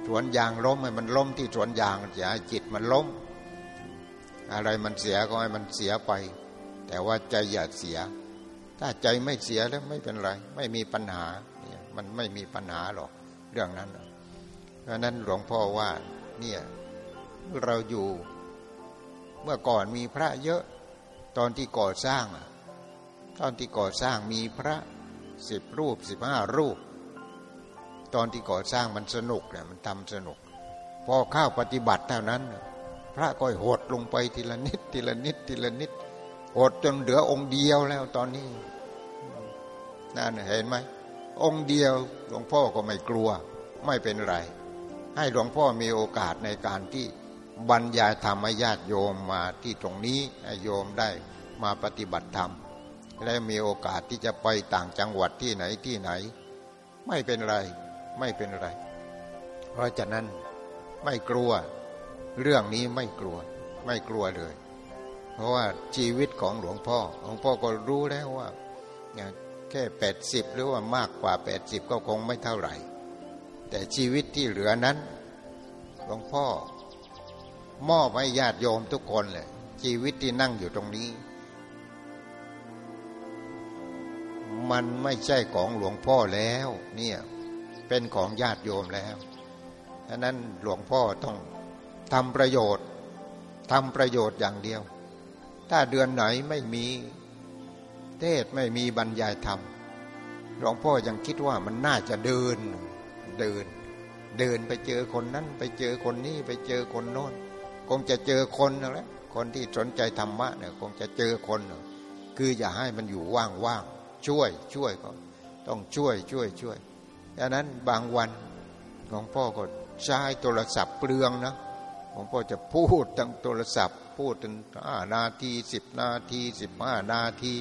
สวนยางล้มให้มันล้มที่สวนยางอย่าให้จิตมันล้ม อะไรมันเสียก็ให้มันเสียไป แต่ว่าใจอย่าเสีย ถ้าใจไม่เสียแล้วไม่เป็นไร ไม่มีปัญหาเนี่ยมันไม่มีปัญหาหรอกเรื่องนั้น เพราะนั้นหลวงพ่อว่าเนี่ยเราอยู่เมื่อก่อนมีพระเยอะตอนที่ก่อสร้าง ตอนที่ก่อสร้างมีพระสิบรูปสิบห้ารูป ตอนที่ก่อสร้างมันสนุกเนี่ยมันทำสนุก พอเข้าปฏิบัติเท่านั้น พระก็หดลงไปทีละนิดทีละนิดทีละนิด หดจนเหลือองค์เดียวแล้วตอนนี้นั่นเห็นไหมองค์เดียวหลวงพ่อก็ไม่กลัว ไม่เป็นไร ให้หลวงพ่อมีโอกาสในการที่บรรยายธรรมญาติโยมมาที่ตรงนี้โยมได้มาปฏิบัติธรรม และมีโอกาสที่จะไปต่างจังหวัดที่ไหนที่ไหน ไม่เป็นไรไม่เป็นไร เพราะฉะนั้นไม่กลัว เรื่องนี้ไม่กลัว ไม่กลัวเลย เพราะว่าชีวิตของหลวงพ่อ หลวงพ่อก็รู้แล้วว่าแค่แปดสิบหรือว่ามากกว่าแปดสิบก็คงไม่เท่าไหร่ แต่ชีวิตที่เหลือนั้น หลวงพ่อมอบให้ญาติโยมทุกคนเลย ชีวิตที่นั่งอยู่ตรงนี้ มันไม่ใช่ของหลวงพ่อแล้วเนี่ยเป็นของญาติโยมแล้วดังนั้นหลวงพ่อต้องทำประโยชน์ทำประโยชน์อย่างเดียว ถ้าเดือนไหนไม่มีเทศไม่มีบรรยายธรรมหลวงพ่อยังคิดว่ามันน่าจะเดินเดิน เดินไปเจอคนนั้น ไปเจอคนนี้ไปเจอคนโน้น คงจะเจอคนนั่นแหละคนที่สนใจธรรมะเนี่ยคงจะเจอคน คืออย่าให้มันอยู่ว่างๆช่วยช่วยก็ต้องช่วยช่วยช่วยดังนั้นบางวันหลวงพ่อก็ใช้โทรศัพท์เปลืองนะหลวงพ่อจะพูดทางโทรศัพท์ พูดถึงห้านาทีสิบนาทีสิบห้านาที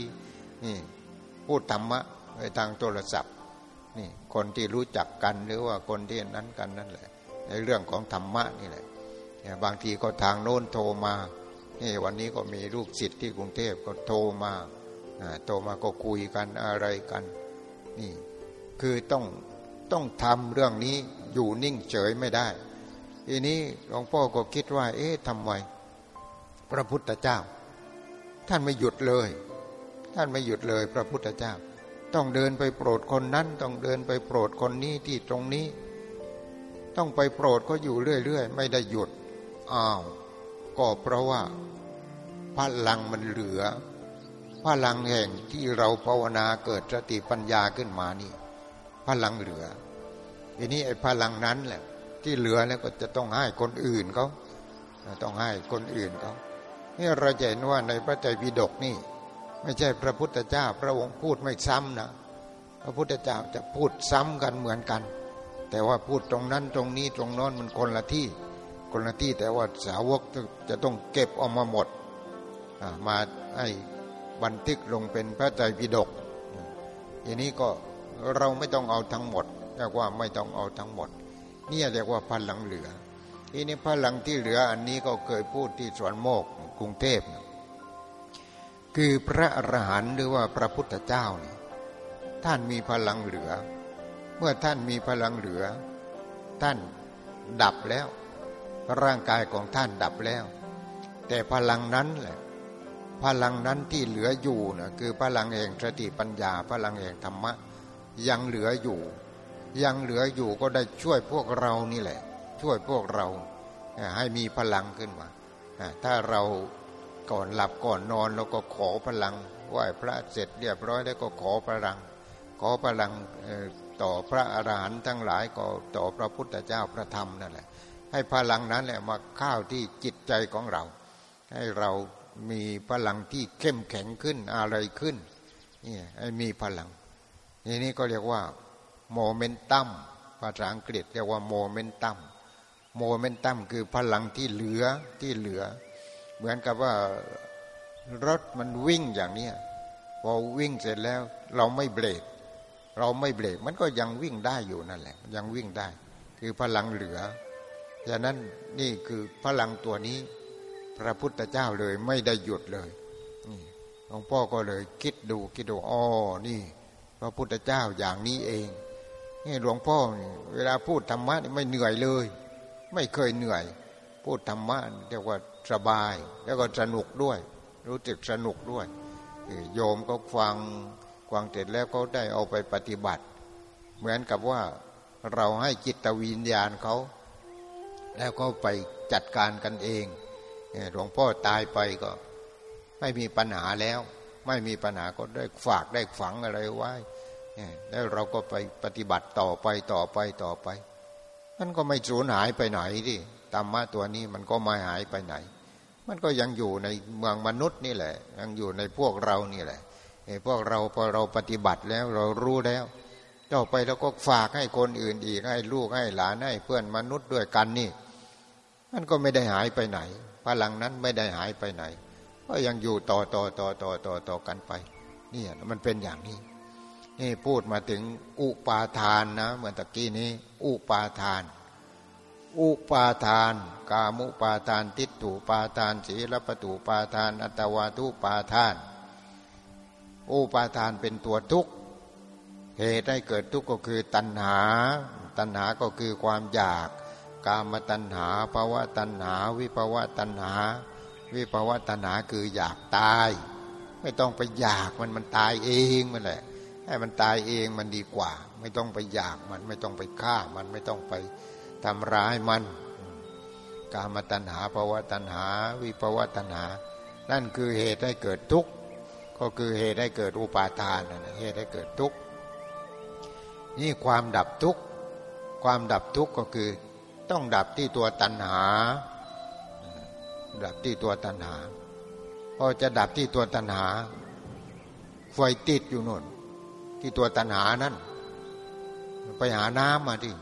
นี่พูดธรรมะไปทางโทรศัพท์นี่คนที่รู้จักกันหรือว่าคนที่นั้นกันนั่นแหละ ในเรื่องของธรรมะนี่แหละบางทีก็ทางโน้นโทรมานี่วันนี้ก็มีลูกศิษย์ที่กรุงเทพก็โทรมาโทรมาก็คุยกันอะไรกันนี่คือต้องต้องทำเรื่องนี้อยู่นิ่งเฉยไม่ได้ ทีนี้หลวงพ่อก็คิดว่า เอ๊ะทำไม พระพุทธเจ้า ท่านไม่หยุดเลย ท่านไม่หยุดเลยพระพุทธเจ้า ต้องเดินไปโปรดคนนั้น ต้องเดินไปโปรดคนนี้ที่ตรงนี้ ต้องไปโปรดก็อยู่เรื่อยๆ ไม่ได้หยุดอ้าวก็เพราะว่าพลังมันเหลือพลังแห่งที่เราภาวนาเกิดสติปัญญาขึ้นมานี่ พลังเหลือทีนี้ไอ้พลังนั้นแหละ ที่เหลือแล้วก็จะต้องให้คนอื่นเขาต้องให้คนอื่นเขา นี่เราจะเห็นว่าในพระใจปิฎกนี่ ไม่ใช่พระพุทธเจ้า พระองค์พูดไม่ซ้ำนะพระพุทธเจ้าจะพูดซ้ำกันเหมือนกัน แต่ว่าพูดตรงนั้นตรงนี้ตรงโน้นมันคนละที่คนละที่แต่ว่าสาวกจะต้องเก็บออกมาหมดมาให้บันทึกลงเป็นพระใจปิฎกทีนี้ก็เราไม่ต้องเอาทั้งหมดเรียกว่าไม่ต้องเอาทั้งหมด นี่เรียกว่าพลังเหลือ ทีนี้พลังที่เหลืออันนี้ก็เคยพูดที่สวนโมก กรุงเทพ คือพระอรหันต์หรือว่าพระพุทธเจ้านี่ท่านมีพลังเหลือ เมื่อท่านมีพลังเหลือ ท่านดับแล้ว ร่างกายของท่านดับแล้ว แต่พลังนั้นแหละ พลังนั้นที่เหลืออยู่นะคือพลังแห่งสติปัญญา พลังแห่งธรรมะ ยังเหลืออยู่ ยังเหลืออยู่ก็ได้ช่วยพวกเรานี่แหละ ช่วยพวกเราให้มีพลังขึ้นมา ถ้าเราก่อนหลับก่อนนอนเราก็ขอพลังไหว้พระเสร็จเรียบร้อยแล้วก็ขอพลัง ขอพลังต่อพระอรหันต์ทั้งหลายก็ต่อพระพุทธเจ้าพระธรรมนั่นแหละ ให้พลังนั้นแหละมาเข้าที่จิตใจของเรา ให้เรามีพลังที่เข้มแข็งขึ้นอะไรขึ้นนี่ให้มีพลังนี่นี่ก็เรียกว่าโมเมนตัมภาษาอังกฤษเรียกว่าโมเมนตัม โมเมนตัมคือพลังที่เหลือที่เหลือ เหมือนกับว่ารถมันวิ่งอย่างนี้พอวิ่งเสร็จแล้วเราไม่เบรก เราไม่เบรกมันก็ยังวิ่งได้อยู่นั่นแหละ ยังวิ่งได้ คือพลังเหลือฉะนั้นนี่คือพลังตัวนี้ พระพุทธเจ้าเลยไม่ได้หยุดเลยนี่หลวงพ่อก็เลยคิดดูคิดดูอ๋อนี่ พระพุทธเจ้าอย่างนี้เองนี่หลวงพ่อเวลาพูดธรรมะไม่เหนื่อยเลย ไม่เคยเหนื่อย พูดธรรมะเรียกว่าสบาย แล้วก็สนุกด้วย รู้สึกสนุกด้วย โยมก็ฟังฟังเสร็จแล้วก็ได้เอาไปปฏิบัติ เหมือนกับว่าเราให้จิตวิญญาณเขา แล้วก็ไปจัดการกันเองหลวงพ่อตายไปก็ไม่มีปัญหาแล้ว ไม่มีปัญหาก็ได้ฝากได้ฝังอะไรไว้แล้วเราก็ไปปฏิบัติต่อไปต่อไปต่อไป มันก็ไม่สูญหายไปไหนดิธรรมะตัวนี้มันก็ไม่หายไปไหน มันก็ยังอยู่ในเมืองมนุษย์นี่แหละ ยังอยู่ในพวกเรานี่แหละไอ้พวกเราพอเราปฏิบัติแล้วเรารู้แล้วต่อไปเราก็ฝากให้คนอื่นอีกให้ลูกให้หลานให้เพื่อนมนุษย์ด้วยกันนี่ มันก็ไม่ได้หายไปไหน พลังนั้นไม่ได้หายไปไหน ก็ยังอยู่ต่อต่อต่อต่อต่อต่อกันไปนี่มันเป็นอย่างนี้ นี่พูดมาถึงอุปาทานนะเหมือนตะกี้นี้ อุปาทาน อุปาทาน กามุปาทานทิฏฐุปาทานศีลปตุปาทาน อัตวาทุปาทาน อุปาทานเป็นตัวทุกข์เหตุให้เกิดทุกข์ก็คือตัณหา ตัณหาก็คือความอยาก กามตัณหาภาวะตัณหา วิภาวะตัณหา วิภาวะตัณหาคืออยากตาย ไม่ต้องไปอยากมันมันตายเองมันแหละ ให้มันตายเองมันดีกว่า ไม่ต้องไปอยากมันไม่ต้องไปฆ่ามันไม่ต้องไปทำร้ายมันกามตัณหาภาวะตัณหา วิภาวะตัณหา นั่นคือเหตุให้เกิดทุกข์ก็คือเหตุให้เกิดอุปาทานเหตุให้เกิดทุกข์นี่ความดับทุกข์ความดับทุกข์ก็คือต้องดับที่ตัวตัณหา ดับที่ตัวตัณหาพอจะดับที่ตัวตัณหาไฟติดอยู่นู่น ที่ตัวตัณหานั้นไปหาน้ำมาที่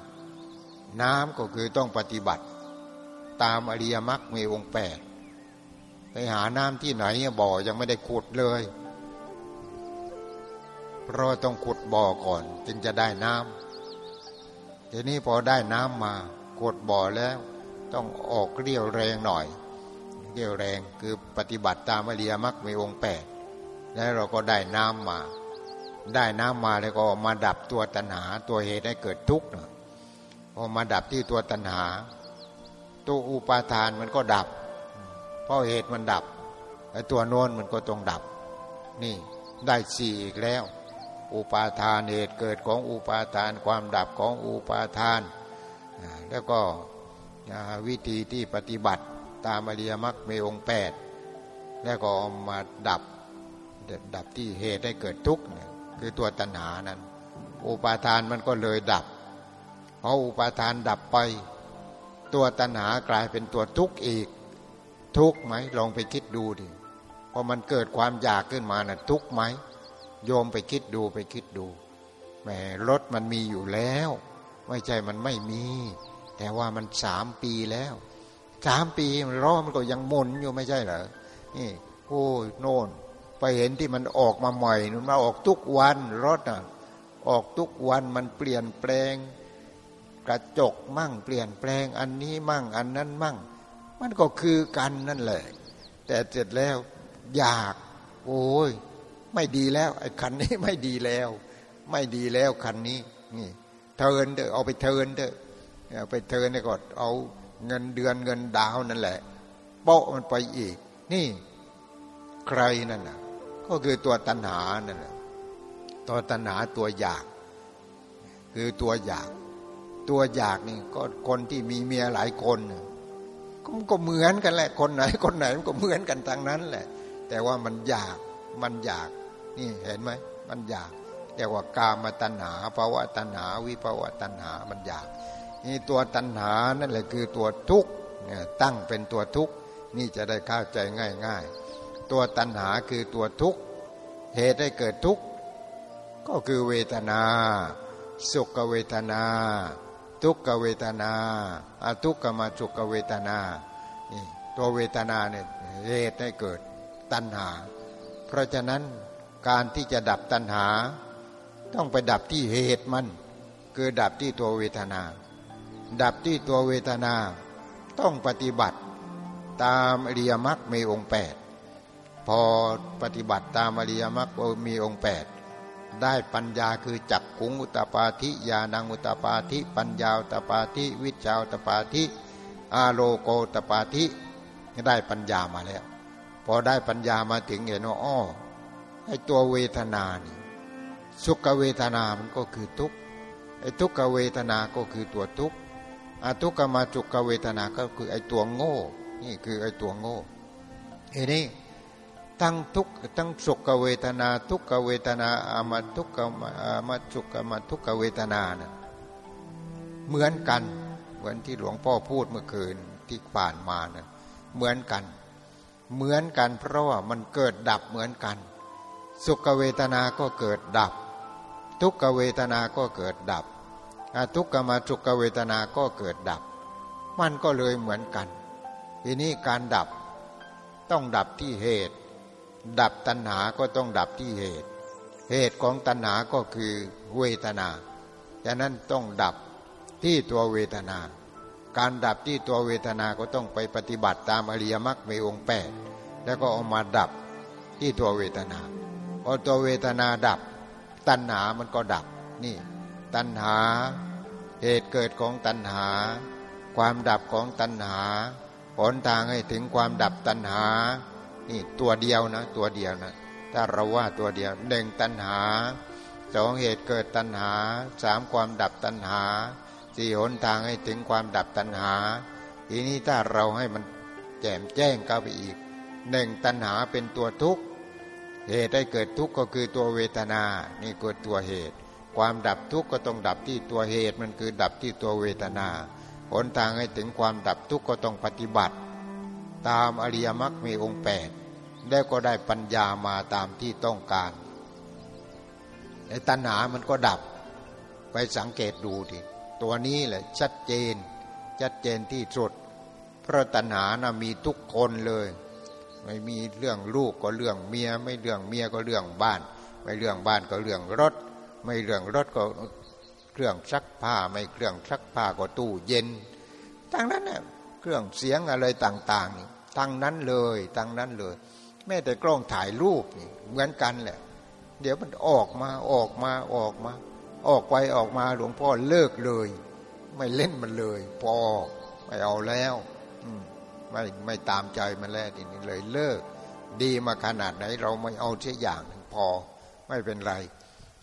น้ำก็คือต้องปฏิบัติ ตามอริยมรรคมีองค์แปดไปหาน้ำที่ไหนบ่อยังไม่ได้ขุดเลยเพราะต้องขุดบ่อก่อน จึงจะได้น้ำทีนี้พอได้น้ำมาขุดบ่อแล้ว ต้องออกเรียวแรงหน่อย เรียวแรงคือปฏิบัติตามอริยมรรคมีองค์แปดแล้วเราก็ได้น้ำมา ได้น้ำมาแล้วก็มาดับตัวตัณหา ตัวเหตุให้เกิดทุกข์พอมาดับที่ตัวตัณหา ตัวอุปาทานมันก็ดับ เพราะเหตุมันดับไอ้ตัวโน้นมันก็ต้องดับ นี่ได้สี่อีกแล้ว อุปาทานเหตุเกิดของอุปาทานความดับของอุปาทาน แล้วก็วิธีที่ปฏิบัติตามอริยมรรคมีองค์แปดแล้วก็มาดับดับที่เหตุให้เกิดทุกข์ คือตัวตัณหานั้น อุปาทานมันก็เลยดับพออุปาทานดับไป ตัวตัณหากลายเป็นตัวทุกข์อีก ทุกข์ไหมลองไปคิดดูดิพอมันเกิดความอยากขึ้นมานะ่ะทุกข์ไหมโยมไปคิดดูไปคิดดูแหมรถมันมีอยู่แล้ว ไม่ใช่มันไม่มี แต่ว่ามันสามปีแล้วสามปีมันรอมันก็ยังมนอยู่ไม่ใช่เหรอนี่โอ้ยโน่น ไปเห็นที่มันออกมาใหม่มันมาออกทุกวันรถอะออกทุกวันมันเปลี่ยนแปลง กระจกมั่งเปลี่ยนแปลงอันนี้มั่งอันนั้นมั่ง มันก็คือกันนั่นแหละ แต่เสร็จแล้วอยาก โอ้ย ไม่ดีแล้วไอ้คันนี้ไม่ดีแล้ว ไม่ดีแล้วคันนี้นี่เทินเดอเอาไปเทินเดอเอาไปเทินเนี่ยก็เอาเงินเดือนเงินดาวนั่นแหละโปะมันไปอีก นี่ใครนั่นน่ะ ก็คือตัวตัณหานั่นแหละตัวตัณหาตัวอยาก คือตัวอยาก ตัวอยากนี่ก็คนที่มีเมียหลายคนก็ก็เหมือนกันแหละ คนไหน คนไหนมันก็เหมือนกันทางนั้นแหละ แต่ว่ามันอยากมันอยาก นี่เห็นไหมมันอยากเรียกว่ากามตัณหาภาวะตัณหา วิภาวะตัณหามันอยากนี่ตัวตัณหานั่นแหละคือตัวทุกข์ตั้งเป็นตัวทุกข์นี่จะได้เข้าใจง่าย ๆ ตัวตัณหาคือตัวทุกข์เหตุให้เกิดทุกข์ก็คือเวทนา สุขเวทนา ทุกขเวทนาอทุกขมาสุขเวทนานี่ตัวเวทนาเนี่ยเหตุให้เกิดตัณหา เพราะฉะนั้นการที่จะดับตัณหา ต้องไปดับที่เหตุมัน คือดับที่ตัวเวทนา ดับที่ตัวเวทนา ต้องปฏิบัติตามเรียมักมีองค์แปด พอปฏิบัติตามอริยมรรคมีองค์แปดได้ปัญญาคือจักกุงอุตปาธิญาณังอุตปาธิปัญญาอุตปาธิวิชาอุตปาธิอาโลโกตปาธิได้ปัญญามาแล้ว พอได้ปัญญามาถึงเห็นว่าอ้อไอตัวเวทนานี่สุขเวทนามันก็คือทุกข์ไอทุกขเวทนาก็คือตัวทุกข์อทุกขมาจุกเวทนาก็คือไอตัวโง่ นี่คือไอตัวโง่เอ้นี่ ทั้งทุกทั้งสุขเวทนา ทุกขเวทนาอามาทุกขอามาสุขมาทุกขเวทนานะเหมือนกัน เหมือนที่หลวงพ่อพูดเมื่อคืนที่ผ่านมานะเหมือนกัน เหมือนกันเพราะว่ามันเกิดดับเหมือนกัน สุขเวทนาก็เกิดดับ ทุกขเวทนาก็เกิดดับทุกขมาสุขเวทนาก็เกิดดับ มันก็เลยเหมือนกัน ทีนี้การดับต้องดับที่เหตุ ดับตัณหาก็ต้องดับที่เหตุ เหตุของตัณหาก็คือเวทนาฉะนั้นต้องดับที่ตัวเวทนา การดับที่ตัวเวทนาก็ต้องไปปฏิบัติตามอริยมรรคมีองค์แปดแล้วก็เอามาดับที่ตัวเวทนาพอตัวเวทนาดับ ตัณหามันก็ดับนี่ ตัณหา เหตุเกิดของตัณหา ความดับของตัณหาผลทางให้ถึงความดับตัณหา นี่ตัวเดียวนะ ตัวเดียวนะ ถ้าเราว่าตัวเดียวหนึ่งตัณหาสองเหตุเกิดตัณหาสามความดับตัณหาสี่หนทางให้ถึงความดับตัณหา ทีนี้ถ้าเราให้มันแจ่มแจ้งเข้าไปอีกหนึ่งตัณหาเป็นตัวทุกข์เหตุให้เกิดทุกข์ก็คือตัวเวทนา นี่เกิดตัวเหตุ ความดับทุกข์ก็ต้องดับที่ตัวเหตุมันคือดับที่ตัวเวทนา หนทางให้ถึงความดับทุกข์ก็ต้องปฏิบัติ ตามอริยมรรคมีองค์แปดแล้วก็ได้ปัญญามาตามที่ต้องการในตัณหามันก็ดับ ไปสังเกตดูทีตัวนี้แหละชัดเจน ชัดเจนที่สุด เพราะตัณหานะมีทุกคนเลย ไม่มีเรื่องลูกก็เรื่องเมีย ไม่เรื่องเมียก็เรื่องบ้าน ไม่เรื่องบ้านก็เรื่องรถ ไม่เรื่องรถก็เครื่องซักผ้า ไม่เครื่องซักผ้าก็ตู้เย็นทั้งนั้นนี่ย เครื่องเสียงอะไรต่างๆนี่ทั้งนั้นเลยทั้งนั้นเลย แม้แต่กล้องถ่ายรูปนี่เหมือนกันแหละ เดี๋ยวมันออกมาออกมาออกมา ออกไปออกมาหลวงพ่อเลิกเลย ไม่เล่นมันเลยพอไม่เอาแล้วไม่ไม่ตามใจมันแล้วทีนี้เลยเลิก ดีมาขนาดไหน เราไม่เอาเช่อย่างพอไม่เป็นไร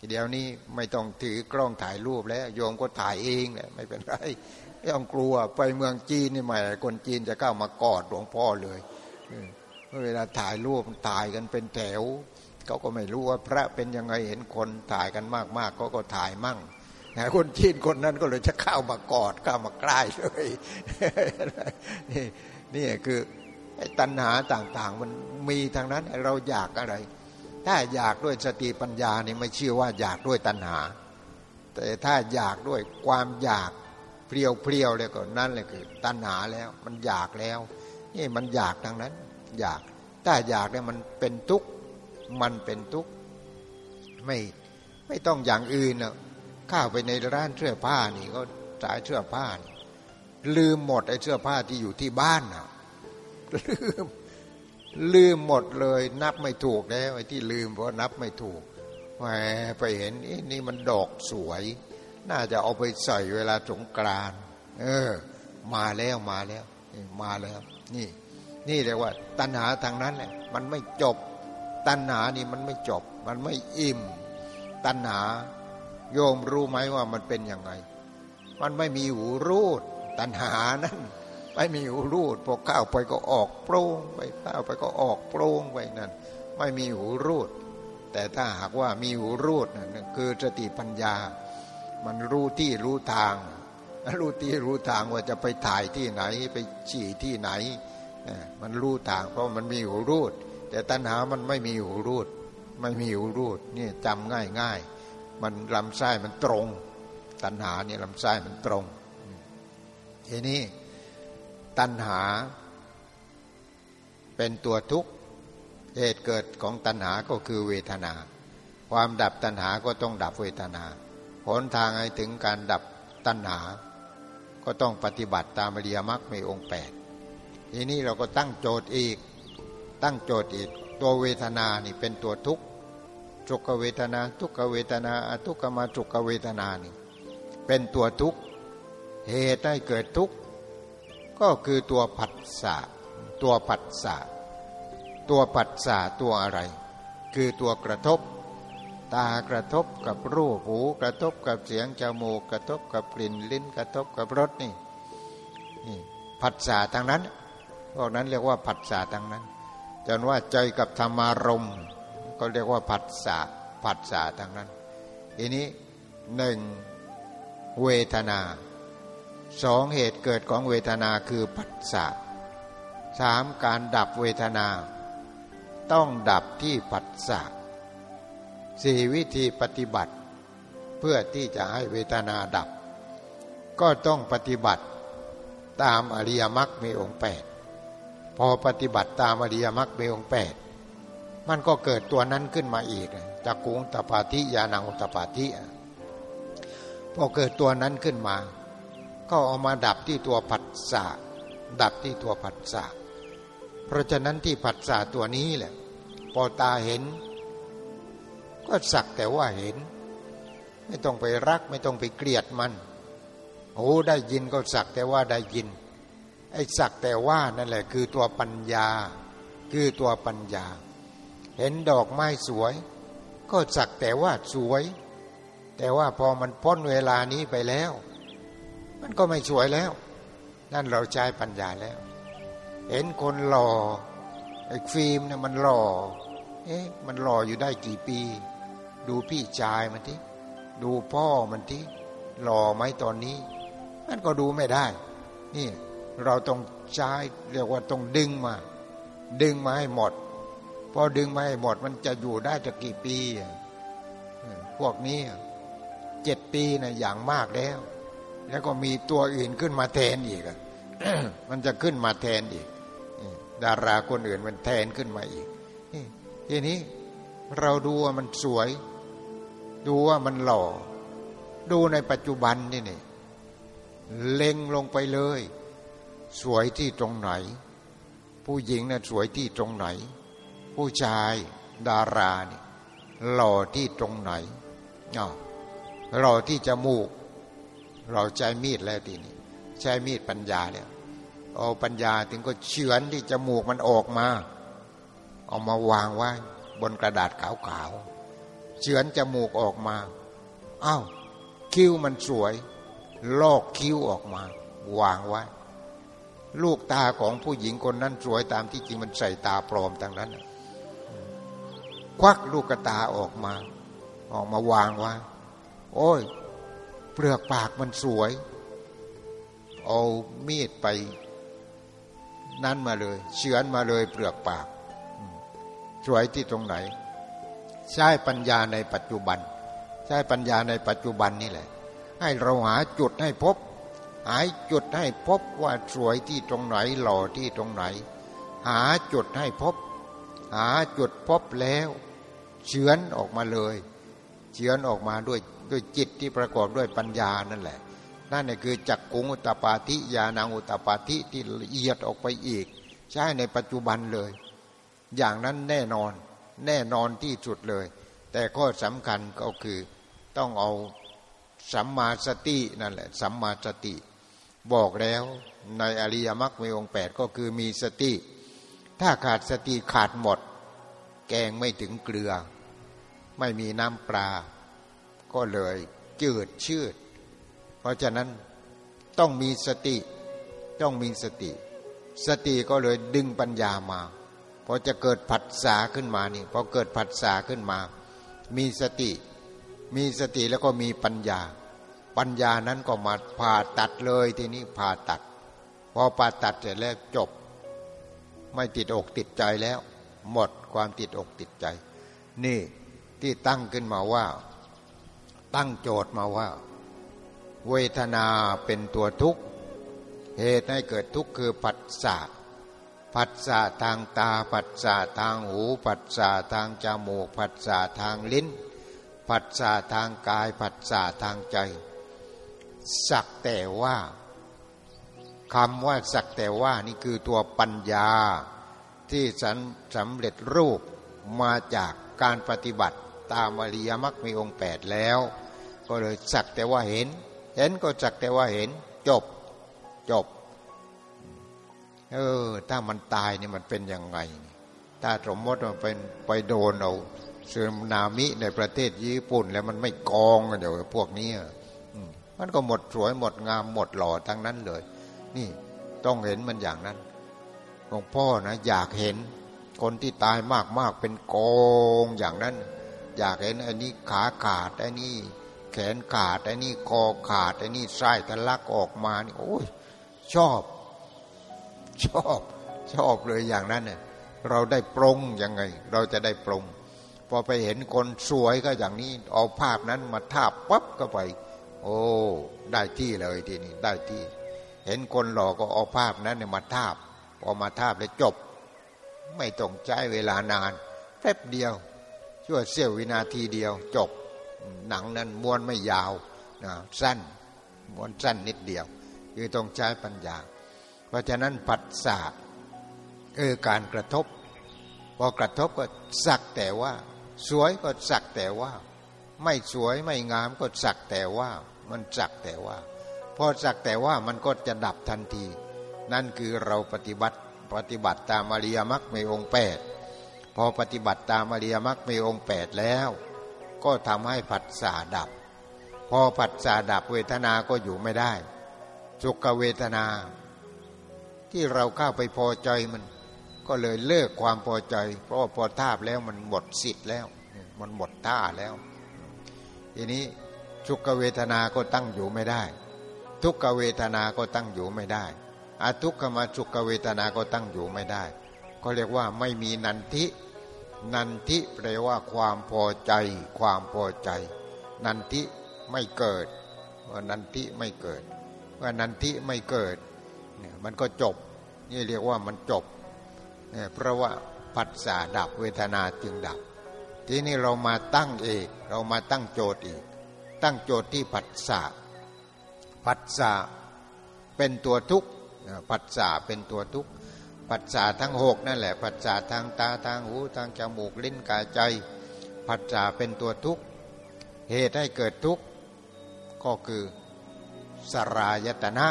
เดี๋ยวนี้ไม่ต้องถือกล้องถ่ายรูปแล้ว โยมก็ถ่ายเองแหละไม่เป็นไร ไม่ต้องกลัวไปเมืองจีนนี่ใหม่ คนจีนจะเข้ามากอดหลวงพ่อเลยเวลาถ่ายรูปถ่ายกันเป็นแถวเขาก็ไม่รู้ว่าพระเป็นยังไงเห็นคนถ่ายกันมากๆเขาก็ถ่ายมั่งนะคนจีนคนนั้นก็เลยจะเข้ามากอดเข้ามาใกล้เลยนี่นี่คือตัณหาต่างๆ มันมีทางนั้นเราอยากอะไร ถ้าอยากด้วยสติปัญญานี่ไม่เชื่อว่าอยากด้วยตัณหา แต่ถ้าอยากด้วยความอยาก เปรียวเปรียวเลยก็นั่นเลยคือตัณหาแล้ว มันอยากแล้ว นี่มันอยากทางนั้น อยากถ้าอยากเนี่ยมันเป็นทุกข์มันเป็นทุกข์ไม่ไม่ต้องอย่างอื่นนะข้าไปในร้านเสื้อผ้านี่ก็สายเสื้อผ้านี่ลืมหมดไอ้เสื้อผ้าที่อยู่ที่บ้านนะลืมลืมหมดเลยนับไม่ถูกแล้วไอ้ที่ลืมเพราะนับไม่ถูกแหมไปเห็นนี่มันดอกสวย น่าจะเอาไปใส่เวลาสงกรานเออ มาแล้วมาแล้วมาแล้ว นี่ นี่เรียกว่า ตัณหาทางนั้นแหละมันไม่จบ ตัณหานี่มันไม่จบ มันไม่อิ่ม ตัณหา โยมรู้ไหมว่ามันเป็นยังไง มันไม่มีหูรูด ตัณหานั้นไม่มีหูรูดพอข้าวไปก็ออกโปร่งไปข้าวไปก็ออกโปร่งไปนั่น ไม่มีหูรูด แต่ถ้าหากว่ามีหูรูดนั่นคือสติปัญญา มันรู้ที่รู้ทาง รู้ที่รู้ทางว่าจะไปถ่ายที่ไหนไปฉี่ที่ไหน มันรู้ทาง เพราะมันมีหูรูด แต่ตัณหามันไม่มีหูรูด ไม่มีหูรูดนี่จำง่ายง่ายมันลำไส้มันตรง ตัณหาเนี่ยลำไส้มันตรงทีนี้ตัณหาเป็นตัวทุกข์เหตุเกิดของตัณหาก็คือเวทนา ความดับตัณหาก็ต้องดับเวทนา หนทางให้ถึงการดับตัณหา ก็ต้องปฏิบัติตามอริยมรรคมีองค์แปดทีนี้เราก็ตั้งโจทย์อีก ตั้งโจทย์อีก ตัวเวทนานี่เป็นตัวทุกข์สุขเวทนา ทุกขเวทนาอทุกขมาสุกขเวทนานี่เป็นตัวทุกข์เหตุให้เกิดทุกข์ก็คือตัวผัสสะตัวผัสสะตัวผัสสะตัวอะไร คือตัวกระทบ ตากระทบกับรูปหูกระทบกับเสียงจมูกกระทบกับกลิ่นลิ้นกระทบกับรสนี่นี่ผัสสะทางนั้นพวกนั้นเรียกว่าผัสสะทางนั้น จนว่าใจกับธรรมารมก็เรียกว่าผัสสะผัสสะทางนั้นทีนี้หนึ่งเวทนาสองเหตุเกิดของเวทนาคือปัสสะสามการดับเวทนา ต้องดับที่ปัสสะ สี่วิธีปฏิบัติ เพื่อที่จะให้เวทนาดับ ก็ต้องปฏิบัติตามอริยมรรคมีองค์แปดพอปฏิบัติตามอริยมรรคมีองค์แปดมันก็เกิดตัวนั้นขึ้นมาอีกจากกุงตปาธิยานังตปาธิพอเกิดตัวนั้นขึ้นมา ก็เอามาดับที่ตัวผัสสะดับที่ตัวผัสสะเพราะฉะนั้นที่ผัสสะตัวนี้แหละ พอตาเห็น ก็สักแต่ว่าเห็น ไม่ต้องไปรักไม่ต้องไปเกลียดมันโอ้ได้ยินก็สักแต่ว่าได้ยิน ไอ้สักแต่ว่านั่นแหละ คือตัวปัญญา คือตัวปัญญา เห็นดอกไม้สวย ก็สักแต่ว่าสวย แต่ว่าพอมันพ้นเวลานี้ไปแล้ว มันก็ไม่สวยแล้ว นั่นเราใช้ปัญญาแล้ว เห็นคนหล่อไอ้ฟิล์มเนี่ยมันหล่อเอ๊ะมันหล่ออยู่ได้กี่ปี ดูพี่ชายมันที่ดูพ่อมันที่หล่อไหมตอนนี้ มันก็ดูไม่ได้ นี่เราต้องใช้เรียกว่าต้องดึงมา ดึงมาให้หมดพอดึงมาให้หมดมันจะอยู่ได้จะกี่ปี พวกนี้เจ็ดปีนะอย่างมากแล้ว แล้วก็มีตัวอื่นขึ้นมาแทนอีกมันจะขึ้นมาแทนอีก ดาราคนอื่นมันแทนขึ้นมาอีกทีนี้เราดูว่ามันสวย ดูว่ามันหล่อ ดูในปัจจุบันนี่นี่ เล็งลงไปเลย สวยที่ตรงไหน ผู้หญิงนะ่ะสวยที่ตรงไหน ผู้ชายดารานี่หล่อที่ตรงไหนอ๋อหล่อที่จมูก เราใช้มีดแล้วทีนี้ใช้มีดปัญญาแล้วเอาปัญญาถึงก็เฉือนที่จมูกมันออกมา เอามาวางไว้บนกระดาษขาวๆ เฉือนจมูกออกมาอา้าวคิ้วมันสวย ลอกคิ้วออกมา วางไว้ ลูกตาของผู้หญิงคนนั้นสวยตามที่จริงมันใส่ตาปลอมทางนั้น ควักลูกตาออกมา ออกมาวางไว้ โอ้ย เปลือกปากมันสวย เอามีดไป นั่นมาเลย เฉือนมาเลยเปลือกปาก สวยที่ตรงไหน ใช้ปัญญาในปัจจุบัน ใช้ปัญญาในปัจจุบันนี่แหละ ให้เราหาจุดให้พบ หาจุดให้พบว่าสวยที่ตรงไหนหล่อที่ตรงไหน หาจุดให้พบ หาจุดพบแล้วเฉือนออกมาเลยเฉือนออกมาด้วยด้วยจิตที่ประกอบด้วยปัญญานั่นแหละ นั่นคือจักกุงอุตปาธิญาณังอุตปาธิที่ละเอียดออกไปอีก ใช้ในปัจจุบันเลย อย่างนั้นแน่นอน แน่นอนที่สุดเลย แต่ข้อสำคัญก็คือต้องเอาสัมมาสตินั่นแหละสัมมาสติ บอกแล้วในอริยมรรคมีองค์แปดก็คือมีสติ ถ้าขาดสติขาดหมด แกงไม่ถึงเกลือ ไม่มีน้ำปลา ก็เลยจืดชืด เพราะฉะนั้นต้องมีสติต้องมีสติ สติก็เลยดึงปัญญามา พอจะเกิดผัสสะขึ้นมานี่พอเกิดผัสสะขึ้นมา มีสติ มีสติแล้วก็มีปัญญา ปัญญานั้นก็มาผ่าตัดเลยทีนี้ผ่าตัด พอผ่าตัดเสร็จแล้วจบ ไม่ติดอกติดใจแล้ว หมดความติดอกติดใจ นี่ที่ตั้งขึ้นมาว่า ตั้งโจทย์มาว่า เวทนาเป็นตัวทุกข์เหตุให้เกิดทุกข์คือผัสสะ ผัสสะทางตาผัสสะทางหูผัสสะทางจมูกผัสสะทางลิ้นผัสสะทางกายผัสสะทางใจ สักแต่ว่าคำว่าสักแต่ว่านี่คือตัวปัญญาที่สันสำเร็จรูปมาจากการปฏิบัติตามอริยมรรคมีองค์แปดแล้ว ก็เลยสักแต่ว่าเห็น เห็นก็สักแต่ว่าเห็นจบจบ เออ ถ้ามันตายนี่มันเป็นยังไง ถ้าสมมติมันเป็นไปโดนเอาซึนามิในประเทศญี่ปุ่น แล้วมันไม่กองเดี๋ยวพวกนี้มันก็หมดสวยหมดงามหมดหล่อทั้งนั้นเลย นี่ต้องเห็นมันอย่างนั้นหลวงพ่อนะอยากเห็นคนที่ตายมากๆเป็นกองอย่างนั้น อยากเห็นไอ้นี่ขาขาดไอ้นี่แขนขาดไอ้นี่คอขาดไอ้นี่ไส้ทะลักออกมานี่โอ้ยชอบ ชอบชอบเลยอย่างนั้นเนี่ยเราได้ปรงยังไง เราจะได้ปรงพอไปเห็นคนสวยก็อย่างนี้ เอาภาพนั้นมาทาบปั๊บก็ไป โอ้ได้ที่เลยทีนี้ได้ที่ เห็นคนหล่อก็เอาภาพนั้นเนี่ยมาทาบพอมาทาบเลยจบ ไม่ต้องใช้เวลานานแป๊บเดียวชั่วเสี้ยววินาทีเดียวจบ หนังนั้นม้วนไม่ยาวนะสั้นม้วนสั้นนิดเดียวคือต้องใช้ปัญญา ราะฉะนั้นปัสสะเออการกระทบ พอกระทบก็สักแต่ว่า สวยก็สักแต่ว่า ไม่สวยไม่งามก็สักแต่ว่า มันสักแต่ว่า พอสักแต่ว่ามันก็จะดับทันที นั่นคือเราปฏิบัติปฏิบัติตามอริยมรรคในองค์แปดพอปฏิบัติตามอริยมรรคในองค์แปดแล้ว ก็ทำให้ผัสสะดับ พอผัสสะดับเวทนาก็อยู่ไม่ได้สุขเวทนา ที่เราเข้าไปพอใจมัน ก็เลยเลิกความพอใจ เพราะว่าพอทาบแล้วมันหมดสิทธิ์แล้ว มันหมดท่าแล้ว ทีนี้สุขเวทนาก็ตั้งอยู่ไม่ได้ ทุกขเวทนาก็ตั้งอยู่ไม่ได้อาทุกขมาสุขเวทนาก็ตั้งอยู่ไม่ได้ ก็เรียกว่าไม่มีนันทิ นันทิแปลว่าความพอใจ ความพอใจ นันทิไม่เกิดว่านันทิไม่เกิด ว่านันทิไม่เกิดเนี่ยมันก็จบ นี่เรียกว่ามันจบเนี่ยเพราะว่าผัสสะดับเวทนาจึงดับ ทีนี้เรามาตั้งเอกเรามาตั้งโจทย์อีก ตั้งโจทย์ที่ผัสสะผัสสะเป็นตัวทุกข์ผัสสะเป็นตัวทุกข์ผัสสะทั้งหกนั่นแหละผัสสะทางตาทางหูทางจมูกลิ้นกายใจผัสสะเป็นตัวทุกข์เหตุให้เกิดทุกข์ก็คือสรายตนะ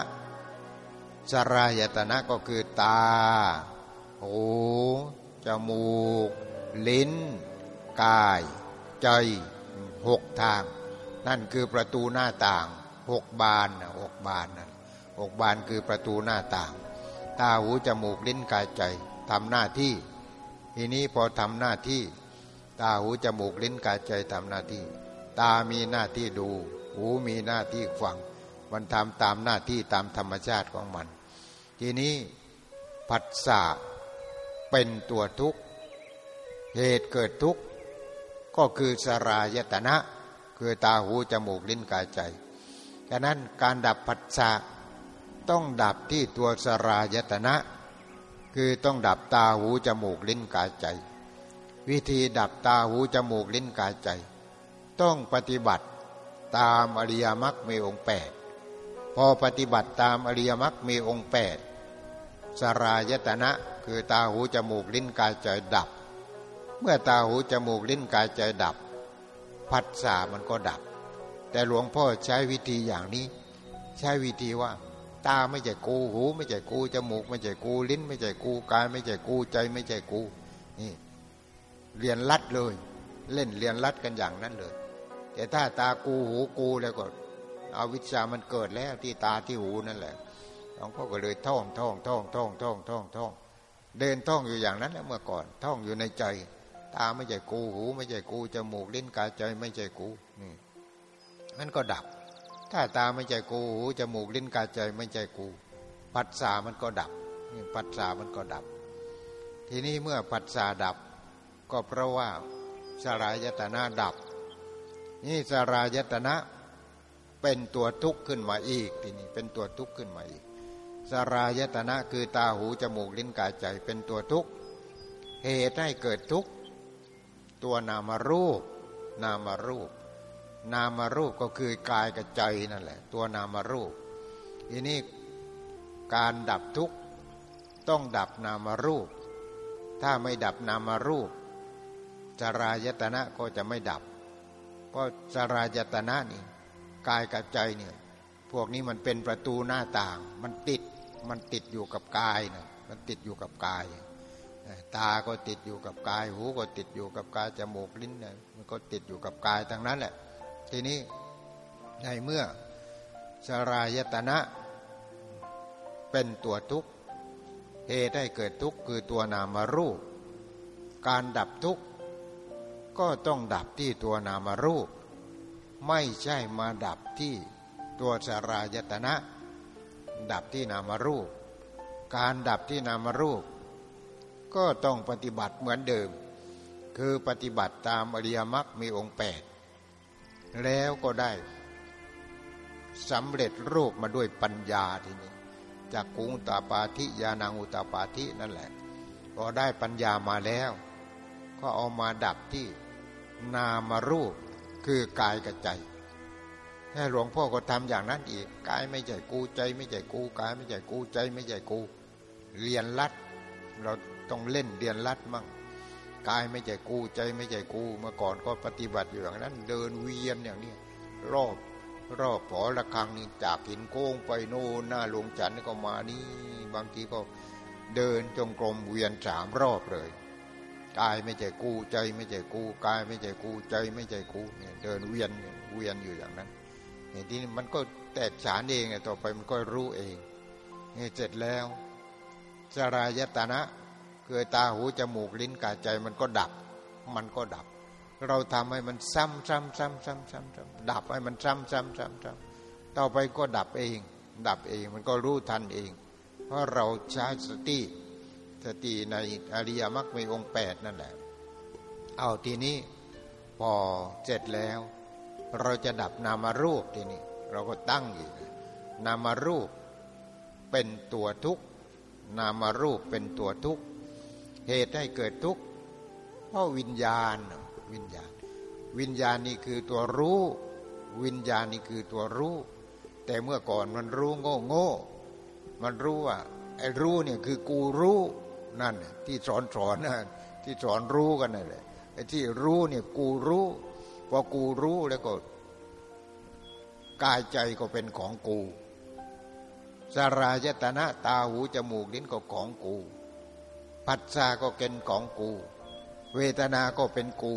สรายตนะก็คือตา หู จมูก ลิ้น กาย ใจหกทาง นั่นคือประตูหน้าต่างหกบานหกบานนั่นหกบานคือประตูหน้าต่าง ตาหูจมูกลิ้นกายใจทำหน้าที่ ทีนี้พอทำหน้าที่ ตาหูจมูกลิ้นกายใจทำหน้าที่ ตามีหน้าที่ดู หูมีหน้าที่ฟัง มันทำตามหน้าที่ตามธรรมชาติของมัน ทีนี้ผัสสะเป็นตัวทุกข์ เหตุเกิดทุกข์ ก็คือสรายตนะ คือตาหูจมูกลิ้นกายใจฉะนั้นการดับผัสสะต้องดับที่ตัวสรายตนะ คือต้องดับตาหูจมูกลิ้นกายใจ วิธีดับตาหูจมูกลิ้นกายใจ ต้องปฏิบัติตามอริยมรรคมีองค์แปด พอปฏิบัติตามอริยมรรคมีองค์แปดสรายตนะคือตาหูจมูกลิ้นกายใจดับ เมื่อตาหูจมูกลิ้นกายใจดับ ผัสสะมันก็ดับ แต่หลวงพ่อใช้วิธีอย่างนี้ ใช้วิธีว่า ตาไม่ใช่กูหู ไม่ใช่กูจมูก ไม่ใช่กูลิ้น ไม่ใช่กูกายไม่ใช่กูใจไม่ใช่กูนี่เรียนลัดเลย เล่นเรียนลัดกันอย่างนั้นเลย แต่ถ้าตากูหูกูแล้วก็ อาวิชามันเกิดแล้วที่ตาที่หูนั่นแหละหลวงพ่อก็เลยท่องท่องท่องท่องท่องท่องท่องเดินท่องอยู่อย่างนั้นแล้วเมื่อก่อน ท่องอยู่ในใจ ตาไม่ใช่กูหูไม่ใช่กูจมูกลิ้นกายใจไม่ใช่กูนี่มันก็ดับ ถ้าตาไม่ใช่กูหูจมูกลิ้นกายใจไม่ใช่กู ปัสสามันก็ดับนี่ปัสสามันก็ดับ ทีนี้เมื่อปัสสาดับ ก็เพราะว่าสลายตนะดับ นี่สลายตนะ เป็นตัวทุกข์ขึ้นมาอีกทีนี้เป็นตัวทุกข์ขึ้นมาอีก สรายตนะคือตาหูจมูกลิ้นกายใจเป็นตัวทุกข์เหตุให้เกิดทุกข์ตัวนามารูป นามารูป นามารูปก็คือกายกับใจนั่นแหละ ตัวนามารูปทีนี้การดับทุกข์ต้องดับนามารูป ถ้าไม่ดับนามารูปสรายตนะก็จะไม่ดับเพราะสรายตนะนี่ กายกับใจเนี่ยพวกนี้มันเป็นประตูหน้าต่าง มันติดมันติดอยู่กับกายนะมันติดอยู่กับกาย ตาก็ติดอยู่กับกาย หูก็ติดอยู่กับกายจมูกลิ้นนะมันก็ติดอยู่กับกายทั้งนั้นแหละ ทีนี้ในเมื่อสรายตนะเป็นตัวทุกข์เหตุให้เกิดทุกข์คือตัวนามรูป การดับทุกข์ก็ต้องดับที่ตัวนามรูป ไม่ใช่มาดับที่ตัวสารายตนะ ดับที่นามรูป การดับที่นามรูป ก็ต้องปฏิบัติเหมือนเดิม คือปฏิบัติตามอริยมรรคมีองค์แปดแล้วก็ได้สำเร็จรูปมาด้วยปัญญาทีนี้จากกุงตาปาธิยานังอุตาปาธินั่นแหละพอได้ปัญญามาแล้ว ก็เอามาดับที่นามารูป คือกายกับใจให้หลวงพ่อก็ทำอย่างนั้นอีกกายไม่ใช่กูใจ ไม่ใช่กูกายไม่ใช่กูใจ ไม่ใช่กู เรียนรัด เราต้องเล่นเรียนรัดมั่งกายไม่ใช่กูใจไม่ใช่กู เมื่อก่อนก็ปฏิบัติอยู่อย่างนั้น เดินเวียนอย่างนี้รอบรอบผอระคังนี่จากหินโค้งไปโน่นหน้าหลวงจันทร์ก็มานี่บางทีก็เดินจงกรมเวียนสามรอบเลย กายไม่ใช่กูใจไม่ใช่กูกายไม่ใช่กูใจไม่ใช่กูเนี่ยเดินเวียนเวียนอยู่อย่างนั้นเนี่ยที่มันก็แตกฉานเองต่อไปมันก็รู้เองเนี่ยเสร็จแล้วสรายตนะคือตาหูจมูกลิ้นกายใจมันก็ดับ มันก็ดับ เราทำให้มันซ้ำซ้ำซ้ำซ้ำซ้ำซ้ำดับให้มันซ้ำซ้ำซ้ำซ้ำต่อไปก็ดับเอง ดับเองมันก็รู้ทันเอง เพราะเราใช้สติ สติในอริยมรรคมีองค์แปดนั่นแหละ เอาทีนี้พอเสร็จแล้ว เราจะดับนามารูปทีนี้ เราก็ตั้งอีกนามารูปเป็นตัวทุกข์นามารูปเป็นตัวทุกข์เหตุให้เกิดทุกข์เพราะวิญญาณวิญญาณ วิญญาณนี่คือตัวรู้ วิญญาณนี่คือตัวรู้ แต่เมื่อก่อนมันรู้โง่โง่มันรู้ว่าไอ้รู้เนี่ยคือกูรู้ นั่นที่สอนสอนนะที่สอนรู้กันนั่นแหละไอ้ที่รู้เนี่ยกูรู้พอกูรู้แล้วก็ กายใจก็เป็นของกูสารายตนะตาหูจมูกลิ้นก็ของกูผัสสะก็เป็นของกู เวทนาก็เป็นกู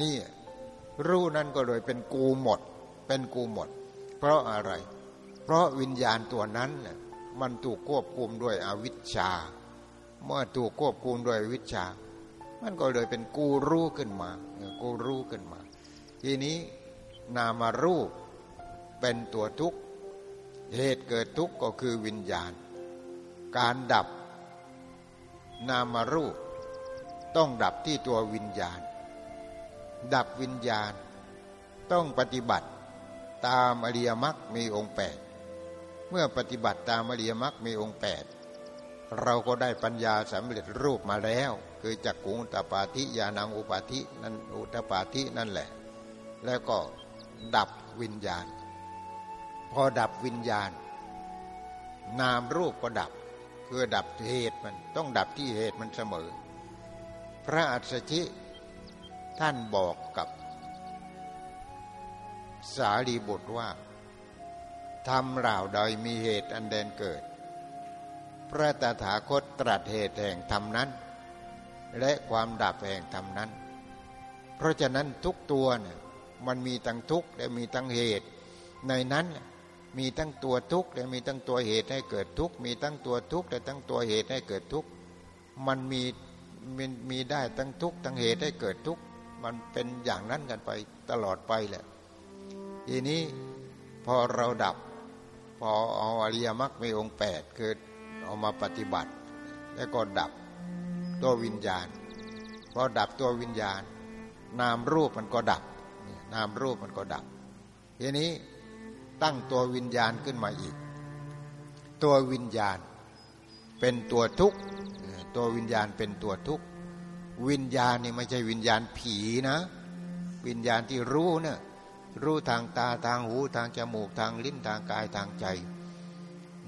นี่รู้นั้นก็เลยเป็นกูหมด เป็นกูหมด เพราะอะไร เพราะวิญญาณตัวนั้นมันถูกควบคุมด้วยอวิชชา เมื่อถูกควบคุมด้วยวิชา มันก็เลยเป็นกูรู้ขึ้นมากูรู้ขึ้นมา ทีนี้นามารูปเป็นตัวทุกข์เหตุเกิดทุกข์ก็คือวิญญาณ การดับนามารูป ต้องดับที่ตัววิญญาณ ดับวิญญาณ ต้องปฏิบัติตามอริยมรรคมีองค์แปดเมื่อปฏิบัติตามอริยมรรคมีองค์แปด เราก็ได้ปัญญาสำเร็จรูปมาแล้ว คือจักกุงตปาธิยานังอุปาธินั่นอุตปาธินั่นแหละ แล้วก็ดับวิญญาณ พอดับวิญญาณ นามรูปก็ดับ คือดับเหตุมันต้องดับที่เหตุมันเสมอ พระอัศชิท่านบอกกับสารีบุตรว่าทำเหล่าใดมีเหตุอันเดนเกิด พระตถาคตตรัสเหตุแห่งธรรมนั้น และความดับแห่งธรรมนั้น เพราะฉะนั้นทุกตัวเนี่ยมันมีทั้งทุกข์และมีทั้งเหตุ ในนั้นมีทั้งตัวทุกข์และมีทั้งตัวเหตุให้เกิดทุกข์มีทั้งตัวทุกข์และทั้งตัวเหตุให้เกิดทุกข์มันมีมันมีได้ทั้งทุกข์ทั้งเหตุให้เกิดทุกข์มันเป็นอย่างนั้นกันไปตลอดไปแหละทีนี้พอเราดับ พอเอาอริยมรรคมีองค์แปดคือ เอามาปฏิบัติ แล้วก็ดับตัววิญญาณพอดับตัววิญญาณ นามรูปมันก็ดับนามรูปมันก็ดับทีนี้ตั้งตัววิญญาณขึ้นมาอีก ตัววิญญาณเป็นตัวทุกข์ตัววิญญาณเป็นตัวทุกข์วิญญาณนี่ไม่ใช่วิญญาณผีนะ วิญญาณที่รู้เนะี่ยรู้ทางตาทางหูทางจมูกทางลิ้นทางกายทางใจ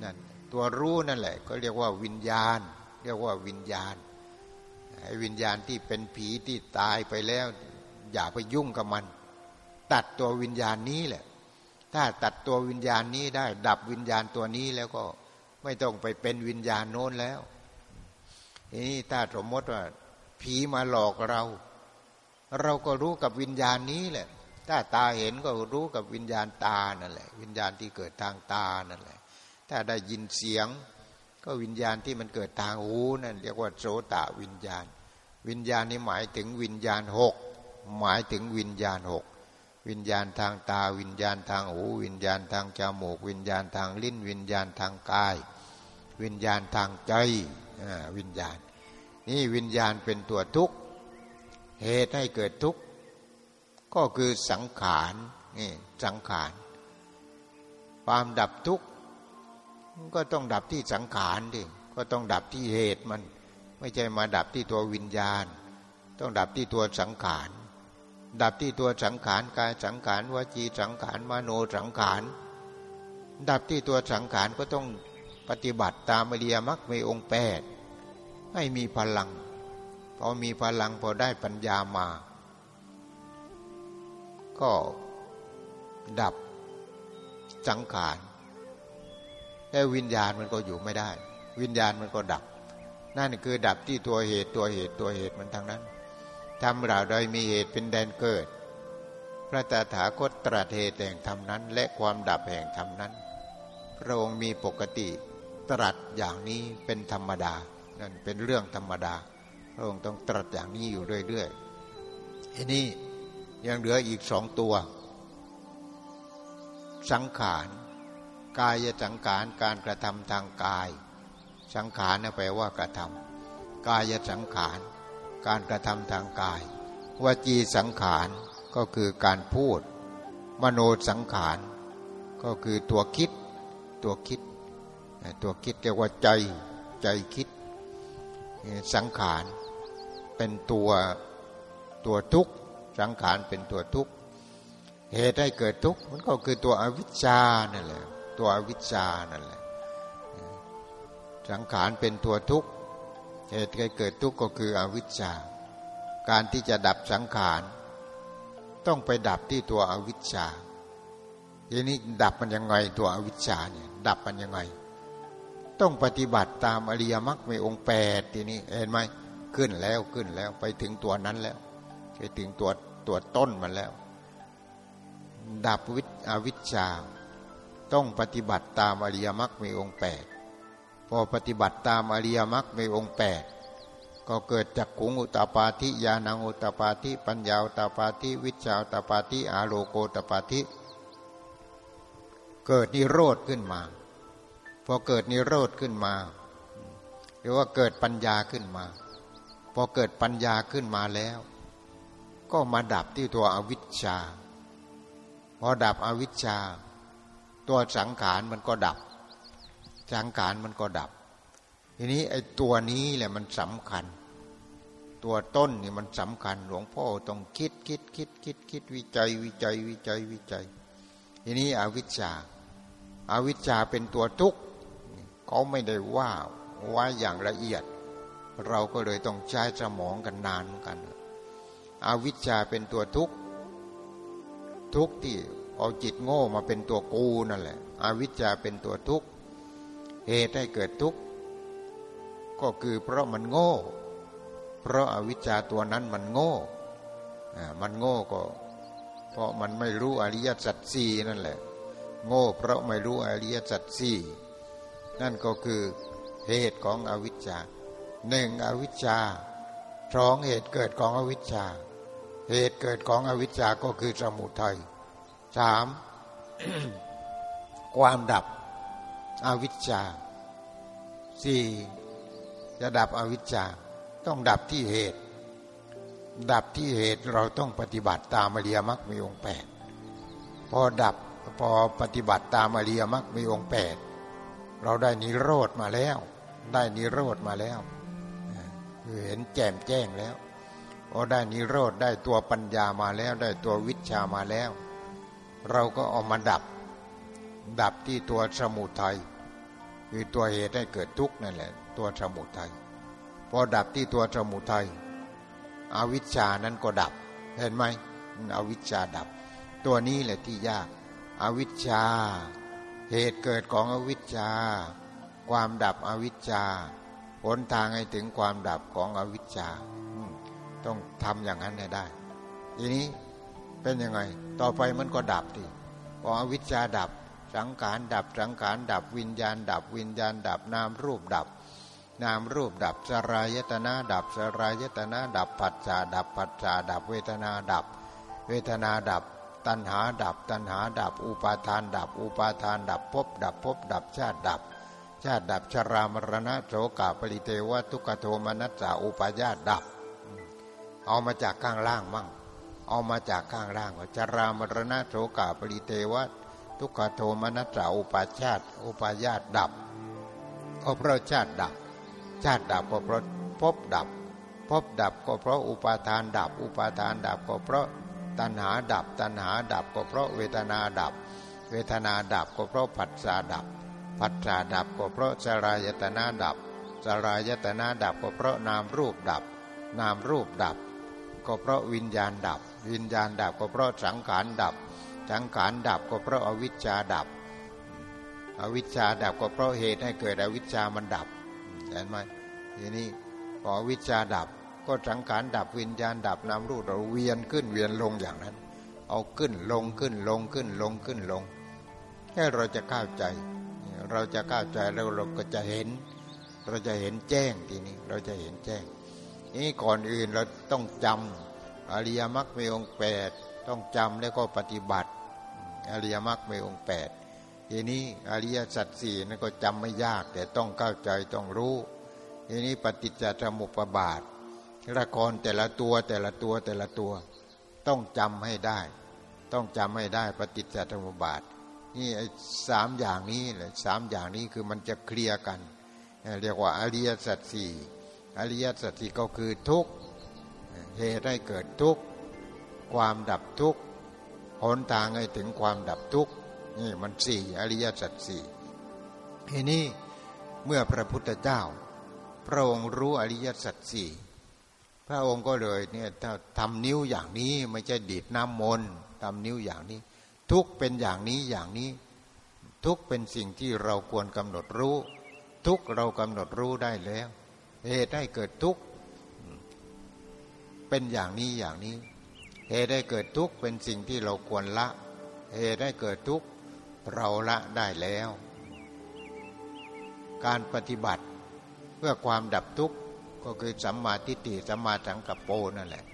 นั่น ตัวรู้นั่นแหละ ก็เรียกว่าวิญญาณ เรียกว่าวิญญาณไอ้วิญญาณที่เป็นผีที่ตายไปแล้ว อย่าไปยุ่งกับมัน ตัดตัววิญญาณนี้แหละ ถ้าตัดตัววิญญาณนี้ได้ ดับวิญญาณตัวนี้แล้วก็ไม่ต้องไปเป็นวิญญาณโน้นแล้วนี่ถ้าสมมติว่า ผีมาหลอกเรา เราก็รู้กับวิญญาณนี้แหละ ถ้าตาเห็นก็รู้กับวิญญาณตานั่นแหละ วิญญาณที่เกิดทางตานั่นแหละ ถ้าได้ยินเสียง ก็วิญญาณที่มันเกิดทางหูนั่นเรียกว่าโสตวิญญาณ วิญญาณนี้หมายถึงวิญญาณหกหมายถึงวิญญาณหกวิญญาณทางตา วิญญาณทางหู วิญญาณทางจมูก วิญญาณทางลิ้น วิญญาณทางกาย วิญญาณทางใจวิญญาณ นี่วิญญาณเป็นตัวทุกข์เหตุให้เกิดทุกข์ก็คือสังขารนี่สังขารความดับทุกข์ ก็ต้องดับที่สังขารดิก็ต้องดับที่เหตุมัน ไม่ใช่มาดับที่ตัววิญญาณ ต้องดับที่ตัวสังขาร ดับที่ตัวสังขารกายสังขารวจีสังขารมโนสังขาร ดับที่ตัวสังขารก็ต้องปฏิบัติตามอริยมรรคมีองค์แปดให้มีพลัง พอมีพลังพอได้ปัญญามา ก็ดับสังขาร แล้ววิญญาณมันก็อยู่ไม่ได้ วิญญาณมันก็ดับ นั่นคือดับที่ตัวเหตุตัวเหตุตัวเหตุมันทั้งนั้นทำเหล่าใดมีเหตุเป็นแดนเกิด พระตถาคตตรัสเหตุแห่งธรรมนั้น และความดับแห่งธรรมนั้น พระองค์มีปกติตรัสอย่างนี้เป็นธรรมดานั่นเป็นเรื่องธรรมดา พระองค์ต้องตรัสอย่างนี้อยู่เรื่อยๆทีนี้ยังเหลืออีกสองตัว สังขาร กายสังขารการกระทำทางกาย สังขารแปลว่ากระทำกายสังขารการกระทำทางกายวจีสังขารก็คือการพูด มโนสังขารก็คือตัวคิดตัวคิด ตัวคิดเรียกว่าใจใจคิด สังขารเป็นตัวตัวทุกข์สังขารเป็นตัวทุกข์เหตุให้เกิดทุกข์มันก็คือตัวอวิชชานั่นแหละ ตัวอวิชชานั่นแหละ สังขารเป็นตัวทุกข์เหตุให้เกิดทุกข์ก็คืออวิชชา การที่จะดับสังขาร ต้องไปดับที่ตัวอวิชชาทีนี้ดับมันยังไงตัวอวิชชาเนี่ยดับมันยังไง ต้องปฏิบัติตามอริยมรรคในองค์แปดทีนี้เห็นไหมขึ้นแล้วขึ้นแล้วไปถึงตัวนั้นแล้ว ไปถึงตัวตัวต้นมันแล้ว ดับวิอวิชชา ต้องปฏิบัติตามอริยมรรคมีองค์แปดพอปฏิบัติตามอริยมรรคมีองค์แปดก็เกิดจากขุงอุตปาธิญาณังอุตปาธิปัญญาอุตปาธิวิชาอุตปาธิอาโลโกตปาธิเกิดนิโรธขึ้นมา พอเกิดนิโรธขึ้นมา หรือว่าเกิดปัญญาขึ้นมา พอเกิดปัญญาขึ้นมาแล้ว ก็มาดับที่ตัวอวิชชา พอดับอวิชชา ตัวสังขารมันก็ดับ สังขารมันก็ดับ ทีนี้ไอ้ตัวนี้แหละมันสำคัญ ตัวต้นนี่มันสำคัญ หลวงพ่อต้องคิดคิดคิดคิดคิดวิจัยวิจัยวิจัยวิจัย ทีนี้อวิชชาอาวิชชาเป็นตัวทุกข์เขาไม่ได้ว่าไว้อย่างละเอียด เราก็เลยต้องใช้สมองกันนานกันอาวิชชาเป็นตัวทุกข์ทุกข์ที่ เอาจิตโง่มาเป็นตัวกูนั่นแหละ อวิชชาเป็นตัวทุกข์เหตุให้เกิดทุกข์ก็คือเพราะมันโง่ เพราะอาวิชชาตัวนั้นมันโง่มันโง่ก็ เพราะมันไม่รู้อริยสัจสี่นั่นแหละ โง่เพราะไม่รู้อริยสัจสี่นั่นก็คือเหตุของอวิชชาหนึ่งอวิชชาสองเหตุเกิดของอวิชชา เหตุเกิดของอวิชชาก็คือสมุทัย สามความดับอวิชชาสี่จะดับอวิชชาต้องดับที่เหตุ ดับที่เหตุเราต้องปฏิบัติตามอริยมรรคมีองค์แปดพอดับพอปฏิบัติตามอริยมรรคมีองค์แปดเราได้นิโรธมาแล้ว ได้นิโรธมาแล้วคือเห็นแจ่มแจ้งแล้วพอได้นิโรธได้ตัวปัญญามาแล้ว ได้ตัววิชามาแล้ว เราก็เอามาดับ ดับที่ตัวสมุทัยคือตัวเหตุให้เกิดทุกข์นั่นแหละ ตัวสมุทัยพอดับที่ตัวสมุทัยอวิชชานั้นก็ดับ เห็นไหมอวิชชาดับ ตัวนี้แหละที่ยาก อวิชชา เหตุเกิดของอวิชชา ความดับอวิชชาหนทางให้ถึงความดับของอวิชชาต้องทำอย่างนั้นให้ได้ ทีนี้ เป็นยังไง ต่อไปมันก็ดับทีพออวิชชาดับ สังขารดับ สังขารดับ วิญญาณ ดับ วิญญาณ ดับ นามรูปดับ นามรูปดับ สรายตนาดับ สรายตนาดับ ปัจจาดับ ปัจจาดับ เวทนาดับ เวทนาดับ ตัณหาดับ ตัณหาดับ อุปาทานดับ อุปาทานดับ ภพดับ ภพดับ ชาติดับ ชาติดับ ชรามรณะโสกาปริเทวทุกขโทมนัสสาอุปาญาตดับ เอามาจากข้างล่างมั่ง เอามาจากข้างล่างว่าชรามรณะโสกาปริเทวะทุกขโทมนัสสาอุปาชาติ อุปาญาตดับก็เพราะชาติดับ ชาติดับก็เพราะภพดับภพดับก็เพราะอุปาทานดับ อุปาทานดับก็เพราะตัณหาดับ ตัณหาดับก็เพราะเวทนาดับ เวทนาดับก็เพราะผัสสะดับ ผัสสะดับก็เพราะสลายตนาดับสลายตนาดับก็เพราะนามรูปดับ นามรูปดับ ก็เพราะวิญญาณดับ วิญญาณดับก็เพราะสังขารดับ สังขารดับก็เพราะอวิชชาดับ อวิชชาดับก็เพราะเหตุให้เกิดอวิชชามันดับเห็นไหมทีนี้พออวิชชาดับก็สังขารดับวิญญาณดับนามรูปเราเวียนขึ้นเวียนลงอย่างนั้น เอาขึ้นลงขึ้นลงขึ้นลงขึ้นลงแค่เราจะเข้าใจ เราจะเข้าใจแล้วเราก็จะเห็น เราจะเห็นแจ้งทีนี้เราจะเห็นแจ้งนี่ก่อนอื่นเราต้องจำ อริยมรรคมีองค์แปดต้องจำแล้วก็ปฏิบัติ อริยมรรคมีองค์แปดทีนี้อริยสัจสี่นั่นก็จำไม่ยาก แต่ต้องเข้าใจต้องรู้ ทีนี้ปฏิจจสมุปบาทละครแต่ละตัวแต่ละตัวแต่ละตัว ต้องจำให้ได้ ต้องจำให้ได้ปฏิจจสมุปบาท นี่ไอ้สามอย่างนี้เลยสามอย่างนี้คือมันจะเคลียร์กัน เรียกว่าอริยสัจสี่อริยสัจสี่ก็คือทุกข์ เหตุให้เกิดทุกข์ความดับทุกข์หนทางให้ถึงความดับทุกข์นี่มันสี่อริยสัจสี่ทีนี้เมื่อพระพุทธเจ้า พระองค์รู้อริยสัจสี่พระองค์ก็เลยเนี่ยถ้าทำนิ้วอย่างนี้ไม่ใช่ดีดน้ำมนต์ทำนิ้วอย่างนี้ ทุกเป็นอย่างนี้อย่างนี้ ทุกเป็นสิ่งที่เราควรกำหนดรู้ ทุกเรากำหนดรู้ได้แล้ว เหตุให้เกิดทุกข์ เป็นอย่างนี้อย่างนี้ เหตุให้เกิดทุกข์เป็นสิ่งที่เราควรละ เหตุให้เกิดทุกข์เราละได้แล้ว การปฏิบัติเพื่อความดับทุกข์ก็คือสัมมาทิฏฐิสัมมาสังกัปโปนั่นแหละ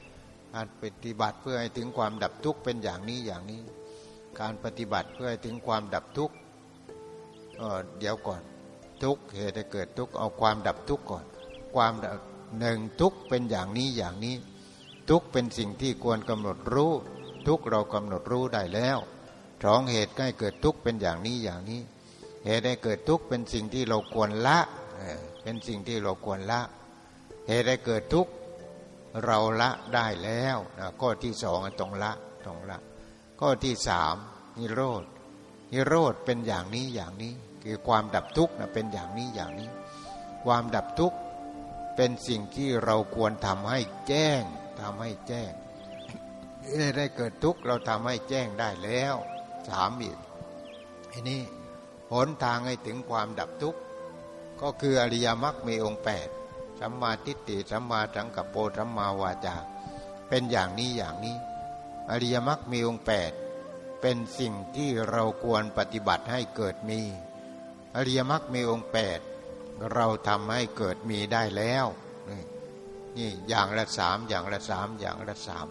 การปฏิบัติเพื่อให้ถึงความดับทุกข์เป็นอย่างนี้อย่างนี้ การปฏิบัติเพื่อให้ถึงความดับทุกข์เดี๋ยวก่อนทุกเหตุให้เกิดทุกข์เอาความดับทุกข์ก่อน ความหนึ่งทุกเป็นอย่างนี้อย่างนี้ ทุกเป็นสิ่งที่ควรกำหนดรู้ ทุกเรากำหนดรู้ได้แล้วสองเหตุให้เกิดทุกเป็นอย่างนี้อย่างนี้ เหตุให้เกิดทุกเป็นสิ่งที่เราควรละเป็นสิ่งที่เราควรละ เหตุให้เกิดทุกเราละได้แล้วนะข้อที่สองตรงละตรงละข้อที่สามนิโรธนิโรธเป็นอย่างนี้อย่างนี้ คือความดับทุกข์นะเป็นอย่างนี้อย่างนี้ ความดับทุกข์เป็นสิ่งที่เราควรทำให้แจ้ง ทำให้แจ้งได้เกิดทุกข์เราทำให้แจ้งได้แล้วถามอีกอันนี้หนทางให้ถึงความดับทุกข์ก็คืออริยมรรคมีองค์แปดสัมมาทิฏฐิสัมมาสังกัปโปสัมมาวาจา เป็นอย่างนี้อย่างนี้ อริยมรรคมีองค์แปดเป็นสิ่งที่เราควรปฏิบัติให้เกิดมี อริยมรรคมีองค์แปดเราทำให้เกิดมีได้แล้ว นี่อย่างละสามอย่างละสามอย่างละสาม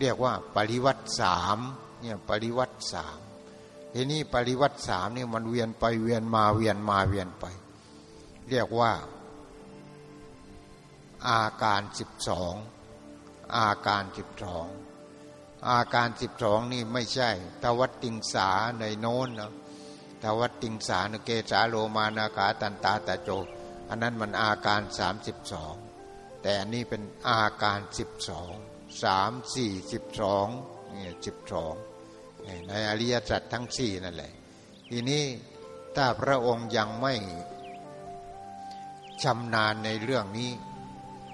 เรียกว่าปริวัติสามเนี่ยปริวัติสามทีนี้ปริวัติสามนี่มันเวียนไปเวียนมาเวียนมาเวียนไป เรียกว่า อาการสิบสองอาการสิบสองอาการสิบสองนี่ไม่ใช่ตวัตติงสาในโน้นนะตวัตติงสานเกสาโลมานาคาตันตาตะโจ อันนั้นมันอาการสามสิบสอง แต่นนี้เป็นอาการสิบสองสามสี่สิบสองนี่สิบสองในอริยสัจทั้งสี่นั่นแหละ ทีนี้ถ้าพระองค์ยังไม่ชำนาญในเรื่องนี้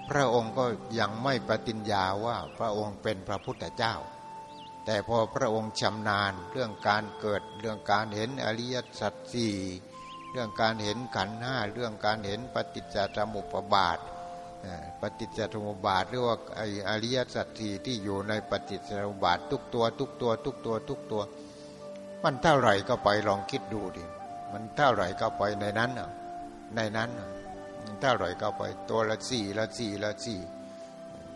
พระองค์ก็ยังไม่ปฏิญญาว่าพระองค์เป็นพระพุทธเจ้า แต่พอพระองค์ชำนาญเรื่องการเกิดเรื่องการเห็นอริยสัจสี่เรื่องการเห็นขันธ์ห้าเรื่องการเห็นปฏิจจสมุปบาท ปฏิจจสมุปบาทหรือว่าไออริยสัจสี่ที่อยู่ในปฏิจจสมุปบาททุกตัว ทุกตัว ทุกตัว ทุกตัว มันเท่าไหร่ก็ไปลองคิดดูดิมันเท่าไหร่ก็ไปในนั้นในนั้นมันเท่าไหร่ก็ไปตัวละสี่ละสี่ละสี่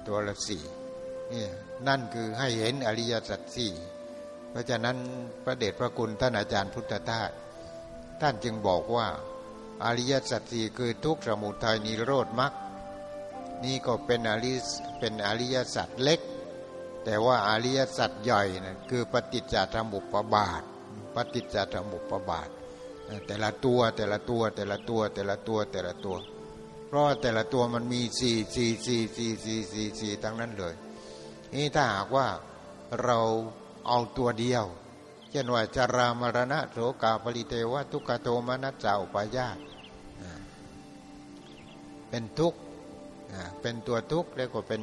ตัวละสี่นี่นั่นคือให้เห็นอริยสัจสี่เพราะฉะนั้นพระเดชพระคุณท่านอาจารย์พุทธทาสท่านจึงบอกว่า อริยสัจสี่คือทุกสมุทัยนิโรธมรรค นี่ก็เป็นอริเป็นอริยสัจเล็ก แต่ว่าอริยสัจใหญ่นะคือปฏิจจสมุปบาท ปฏิจจสมุปบาท แต่ละตัวแต่ละตัวแต่ละตัวแต่ละตัวแต่ละตัว เพราะแต่ละตัวมันมีสี่สี่สี่สี่สี่สี่สี่ทั้งนั้นเลย นี่ถ้าหากว่าเราเอาตัวเดียว เช่นว่าจารามรณะโสกาปริเทวะทุกขโทมนัสสาอุปายาเป็นทุกข์ เป็นตัวทุกข์แล้วก็เป็น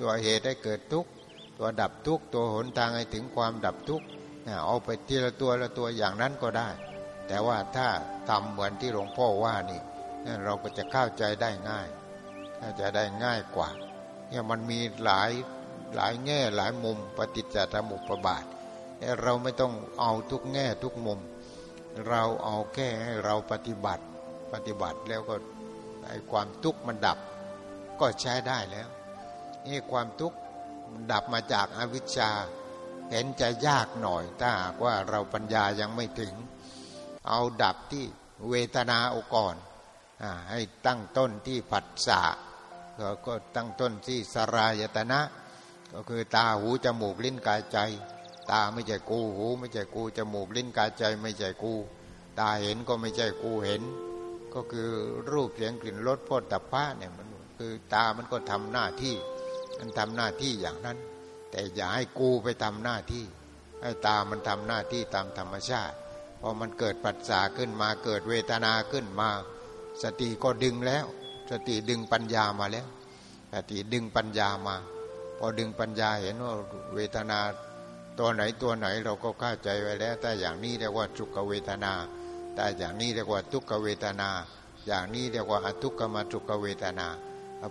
ตัวเหตุให้เกิดทุกข์ตัวดับทุกข์ตัวหนทางให้ถึงความดับทุกข์เอาไปทีละตัวละตัวอย่างนั้นก็ได้ แต่ว่าถ้าทำเหมือนที่หลวงพ่อว่านี่เราก็จะเข้าใจได้ง่ายเข้าใจได้ง่ายกว่าเนี่ยมันมีหลายหลายแง่หลายมุมปฏิจจสมุปบาทเราไม่ต้องเอาทุกแง่ทุกมุม เราเอาแค่ให้เราปฏิบัติปฏิบัติแล้วก็ไอ้ความทุกข์มันดับ ก็ใช้ได้แล้วนี่ความทุกข์ดับมาจากอวิชชา เห็นจะยากหน่อยถ้าหากว่าเราปัญญายังไม่ถึง เอาดับที่เวทนาอุก่อนให้ตั้งต้นที่ผัสสะก็ตั้งต้นที่สรายตนะ ก็คือตาหูจมูกลิ้นกายใจ ตาไม่ใช่กู หูไม่ใช่กู จมูกลิ้นกายใจไม่ใช่กู ตาเห็นก็ไม่ใช่กูเห็น ก็คือรูปเสียงกลิ่นรสพดตพะเนี่ยมัน คือตามันก็ทำหน้าที่ มันทำหน้าที่อย่างนั้น แต่อย่าให้กูไปทำหน้าที่ ให้ตามันทำหน้าที่ตามธรรมชาติพอมันเกิดปัจจาขึ้นมาเกิดเวทนาขึ้นมา สติก็ดึงแล้ว สติดึงปัญญามาแล้ว สติดึงปัญญามา พอดึงปัญญาเห็นว่าเวทนาตัวไหนตัวไหนเราก็เข้าใจไว้แล้ว แต่อย่างนี้เรียกว่าสุขเวทนา แต่อย่างนี้เรียกว่าทุกขเวทนา อย่างนี้เรียกว่าอทุกขมสุขเวทนา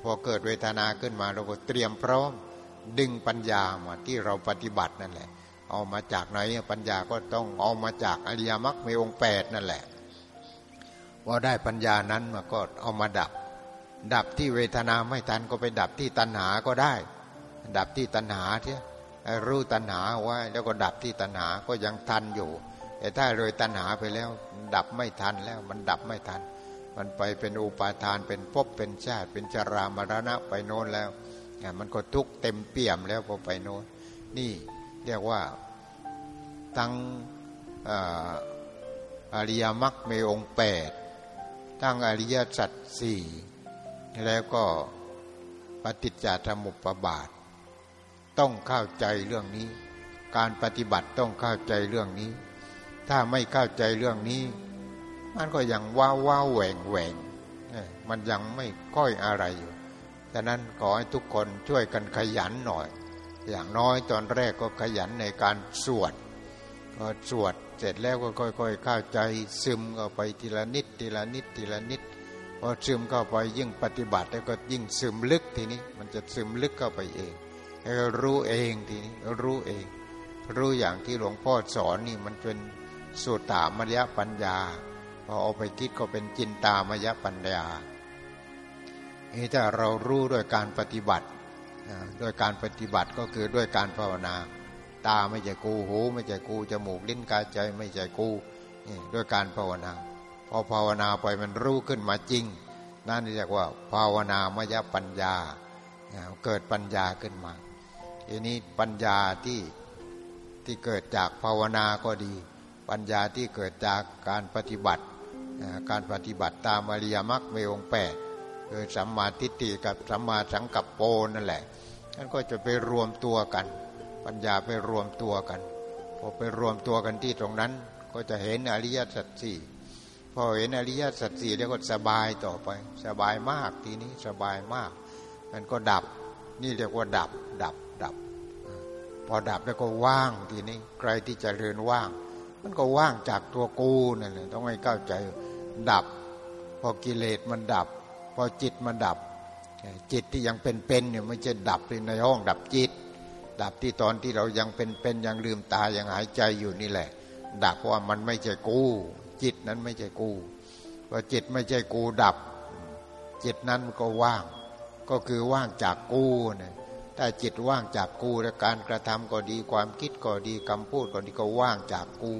พอเกิดเวทนาขึ้นมาเราก็เตรียมพร้อมดึงปัญญามาที่เราปฏิบัตินั่นแหละ เอามาจากไหนปัญญาก็ต้องเอามาจากอริยมรรคมีองค์แปดนั่นแหละพอได้ปัญญานั้นมาก็เอามาดับ ดับที่เวทนาไม่ทันก็ไปดับที่ตัณหาก็ได้ ดับที่ตัณหาเที่ยรู้ตัณหาไว้แล้วก็ดับที่ตัณหาก็ยังทันอยู่ แต่ถ้าเลยตัณหาไปแล้ว ดับไม่ทันแล้วมันดับไม่ทัน มันไปเป็นอุปาทานเป็นภพเป็นชาติ เป็นจรามรณะไปโน้นแล้วมันก็ทุกเต็มเปี่ยมแล้วพอไปโน้น นี่เรียกว่าทั้งอริยมรรคมีองค์แปดทั้งอริยสัจสี่แล้วก็ปฏิจจสมุปบาท ต้องเข้าใจเรื่องนี้ การปฏิบัติต้องเข้าใจเรื่องนี้ ถ้าไม่เข้าใจเรื่องนี้ มันก็ยังว้าว้าแหวงแหวงมันยังไม่ค่อยอะไรอยู่ฉะนั้นขอให้ทุกคนช่วยกันขยันหน่อย อย่างน้อยตอนแรกก็ขยันในการสวดก็สวดเสร็จแล้วก็ค่อย ๆ เข้าใจซึมเข้าไปทีละนิดทีละนิดทีละนิดพอซึมเข้าไปยิ่งปฏิบัติแล้วก็ยิ่งซึมลึกทีนี้ มันจะซึมลึกเข้าไปเองให้รู้เองทีนี้รู้เอง รู้อย่างที่หลวงพ่อสอนนี่มันเป็นสุตตามรยปัญญา อเอาไปคิดก็เป็นจินตามยปัญญานี่ถ้าเรารู้ด้วยการปฏิบัติด้วยการปฏิบัติก็คือด้วยการภาวนา ตาไม่ใช่กูหู ไม่ใช่กูจมูกลิ้นกายใจไม่ใช่กูนี่ด้วยการภาวนา พอภาวนาไปมันรู้ขึ้นมาจริง นั่นเรียกว่า ภาวนามยปัญญา เกิดปัญญาขึ้นมาทีนี้ปัญญาที่ที่เกิดจากภาวนาก็ดี ปัญญาที่เกิดจากการปฏิบัติ การปฏิบัติตามอริยมรรคมีองแปดคือสัมมาทิฏฐิกับสัมมาสังกัปโปนั่นแหละนั่นก็จะไปรวมตัวกัน ปัญญาไปรวมตัวกันพอไปรวมตัวกันที่ตรงนั้น ก็จะเห็นอริยสัจสี่พอเห็นอริยสัจสี่แล้วก็สบายต่อไป สบายมากทีนี้สบายมากมันก็ดับ นี่เรียกว่าดับดับดับ พอดับแล้วก็ว่างทีนี้ใครที่จะเรียนว่าง มันก็ว่างจากตัวกูนั่นแหละต้องให้เข้าใจดับ พอกิเลสมันดับ พอจิตมันดับ จิตที่ยังเป็นๆเนี่ยไม่ใช่ดับในห้องดับจิต ดับที่ตอนที่เรายังเป็นๆยังลืมตายังหายใจอยู่นี่แหละ ดับเพราะว่ามันไม่ใช่กู จิตนั้นไม่ใช่กูพอจิตไม่ใช่กูดับ จิตนั้นก็ว่าง ก็คือว่างจากกูเนี่ยถ้าจิตว่างจากกูและการกระทำก็ดีความคิดก็ดีคำพูดก็ดีก็ว่างจากกู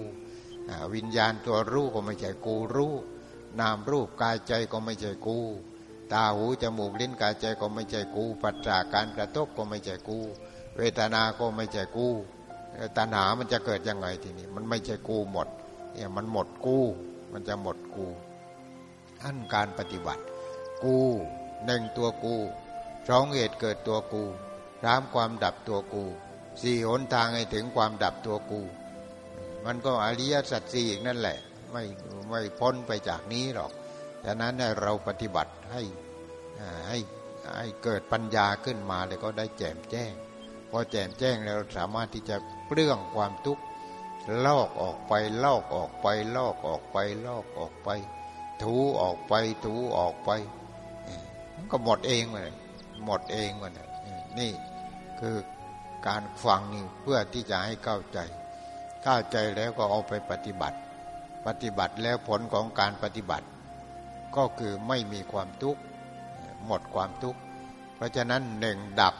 วิญญาณตัวรู้ก็ไม่ใช่กูรู้ นามรูปกายใจก็ไม่ใช่กู ตาหูจมูกลิ้นกายใจก็ไม่ใช่กู ปัจจากการกระทบก็ไม่ใช่กู เวทนา ก็ไม่ใช่กูตัณหามันจะเกิดยังไงทีนี้ มันไม่ใช่กูหมดเนี่ยมันหมดกู มันจะหมดกูอันการปฏิบัติ กูหนึ่งตัวกูสองเหตุเกิดตัวกูสามความดับตัวกูสี่หนทางให้ถึงความดับตัวกู มันก็อริยสัจสี่อีกนั่นแหละ ไม่ไม่พ้นไปจากนี้หรอกดังนั้นเราปฏิบัติให้ให้ให้เกิดปัญญาขึ้นมาแล้วก็ได้แจ่มแจ้ง พอแจ่มแจ้งแล้วสามารถที่จะเปลื้องความทุกข์ลอกออกไปลอกออกไปลอกออกไปลอกออกไป ถูออกไปถูออกไปมันก็หมดเองเลยหมดเองมันนี่คือการฟังนี่เพื่อที่จะให้เข้าใจ เข้าใจแล้วก็เอาไปปฏิบัติ ปฏิบัติแล้วผลของการปฏิบัติ ก็คือไม่มีความทุกข์หมดความทุกข์เพราะฉะนั้นหนึ่งดับ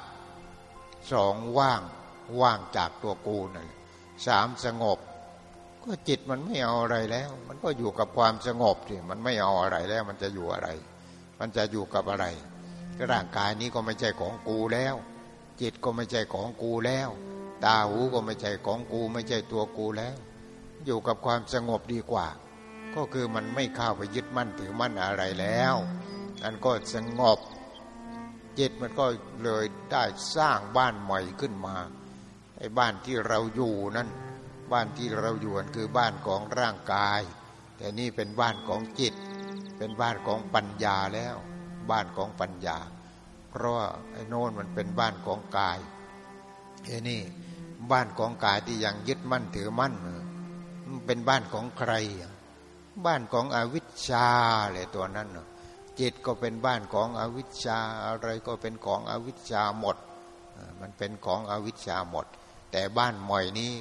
สองว่างว่างจากตัวกูนั่นสามสงบ ก็จิตมันไม่เอาอะไรแล้ว มันก็อยู่กับความสงบสิมันไม่เอาอะไรแล้ว มันจะอยู่อะไร มันจะอยู่กับอะไรร่างกายนี้ก็ไม่ใช่ของกูแล้ว จิตก็ไม่ใช่ของกูแล้ว ตาหูก็ไม่ใช่ของกูไม่ใช่ตัวกูแล้ว อยู่กับความสงบดีกว่า ก็คือมันไม่เข้าไปยึดมั่นถือมั่นอะไรแล้วนั่นก็สงบจิตมันก็เลยได้สร้างบ้านใหม่ขึ้นมาไอ้บ้านที่เราอยู่นั้นบ้านที่เราอยู่นคือบ้านของร่างกาย แต่นี่เป็นบ้านของจิต เป็นบ้านของปัญญาแล้ว บ้านของปัญญา เพราะว่าไอ้โน่นมันเป็นบ้านของกายไอ้นี่ บ้านของกายที่ยังยึดมั่นถือมั่นมันเป็นบ้านของใคร บ้านของอวิชชาเลยตัวนั้นเนาะจิตก็เป็นบ้านของอวิชชาอะไรก็เป็นของอวิชชาหมด มันเป็นของอวิชชาหมด แต่บ้านหม่นี้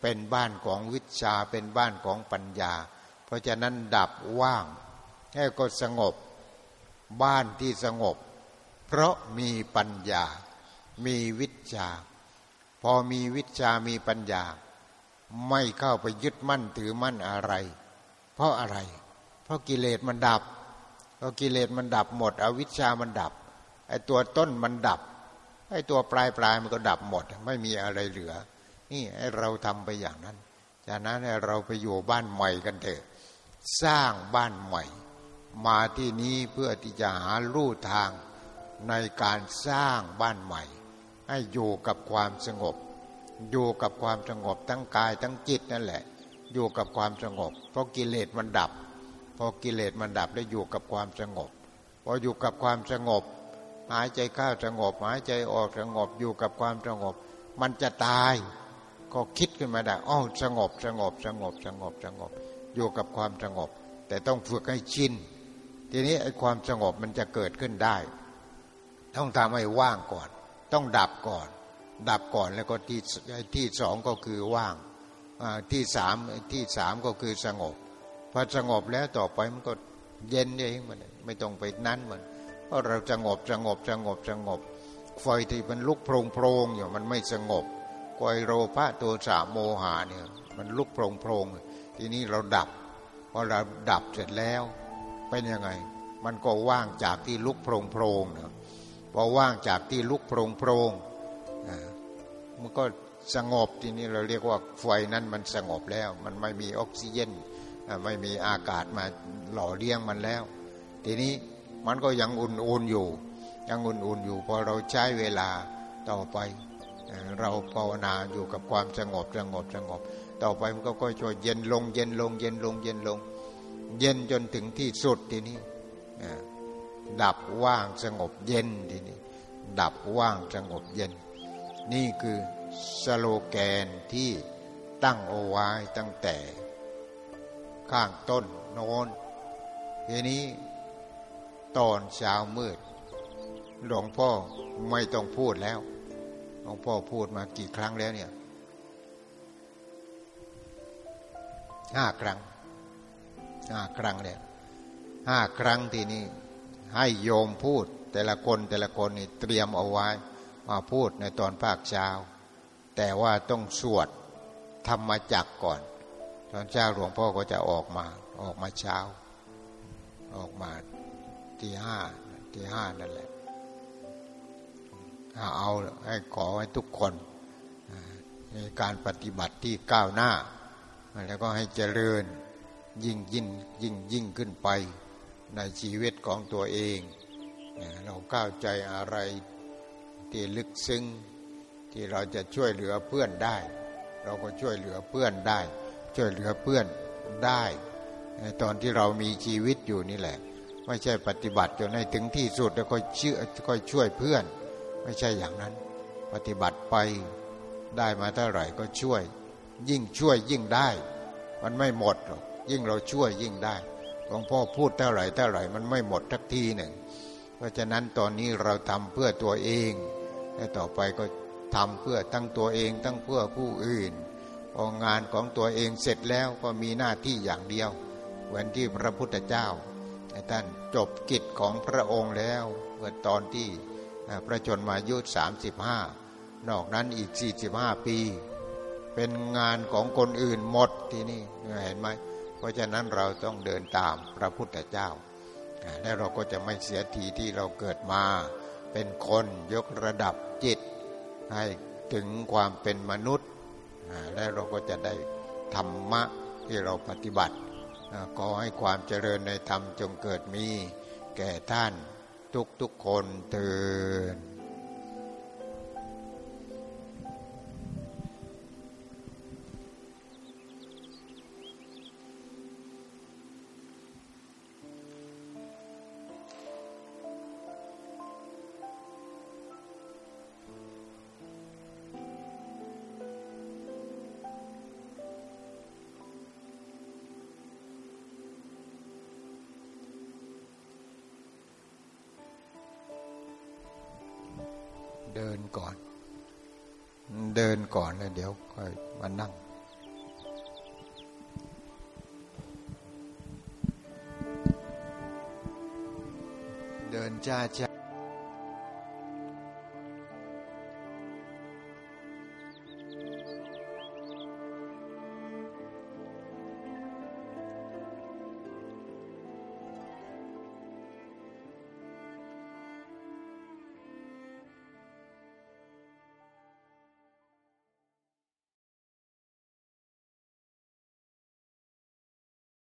เป็นบ้านของวิชาเป็นบ้านของปัญญา เพราะฉะนั้นดับว่างให้ก็สงบบ้านที่สงบ เพราะมีปัญญา มีวิชา พอมีวิชามีปัญญา ไม่เข้าไปยึดมั่นถือมั่นอะไร เพราะอะไร เพราะกิเลสมันดับพอกิเลสมันดับหมด อวิชามันดับไอตัวต้นมันดับไอตัวปลายปลายมันก็ดับหมด ไม่มีอะไรเหลือ นี่ไอเราทำไปอย่างนั้น จากนั้นเราไปอยู่บ้านใหม่กันเถอะ สร้างบ้านใหม่ มาที่นี้เพื่อที่จะหาลู่ทางในการสร้างบ้านใหม่ ให้อยู่กับความสงบ อยู่กับความสงบทั้งกายทั้งจิตนั่นแหละ อยู่กับความสงบ เพราะกิเลสมันดับ พอกิเลสมันดับได้อยู่กับความสงบ พออยู่กับความสงบ หายใจเข้าสงบ หายใจออกสงบ อยู่กับความสงบ มันจะตาย ก็คิดขึ้นมาได้อ้อสงบ สงบ สงบ สงบ สงบ อยู่กับความสงบ แต่ต้องฝึกให้ชิน ทีนี้ไอ้ความสงบมันจะเกิดขึ้นได้ ต้องทำให้ว่างก่อน ต้องดับก่อน ดับก่อนแล้วก็ที่ที่สองก็คือว่างที่สามที่สามก็คือสงบพอสงบแล้วต่อไปมันก็เย็นเองมันไม่ต้องไปนั้นมันเพราะเราสงบสงบสงบสงบไฟที่มันลุกโพรงโพรงอยู่มันไม่สงบกอยโรพะตัวสาโมหาเนี่ยมันลุกโพรงโพรงทีนี้เราดับพอเราดับเสร็จแล้วเป็นยังไง มันก็ว่างจากที่ลุกโพรงโพรงนะ พอว่างจากที่ลุกโพรงโพรงมันก็สงบทีนี้เราเรียกว่าไฟนั้นมันสงบแล้ว มันไม่มีออกซิเจนไม่มีอากาศมาหล่อเลี้ยงมันแล้ว ทีนี้มันก็ยังอุ่นๆอยู่ ยังอุ่นๆอยู่พอเราใช้เวลาต่อไป เราภาวนาอยู่กับความสงบสงบสงบ ต่อไปมันก็ค่อยๆเย็นลงเย็นลงเย็นลงเย็นลง เย็นจนถึงที่สุดทีนี้ ดับว่างสงบเย็นทีนี้ดับว่างสงบเย็น นี่คือสโลแกนที่ตั้งเอาไว้ตั้งแต่ ข้างต้นโนนทีนี้ตอนเช้ามืด หลวงพ่อไม่ต้องพูดแล้ว หลวงพ่อพูดมากี่ครั้งแล้วเนี่ยห้าครั้งห้าครั้งเนี่ยห้าครั้งทีนี้ ให้โยมพูด แต่ละคนแต่ละคนนี่เตรียมเอาไว้มาพูดในตอนภาคเช้า แต่ว่าต้องสวดธรรมจักก่อน ตอนเช้าหลวงพ่อก็จะออกมาออกมาเช้า ออกมาที่ห้าที่ห้านั่นแหละเอาให้ขอให้ทุกคนในการปฏิบัติที่ก้าวหน้า แล้วก็ให้เจริญยิ่งยิ่งยิ่งยิ่งขึ้นไป ในชีวิตของตัวเอง เราก้าวใจอะไรที่ลึกซึ้งที่เราจะช่วยเหลือเพื่อนได้ เราก็ช่วยเหลือเพื่อนได้ ช่วยเหลือเพื่อนได้ตอนที่เรามีชีวิตอยู่นี่แหละ ไม่ใช่ปฏิบัติจนให้ถึงที่สุดแล้วก็เชื่อก็ช่วยเพื่อน ไม่ใช่อย่างนั้น ปฏิบัติไปได้มาเท่าไหร่ก็ช่วย ยิ่งช่วยยิ่งได้ มันไม่หมดหรอกยิ่งเราช่วยยิ่งได้ หลวงพ่อพูดเท่าไหร่เท่าไหร่มันไม่หมดทักทีหนึ่ง เพราะฉะนั้นตอนนี้เราทำเพื่อตัวเองและต่อไปก็ทำเพื่อตั้งตัวเองตั้งเพื่อผู้อื่นพองานของตัวเองเสร็จแล้วก็มีหน้าที่อย่างเดียวเหมือนที่พระพุทธเจ้าท่านจบกิจของพระองค์แล้วเมื่อตอนที่พระชนมายุสามสิบห้านอกนั้นอีก 45 ปี เป็นงานของคนอื่นหมดที่นี่เห็นไหม เพราะฉะนั้นเราต้องเดินตามพระพุทธเจ้า และเราก็จะไม่เสียทีที่เราเกิดมาเป็นคนยกระดับจิต ให้ถึงความเป็นมนุษย์ และเราก็จะได้ธรรมะที่เราปฏิบัติขอให้ความเจริญในธรรมจงเกิดมี แก่ท่านทุกๆคนเตือน ก่อนแล้วเดี๋ยวค่อยมานั่งเดินจ้าจ้า